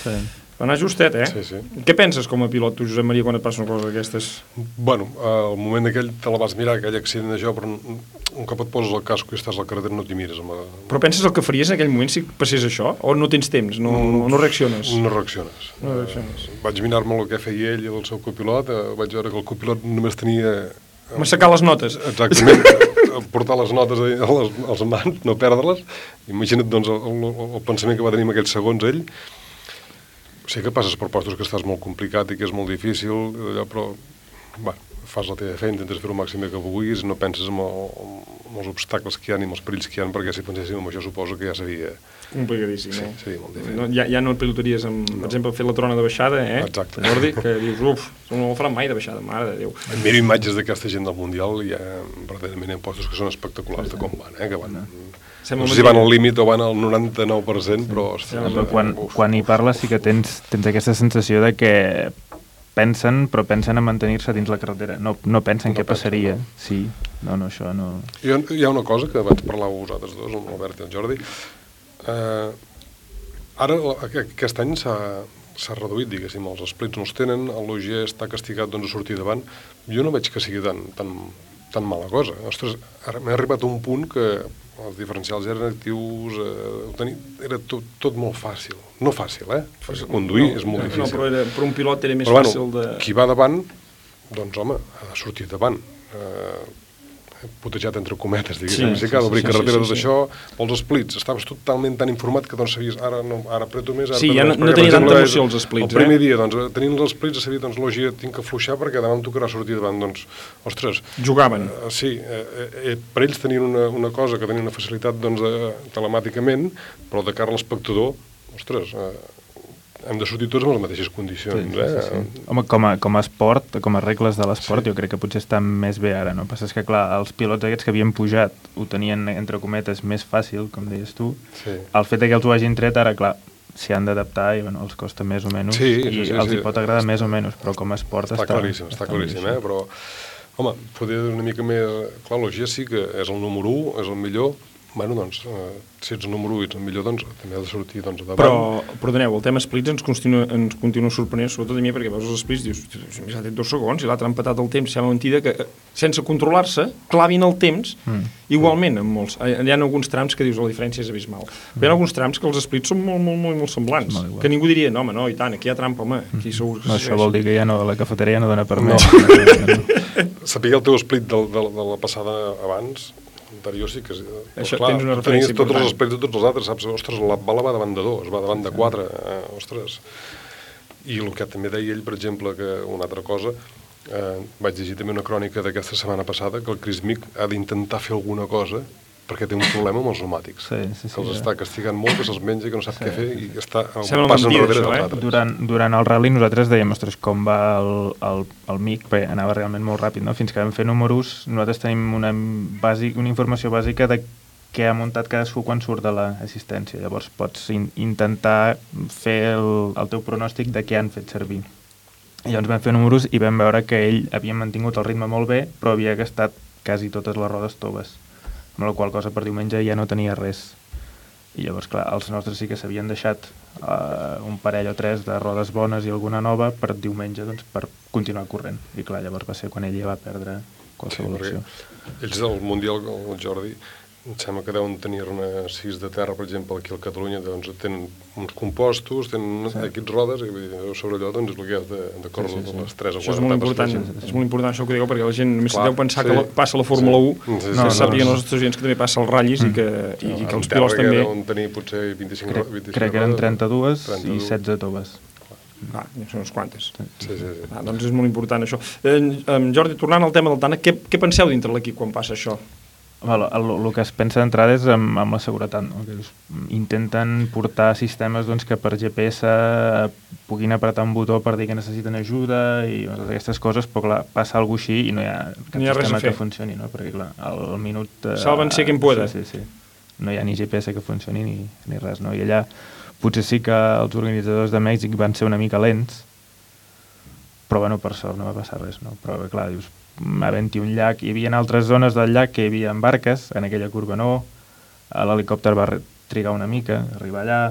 Sí. Va anar justet, eh? Sí, sí. Què penses com a pilot, tu, Josep Maria, quan et passen coses d'aquestes? Bueno, al moment aquell te la vas mirar, aquell accident d'això, però un un cop et poses el casco i estàs a la carretera no t'hi mires. Amb la... Però penses el que faries en aquell moment si passés això? O no tens temps? No, no, no reacciones? No reacciones. No reacciones. Vaig mirar-me el que feia ell i el seu copilot, eh, vaig veure que el copilot només tenia... M'assecar les notes. Exactament, portar les notes a les, als mans, no perdre-les. Imagina't doncs, el, el, el pensament que va tenir en aquells segons ell. Sé que passes per postos que estàs molt complicat i que és molt difícil, allò, però va, fas la teva feina, intentes fer el màxim que puguis, no penses en, el, en els obstacles que hi ha ni en els perills que hi ha, perquè si penséssim en això suposo que ja seria... Complicadíssim, sí, eh? seria molt difícil. No, ja, ja no et pilotaries, amb, no. per exemple, fer la trona de baixada, eh? Exacte. Jordi, que dius, uf, no ho faran mai de baixada, mare de Déu. Miro imatges d'aquesta gent del Mundial i hi ha verdaderament impostos que són espectaculars de com van, eh? Que van... Sembla no sé si van al límit o van al 99%, però... Ostres, Però quan, quan hi parles sí que tens, tens aquesta sensació de que pensen, però pensen en mantenir-se dins la carretera. No, no pensen no què passaria. Sí, no, no, això no... Hi ha, hi ha una cosa que abans parlàveu vosaltres dos, amb l'Albert i el Jordi. Eh, ara, aquest any s'ha s'ha reduït, diguéssim, els splits no els tenen, el Logier està castigat doncs, a sortir davant. Jo no veig que sigui tan, tan, tan mala cosa. Ostres, m'he arribat a un punt que els diferencials eren actius, eh, ho teni, era tot, tot molt fàcil. No fàcil, eh? Perquè conduir és molt no, difícil. No, però era, per un pilot era més Però fàcil de... Qui va davant, doncs home, ha de sortir davant. Eh, putejat entre cometes, diguéssim. Sí, Sí, sí, que ha d'obrir sí, sí, carretera, sí, tot sí. això, pels splits. Estaves totalment tan informat que doncs sabies, ara, no, ara apreto més, ara Sí, ja no- més, no tenia tanta emoció els splits, El primer eh? dia, doncs, tenint els splits, sabia, doncs, lògia, tinc que fluixar perquè demà em tocarà sortir davant, doncs, ostres... Jugaven. Eh, sí, eh, eh, per ells tenien una, una cosa que tenien una facilitat, doncs, de, telemàticament, però de cara a l'espectador, ostres, eh, hem de sortir tots amb les mateixes condicions, Sí, eh? sí, sí. Home, com a, com a esport, com a regles de l'esport, sí. jo crec que potser està més bé ara, no? El que passa és que, clar, els pilots aquests que havien pujat ho tenien, entre cometes, més fàcil, com deies tu. Sí. El fet que els ho hagin tret, ara, clar, s'hi han d'adaptar i, bueno, els costa més o menys Sí, i sí, sí, els sí. hi pot agradar més o menys, però com a esport està, està... claríssim, està claríssim, eh? però home, poder una mica més clar, l'Ogia sí que és el número 1 és el millor, bueno, doncs eh, si ets el número 1 i ets el millor, doncs també ha de sortir doncs, davant. Però, perdoneu, el tema splits ens continua, ens continua sorprenent, sobretot a mi, perquè veus els splits i dius, "Hosti, m'ha tret dos segons i l'altre ha empatat el temps, sembla mentida que, eh, sense controlar-se, clavin el temps, Mm. igualment, en molts. Hi hi ha alguns trams que dius la diferència és abismal. Però hi ha alguns trams que els splits són molt, molt, molt, molt semblants, Molt que ningú diria, no, home, no, i tant, aquí hi ha trampa, home, aquí segur que No, això vol dir que ja no, la cafeteria no dona per No. més. Saber el teu split de, de, de la passada abans, anterior sí que és... Això clar, tens una tenies referència tots els splits de tots els altres, saps? Ostres, la bala va davant de dos, va davant de quatre, eh, ostres. I el que també deia ell, per exemple, que una altra cosa, eh, vaig llegir també una crònica d'aquesta setmana passada, que el Chris Mick ha d'intentar fer alguna cosa perquè té un problema amb els pneumàtics. Sí, sí, sí, que els ja. està castigant molt, que se'ls menja, que no sap Sí. què fer i està Sembla un pas mentida, enrere això, dels eh? altres. Durant, durant el rally nosaltres dèiem, ostres, com va el, el, el MIC, perquè anava realment molt ràpid, no? Fins que vam fer números, nosaltres tenim una, bàsic, una informació bàsica de què ha muntat cadascú quan surt de l'assistència. Llavors pots in, intentar fer el, el teu pronòstic de què han fet servir. I llavors vam fer números i vam veure que ell havia mantingut el ritme molt bé, però havia gastat quasi totes les rodes toves, amb la qual cosa per diumenge ja no tenia res. I llavors, clar, els nostres sí que s'havien deixat uh, un parell o tres de rodes bones i alguna nova per diumenge, doncs, per continuar corrent. I clar, llavors va ser quan ell ja va perdre qualsevol perquè opció. Ells del Mundial, el Jordi, em sembla que deuen tenir una 6 de terra, per exemple, aquí a Catalunya, doncs tenen uns compostos, tenen sí. equips rodes, i vull dir, sobre allò doncs, és el que has de, de córrer sí, sí, sí. les 3 o 4 Això és molt important, és molt important això que digueu, perquè la gent només Clar, deu pensar sí. que la, passa la Fórmula 1, Sí, sí, que sí, no, sàpiguen no. els nostres gens que també passa els ratllis i que, i, i que els pilots també... deuen tenir potser 25, Crec, 25 crec que eren rodes, 32, 32. i 16 toves. Ah, ja són uns quantes. Sí, sí, sí. Ah, doncs és molt important això. Eh, eh, Jordi, tornant al tema del Tana, què, què penseu dintre l'equip quan passa això? El, el, el que es pensa d'entrada és amb, amb la seguretat, no? que és, intenten portar sistemes doncs, que per GPS puguin apretar un botó per dir que necessiten ajuda i totes aquestes coses, però clar, passa alguna així i no hi ha cap No hi ha sistema que funcioni, no? perquè clar, al, minut... Eh, Sálvanse quien pueda. Sí, sí, sí. No hi ha ni GPS que funcioni ni, ni res, no? I allà potser sí que els organitzadors de Mèxic van ser una mica lents, però bueno, per sort no va passar res, no? Però clar, dius, havent-hi un llac, hi havia altres zones del llac que hi havia barques, en aquella curva no, l'helicòpter va trigar una mica arribar allà,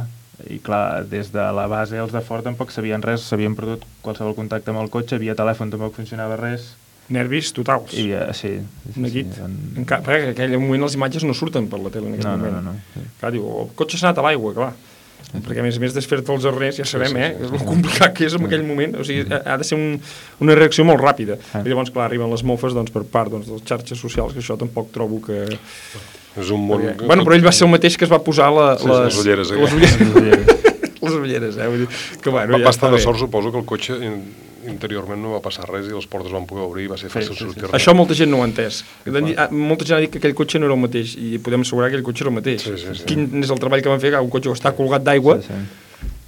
i clar, des de la base els de fort tampoc sabien res, s'havien perdut qualsevol contacte amb el cotxe, via telèfon tampoc funcionava res. Nervis totals. I, uh, sí, sí, sí, Neguit. sí, van... Encara, perquè en aquell moment les imatges no surten per la tele en aquell No, no, moment. no, no, sí. Clar, diu, el cotxe s'ha anat a l'aigua, clar. Perquè a més a més desfer-te els arrers, ja sabem, eh? el complicat que és en aquell moment. O sigui, ha de ser un, una reacció molt ràpida. Ah. I llavors, clar, arriben les mofes doncs, per part doncs, de les xarxes socials, que això tampoc trobo que... És un món... Perquè, bueno, però ell va ser el mateix que es va posar la, Sí, sí, les ulleres, eh? Les ulleres, les ulleres, eh? Vull dir que, bueno, va, ja va estar de bé. sort, suposo, que el cotxe in- interiorment no va passar res i les portes van poder obrir i va ser fàcil Sí, sí, sí. sortir Això molta gent no ho ha entès. Dit- ah, Molta gent ha dit que aquell cotxe no era el mateix i podem assegurar que aquell cotxe era el mateix. Sí, sí, sí. Quin és el treball que van fer? Que un cotxe que està colgat d'aigua. Sí, sí.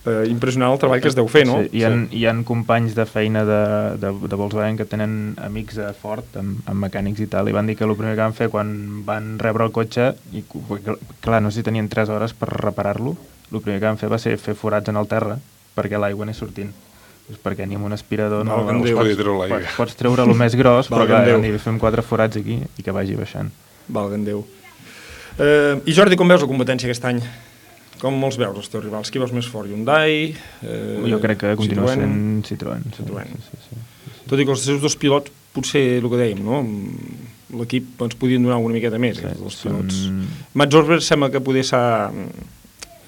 Eh, impressionant el treball que es deu fer, no? Sí, hi, ha, hi ha companys de feina de, de, de Volkswagen que tenen amics a Ford, amb, amb mecànics i tal, i van dir que el primer que van fer quan van rebre el cotxe, i clar, no sé si tenien 3 hores per reparar-lo, el primer que van fer va ser fer forats en el terra perquè l'aigua anés sortint. Doncs perquè ni amb un aspirador no, no treure l'aigua. pots, pots treure el més gros, però clar, Déu. dir, fem quatre forats aquí i que vagi baixant. Valga'm Déu. Eh, I Jordi, com veus la competència aquest any? Com els veus, els teus rivals? Qui veus més fort? Hyundai? Eh, jo crec que continua Citroën? sent Citroën. Sí, Citroën. Sí, sí, sí. Tot i que els seus dos pilots, potser el que dèiem, no? l'equip ens podien donar una miqueta més, sí, els pilots. Mats Orber sembla que poder s'ha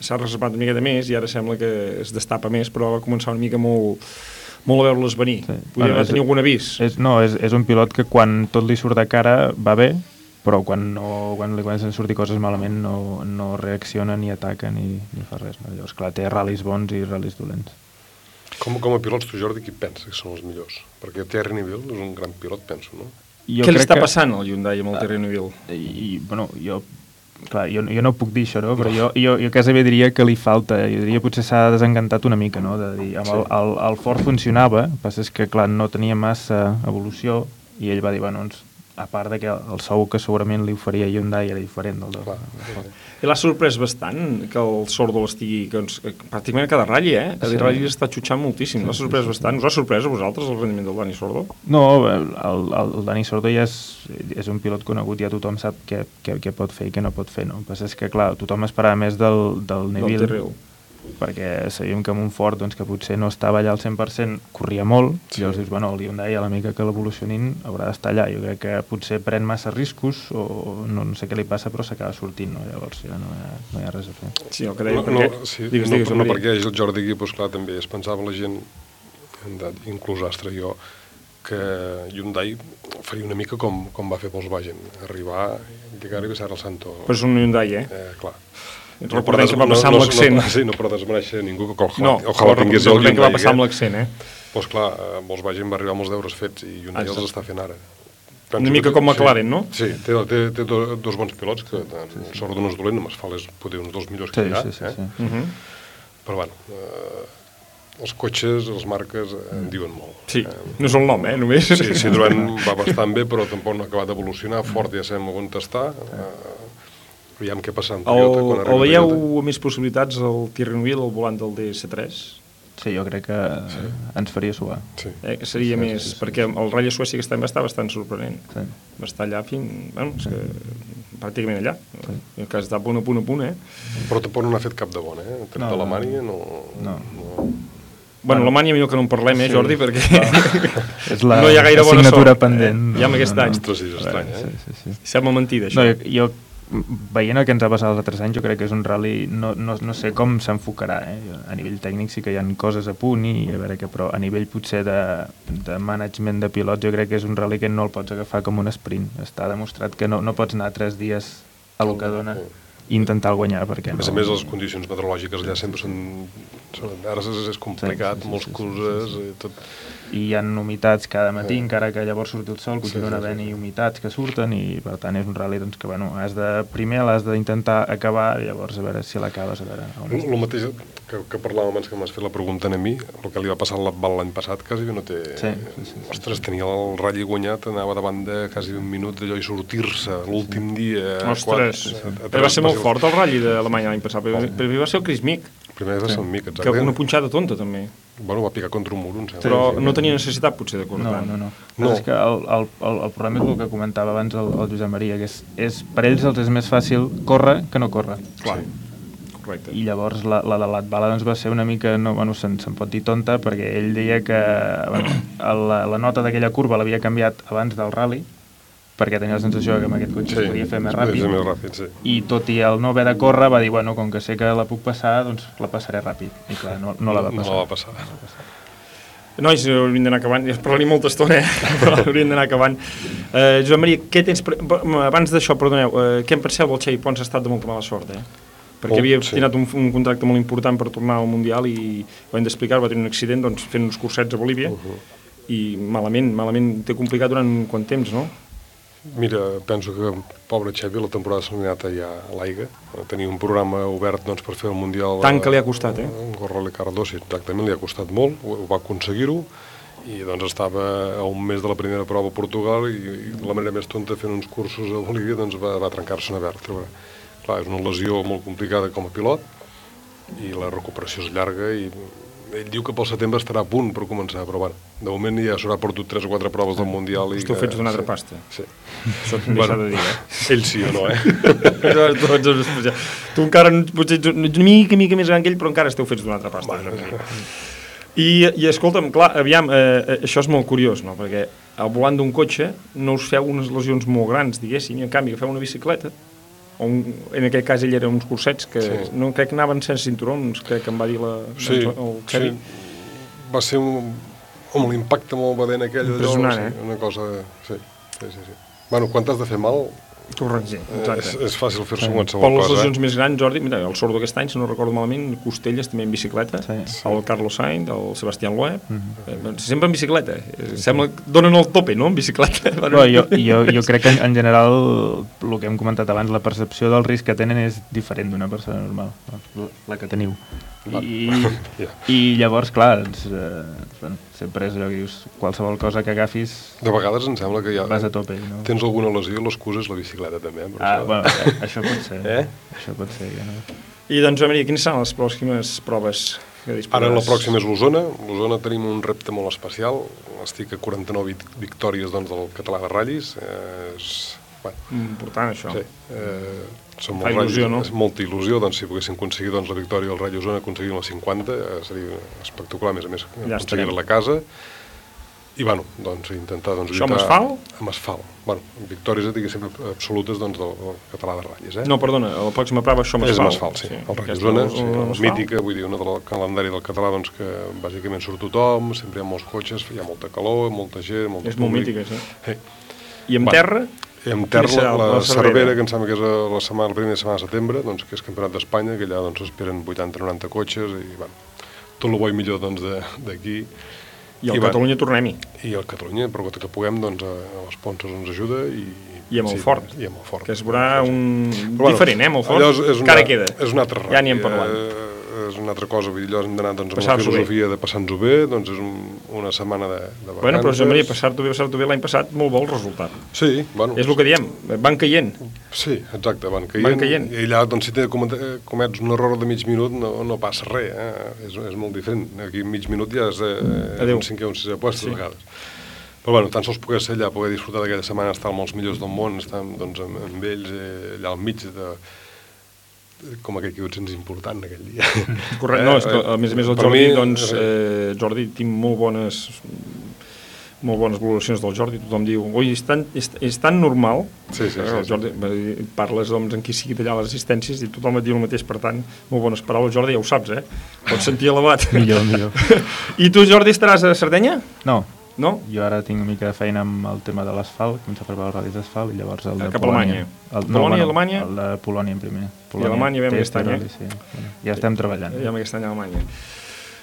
s'ha reservat una miqueta més i ara sembla que es destapa més, però va començar una mica molt, molt a veure-les venir. Sí. Podria haver tenir algun avís. És, no, és, és un pilot que quan tot li surt de cara va bé, però quan, no, quan li comencen a sortir coses malament no, no reacciona ni ataca ni, ni fa res. No? Llavors, clar, té ral·lis bons i ral·lis dolents. Com, com a pilots, tu, Jordi, qui pensa que són els millors? Perquè Thierry Neville és un gran pilot, penso, no? Jo Què li està que- passant al Hyundai amb el Terry Neville? I, i bueno, jo clar, jo, jo no puc dir això, no? però jo, jo, jo quasi bé diria que li falta, jo diria potser s'ha desencantat una mica, no? de dir, amb el, el, el Ford funcionava, el que passa és que clar, no tenia massa evolució i ell va dir, bueno, doncs, a part de que el sou que segurament li oferia Hyundai era diferent del de, del Ford. I l'ha sorprès bastant que el Sordo que, ens- que pràcticament a cada ratll, eh? A Sí. cada ratll està xutxant moltíssim. L'ha sorprès bastant. Us ha sorprès a vosaltres el rendiment del Dani Sordo? No, el, el, el Dani Sordo ja és, és un pilot conegut, ja tothom sap què, què, què pot fer i què no pot fer, no? El que passa és que, clar, tothom esperava més del, del Neville, Tyrrell. Perquè sabíem que Ford, doncs, que potser no estava allà al 100%, corria molt, sí. i llavors dius, bueno, el Hyundai a la mica que l'evolucionin haurà d'estar allà. Jo crec que potser pren massa riscos, o no, no sé què li passa, però s'acaba sortint, no? Llavors ja no hi, ha, no hi ha res a fer. Sí, el que no, no, sí, Digues, no, digues, no, Maria. perquè el Jordi aquí, doncs, clar, també es pensava la gent, inclús Astra i jo, que Hyundai faria una mica com, com va fer Volkswagen, arribar, llegar i passar al Santo. Però és un Hyundai, eh? Eh, clar. Recordem per que va passar amb l'accent. No, sí, no per desmereixer ningú, que ojalà, No, ojalà tingués el que va passar amb l'accent, eh? Doncs clar, eh, Volkswagen va arribar amb els deures fets i Hyundai els Exacte. està fent ara. Una mica com McLaren, no? Sí, té, té, té do- dos bons pilots, que sí, sí. sort no és dolent, només fa les, poder uns dels millors que Sí, hi ha. sí, sí, eh? sí. Mhm. Però bueno, eh, els cotxes, les marques, eh, en diuen molt. Sí, no és el nom, eh, només. Sí, Citroën va bastant bé, però tampoc no ha acabat d'evolucionar. Ford ja sabem on està. Eh, aviam què passa amb El, Toyota quan el veieu Toyota. més possibilitats el Thierry Neville al volant del DS3? Sí, jo crec que sí. ens faria suar. Sí. Eh, que seria Sí, sí, més... sí, sí. perquè el Rally a Suècia aquest any va estar bastant sorprenent. Sí. Va estar allà fins... Bueno, és que pràcticament allà. Sí. En cas de punt a punt a punt, eh? Però tampoc no n'ha fet cap de bon, eh? Tret No, d'Alemanya, no... no. no. Bueno, Alemanya millor que no en parlem, eh, Sí. Jordi, perquè És la no hi ha gaire bona sort. pendent. Eh? Ja amb aquest any. Ostres, és estrany, eh? Sí, sí, sí. Sembla mentida, No, això. jo, jo, veient el que ens ha passat els altres anys, jo crec que és un rally, no, no, no sé com s'enfocarà, eh? A nivell tècnic sí que hi ha coses a punt, i a veure què, però a nivell potser de, de management de pilots, jo crec que és un rally que no el pots agafar com un sprint. Està demostrat que no, no pots anar tres dies a lo que dona i intentar guanyar, perquè A no... més a més, les condicions meteorològiques allà sempre són... són ara és, és complicat, Sí, sí, sí, molts sí, sí, cruces, i tot... i hi ha humitats cada matí, Sí. encara que llavors surti el sol, continuen sí, sí, havent-hi humitats que surten i per tant és un rally doncs, que bueno, has de, primer l'has d'intentar acabar i llavors a veure si l'acabes, a veure on El, el mateix que, que parlàvem abans que m'has fet la pregunta a mi, el que li va passar al Latval l'any passat quasi no té... Sí, sí, sí, sí, Ostres, tenia el ratll guanyat, anava davant de quasi un minut d'allò i sortir-se l'últim dia... a Ostres, quatre- a- a eh, va ser molt fort el ratll d'Alemanya l'any passat, però, però va ser el Chris Mick, Primer va ser el Mick, que exacte. una punxada tonta també, Bueno, va picar contra un mur, em sembla. però no tenia necessitat potser de córrer No, tant. no, no. No. no. És que el, el, el, el problema és el que comentava abans el, el Josep Maria, que és, és, per ells els és més fàcil córrer que no córrer. Clar, correcte. I llavors la, la de l'Atbala doncs, va ser una mica, no, bueno, se'n se pot dir tonta, perquè ell deia que bueno, la, la nota d'aquella curva l'havia canviat abans del rally, perquè tenia la sensació que amb aquest cotxe Sí, es podia fer més ràpid. més ràpid, sí. I tot i el no haver de córrer, va dir, bueno, com que sé que la puc passar, doncs la passaré ràpid. I clar, no, no la va No passar. la va passar. Nois, hauríem d'anar acabant, ja es parlaria molta estona, eh? però hauríem d'anar acabant. Eh, Josep Maria, què tens... Pre... Abans d'això, perdoneu, eh, què en penseu del Xavi Pons ha estat de molta mala sort, eh? Perquè Oh, havia sí. sí. un, un contracte molt important per tornar al Mundial i ho hem d'explicar, va tenir un accident doncs, fent uns cursets a Bolívia. Uh -huh. i malament, malament té complicat durant quant temps, no? Mira, penso que pobre Xevi la temporada s'ha anat ja a l'aigua. Tenia un programa obert doncs, per fer el Mundial... Tant que li ha costat, eh? Un Rally Cardo, sí, exactament, li ha costat molt, ho, va aconseguir-ho, i doncs estava a un mes de la primera prova a Portugal i, i la manera més tonta fent uns cursos a Bolívia doncs va, va trencar-se una vèrtebra. Clar, és una lesió molt complicada com a pilot i la recuperació és llarga i ell diu que pel setembre estarà a punt per començar, però bueno, de moment ja s'haurà perdut 3 o 4 proves del Mundial. I que- fets d'una altra sí, pasta. Sí. Això també s'ha de dir, eh? Ell sí o no, eh? Tu encara potser ets una mica, mica més gran que ell, però encara esteu fets d'una altra pasta. Bueno, I, I escolta'm, clar, aviam, eh, eh, això és molt curiós, no? Perquè al volant d'un cotxe no us feu unes lesions molt grans, diguéssim, i en canvi agafeu una bicicleta, un, en aquell cas ell era uns cursets que Sí. no crec que anaven sense cinturons, crec que em va dir la, Sí, el, el Xavi. sí. Va ser un, amb l'impacte molt badent aquell. Impressionant, eh? Una cosa... Sí, sí, sí. sí. Bueno, quan t'has de fer mal... Correcte, eh, exacte. És, és fàcil fer-se Sí. qualsevol Per les cosa. lesions eh? més grans, Jordi, mira, el sordo aquest any, si no recordo malament, Costelles també en bicicleta, sí. el Carlos Sainz, el Sebastián Loeb, eh, sempre en bicicleta. Eh, Sembla que donen el tope, no?, en bicicleta. Però jo, jo, jo crec que en, en general el que hem comentat abans, la percepció del risc que tenen és diferent d'una persona normal, la, la que teniu. I, i llavors, clar, ens, eh, bueno, sempre és allò que dius, qualsevol cosa que agafis De vegades em sembla que ja... vas a tope. No? Tens alguna lesió, l'excusa és la bicicleta també. eh, Per Ah, això. bueno, eh, això pot ser. Eh? Això pot ser, ja no. I doncs, Maria, quines seran les pròximes proves que disposaràs? Ara la pròxima és l'Osona. L'Osona tenim un repte molt especial. Estic a 49 vic- victòries doncs, del català de ratllis. Eh, és, bueno, Important, això. Sí. Eh, som Fa els il·lusió, ratllis, no? És molta il·lusió, doncs si poguéssim aconseguir doncs, la victòria del Ratll Osona, aconseguir la 50, eh, seria espectacular, a més a més, Ja aconseguir la casa. I, bueno, doncs, intentar doncs, Això amb asfalt? Amb asfalt. Bueno, victòries, diguéssim, absolutes doncs, del, del català de ratllis. Eh? No, perdona, la pròxima prova això amb És amb asfalt. asfalt, sí. Sí, El aquesta Osona, és sí, asfalt. mítica, vull dir, una del calendari del català, doncs, que bàsicament surt tothom, sempre hi ha molts cotxes, hi ha molta calor, molta gent, molt És molt públic. mítica, sí. Sí. I amb Bueno, terra? I amb Quina terra, serà la, la Cervera? Que em sembla que és la, setmana, la primera setmana de setembre, doncs, que és Campionat d'Espanya, que allà doncs, esperen 80-90 cotxes i bueno, tot el bo i millor doncs, de- d'aquí. I al Catalunya tornem-hi. I al Catalunya, per tot que puguem, doncs, l'esponsor ens ajuda i... I amb el Fort. I amb el Fort. Que es veurà un... Però, diferent, eh, amb el Fort. és, és una, Encara queda. És una altra Ja n'hi hem parlat. Eh, és una altra cosa, vull dir, allò hem d'anar doncs, amb la Passar-s'ho bé. filosofia de passar-nos-ho bé, doncs és un, una setmana de, de vacances. Bueno, però Josep Maria, passar-t'ho bé, passar-t'ho bé l'any passat, molt bo el resultat. Sí, bueno. És el que diem, van caient. Sí, exacte, van caient. Van caient. I allà, doncs, si te comet- comets un error de mig minut, no, no passa res, eh? és, és molt diferent. Aquí mig minut ja és, eh, un cinquè o un sisè puesto, Sí. a vegades. Però bueno, tan sols poder ser allà, poder disfrutar d'aquella setmana, estar amb els millors del món, estar doncs, amb, amb ells eh, allà al mig de, com aquell que ho sents important aquell dia. Correcte, no, és que, a més a més el Jordi, mi, doncs, eh, Jordi, tinc molt bones molt bones valoracions del Jordi, tothom diu oi, és tan, és, és tan normal Sí, sí, Eh, sí, el sí. Jordi, dir, parles doncs, amb qui sigui d'allà les assistències i tothom et diu el mateix, per tant, molt bones paraules Jordi, ja ho saps, eh? Pots sentir elevat Millor, millor. I tu, Jordi, estaràs a Sardenya? No. No? Jo ara tinc una mica de feina amb el tema de l'asfalt, començar a preparar els radis d'asfalt i llavors el de Cap Polònia. Alemanya. El, Polònia, Alemanya? El de Polònia en primer. I Alemanya test aquest any, eh? Sí. Bueno, ja estem treballant. Ja aquest any a Alemanya.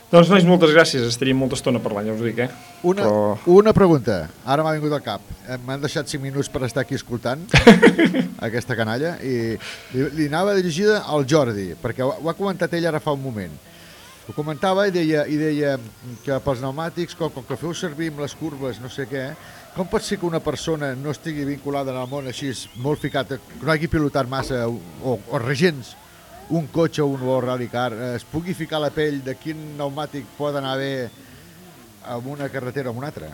Doncs, nois, moltes gràcies. Estaríem molta estona parlant, ja us ho dic, eh? Una, Però... una pregunta, ara m'ha vingut al cap. M'han deixat 5 minuts per estar aquí escoltant aquesta canalla i li, li anava dirigida al Jordi, perquè ho, ho ha comentat ell ara fa un moment. Ho comentava i deia, i deia que pels pneumàtics, com, com que feu servir amb les curves, no sé què, com pot ser que una persona no estigui vinculada en el món així, molt ficat, que no hagi pilotat massa o, o, o regents un cotxe o un World Rally Car, eh, es pugui ficar la pell de quin pneumàtic pot anar bé amb una carretera o amb una altra?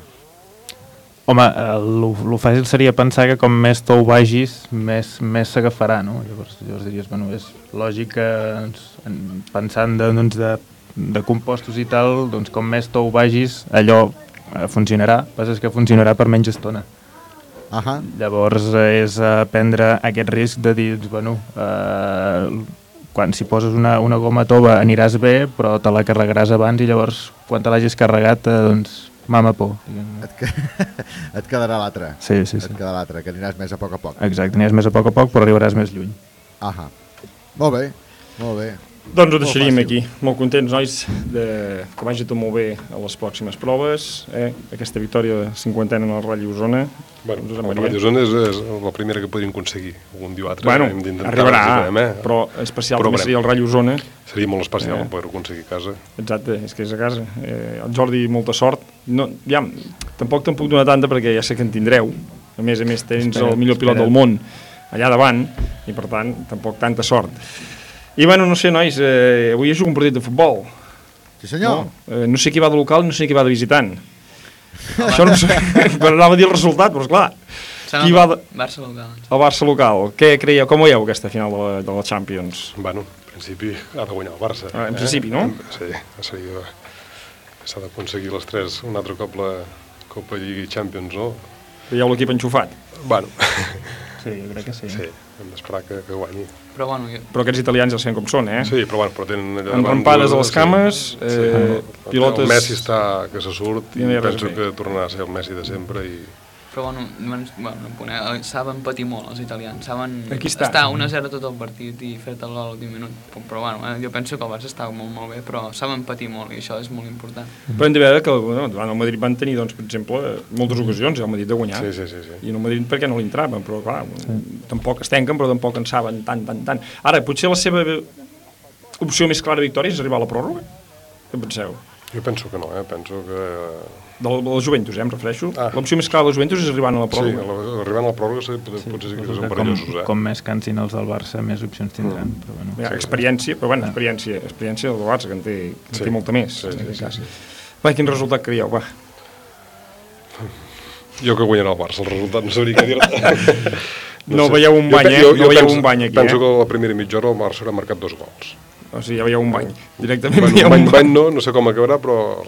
Home, el, el fàcil seria pensar que com més tou vagis, més, més s'agafarà, no? Llavors, llavors diries, bueno, és lògic que doncs, en- pensant de, doncs, de, de compostos i tal, doncs com més tou vagis, allò eh, funcionarà, passa que funcionarà per menys estona. Ahà. Llavors eh, és eh, prendre aquest risc de dir, doncs, bueno, eh, quan si poses una, una goma tova aniràs bé, però te la carregaràs abans i llavors quan te l'hagis carregat, eh, doncs, mama por. Et, que... et quedarà l'altre. Sí, sí, sí. Et quedarà l'altre, que aniràs més a poc a poc. Exacte, aniràs més a poc a poc, però arribaràs més lluny. Ahà. Molt bé, molt bé. Doncs ho deixaríem aquí. Molt contents, nois, de... que vagi tot molt bé a les pròximes proves. Eh? Aquesta victòria cinquantena en el Ratll Osona. Bueno, el. Ràdio Zona és, és la primera que podríem aconseguir. Algun dia o altre Bueno, hem d'intentar arribarà, hi eh? però especial també veurem. seria el Ratll Osona. Seria molt especial Eh. eh. poder-ho aconseguir a casa. Exacte, és que és a casa. Eh, el Jordi, molta sort. No, ja, tampoc te'n puc donar tanta perquè ja sé que en tindreu. A més a més, tens Espera, el millor pilot espera. del món allà davant i, per tant, tampoc tanta sort. I, bueno, no sé, nois, eh, avui jugo un partit de futbol. Sí, senyor. No, eh, no sé qui va de local, no sé qui va de visitant. Això no sé, però anava a dir el resultat, però esclar. Qui va de... Barça local. El Barça local. Què creieu? Com veieu aquesta final de la, de la Champions? Bueno, en principi ha de guanyar el Barça. Ah, en principi, no? Sí, seria... S'ha d'aconseguir les tres, un altre cop la Copa Lliga i Champions, no? Veieu l'equip enxufat? Bueno. Sí, jo crec que sí. Sí, hem d'esperar que, que guanyi. Però bueno, jo... Però aquests italians ja sabem com són, eh? Sí, però bueno, però tenen allà Amb rampades a les cames, sí. eh, Sí. pilotes- El Messi està que se surt I penso que tornarà a ser el Messi de sempre i Però bueno, bueno, bueno poner, eh, saben patir molt els italians, saben Aquí està. estar 1-0 tot el partit i fer-te el gol a l'últim minut. Però, però bueno, eh, jo penso que el Barça està molt, molt bé, però saben patir molt i això és molt important. Però hem de veure que bueno, davant el Madrid van tenir, doncs, per exemple, moltes ocasions el Madrid de guanyar. Sí, sí, sí, sí. I el Madrid perquè no li entraven, però clar, tampoc es tanquen, però tampoc en saben tant, tant, tant. Ara, potser la seva opció més clara de victòria és arribar a la pròrroga? Què en penseu? jo penso que no, eh? penso que... De la, de la Juventus, eh, em refereixo. Ah. L'opció més clara de la Juventus és arribar a la Sí, pròrroga. la- arribant a la pròrroga sí, potser, potser sí que són perillosos, com, eh? com més cansin els del Barça, més opcions tindran. Mm. Però bueno, Ja, experiència, però bueno, experiència, experiència del Barça, que en té, que en Sí. té molta més. Sí, en sí, sí, sí. Va, quin resultat creieu? Va. Jo que guanyarà el Barça, el resultat no sabria què dir No veieu un Jo bany, pe- eh? Jo, No jo veieu penso, un bany aquí, penso eh? que a la primera mitja hora el Barça haurà marcat dos gols. O sigui, ja veieu un bany. Directament Bueno, veieu bany, un bany no, no sé com acabarà, però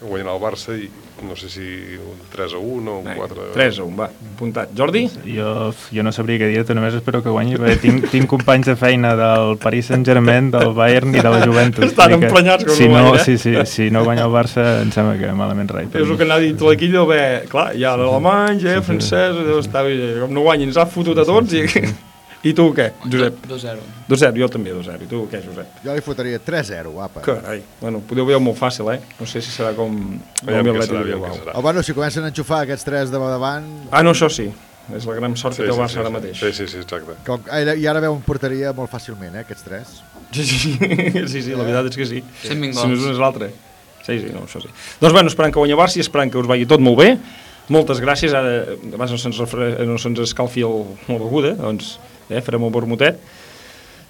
guanyarà el Barça i no sé si un 3 a 1 o un 4 a 3 a 1, va, apuntat. Jordi? jo, jo no sabria què dir-te, només espero que guanyi, perquè tinc, tinc companys de feina del Paris Saint-Germain, del Bayern i de la Juventus. Estan que emprenyats com si no no, guanya, eh? sí, sí, si no guanya el Barça, em sembla que malament rai. És el que anava dit deu haver... Clar, hi ha l'Alemany, eh, francès, deu estar... eh, Com no guanyin, ens ha fotut a tots i... I tu què, Josep? 2-0. 2-0, jo també 2-0. I tu què, Josep? Jo li fotria 3-0, guapa. Carai, bueno, podeu veure molt fàcil, eh? No sé si serà com... Aviam l'Atlètic serà, aviam què serà. O bueno, si comencen a enxufar aquests tres de davant... Ah, no, això sí. És la gran sort que té el Barça ara mateix. Sí, sí, sí, exacte. Com, I ara veu un porteria molt fàcilment, eh, aquests tres. Sí, sí, sí, sí, sí, la veritat és que sí. 120 Si no és un és l'altre. Sí, sí, no, això sí. Doncs bueno, esperant que guanyi el Barça i esperant que us vagi tot molt bé. Moltes gràcies, ara abans no se'ns no se'ns escalfi el, la beguda, doncs eh, farem el vermutet.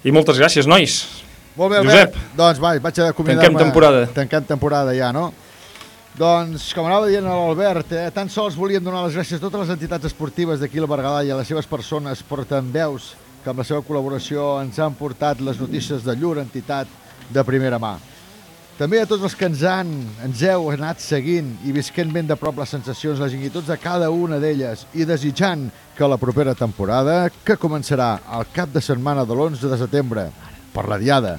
I moltes gràcies, nois. Molt bé, Josep. Albert. Doncs va, vaig a acomiadar-me. Tanquem temporada. Tanquem temporada ja, no? Doncs, com anava dient l'Albert, eh, tan sols volíem donar les gràcies a totes les entitats esportives d'aquí al Berguedà i a les seves persones portaveus que amb la seva col·laboració ens han portat les notícies de llur entitat de primera mà. També a tots els que ens han, ens heu anat seguint i visquent ben de prop les sensacions, les inquietuds de cada una d'elles i desitjant que la propera temporada, que començarà al cap de setmana de l'11 de setembre per la Diada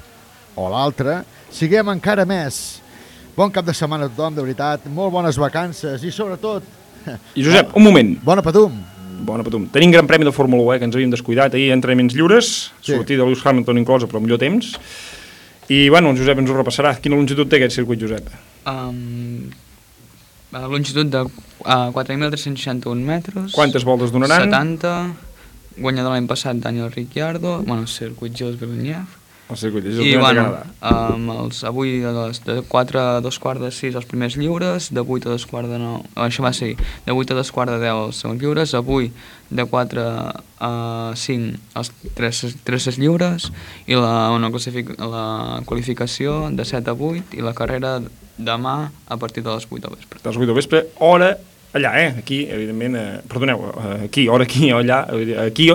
o l'altra, siguem encara més. Bon cap de setmana a tothom, de veritat, molt bones vacances i sobretot... I Josep, un moment. Bona patum. Bona patum. Tenim gran premi de Fórmula 1, eh, que ens havíem descuidat ahir, entrenaments lliures, Sí. sortida de Lewis Hamilton inclosa, però millor temps. I, bueno, el Josep ens ho repassarà. Quina longitud té aquest circuit, Josep? Um, a longitud de uh, 4.361 metres. Quantes voltes donaran? 70. Guanyador l'any passat, Daniel Ricciardo. Bueno, circuit Gilles Villeneuve. El circuit és el I, bueno, um, els, avui de, les, de 4 a 2 quarts de 6 els primers lliures, de 8 a 2 quarts de 9, oh, això va ser, de 8 a 2 quarts de 10 els segons lliures, avui de 4 a 5 els 3, 3 lliures i la, una classific, la qualificació de 7 a 8 i la carrera demà a partir de les 8 del vespre. De les 8 del vespre, hora allà, eh? Aquí, evidentment, eh, perdoneu, eh, aquí, hora aquí, allà, dir, aquí,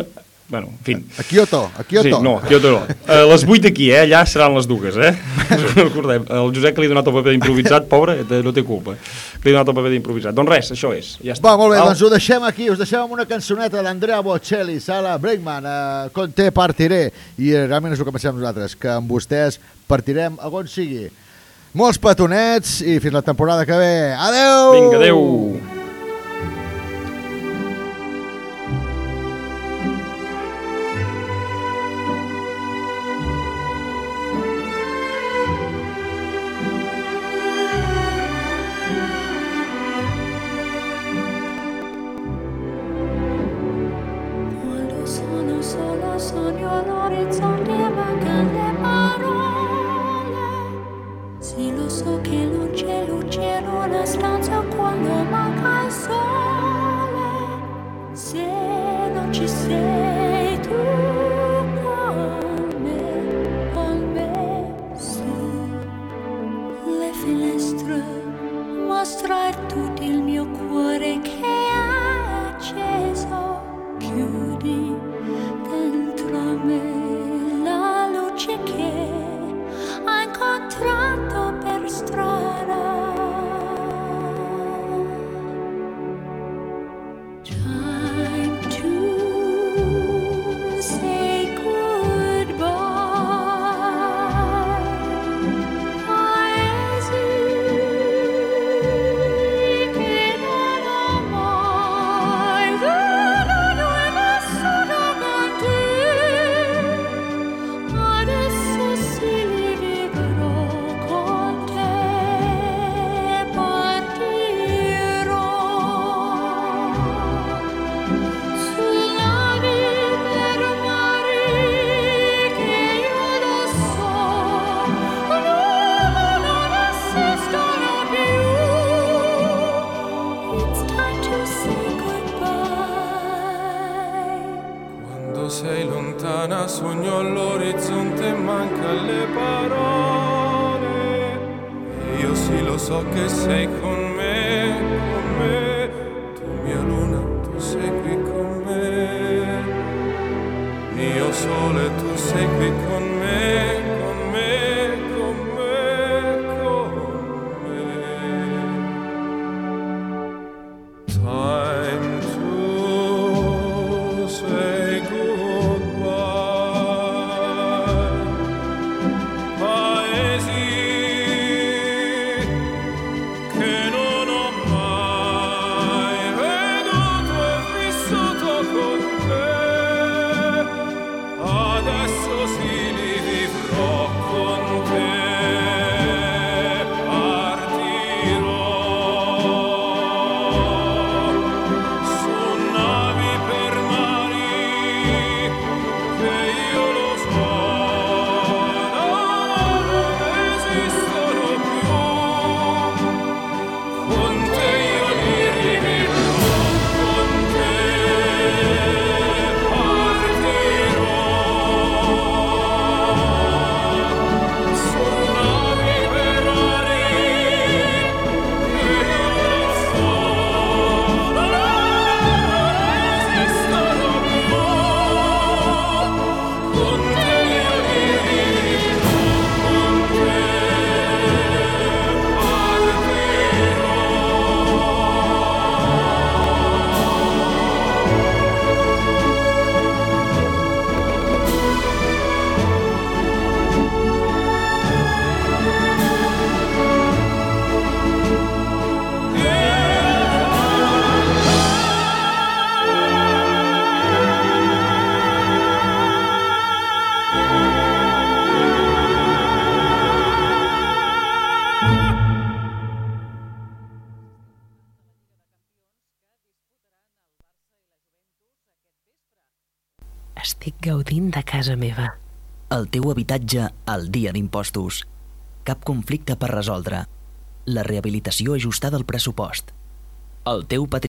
bueno, en fi. A Kyoto, a Kyoto. Sí, no, a Kyoto no. A les 8 d'aquí, eh? Allà seran les dues, eh? Recordem, el Josep que li ha donat el paper d'improvisat, pobre, eh, no té culpa. Li ha donat el paper d'improvisat. Doncs res, això és. Ja està. Va, molt bé, Val? doncs ho deixem aquí, us deixem amb una cançoneta d'Andrea Bocelli, Sala Bregman, eh, Con te partiré, i eh, realment és el que pensem nosaltres, que amb vostès partirem a on sigui. Molts petonets i fins la temporada que ve. Adeu! Vinga, adeu! casa meva. El teu habitatge al dia d'impostos. Cap conflicte per resoldre. La rehabilitació ajustada al pressupost. El teu patrimoni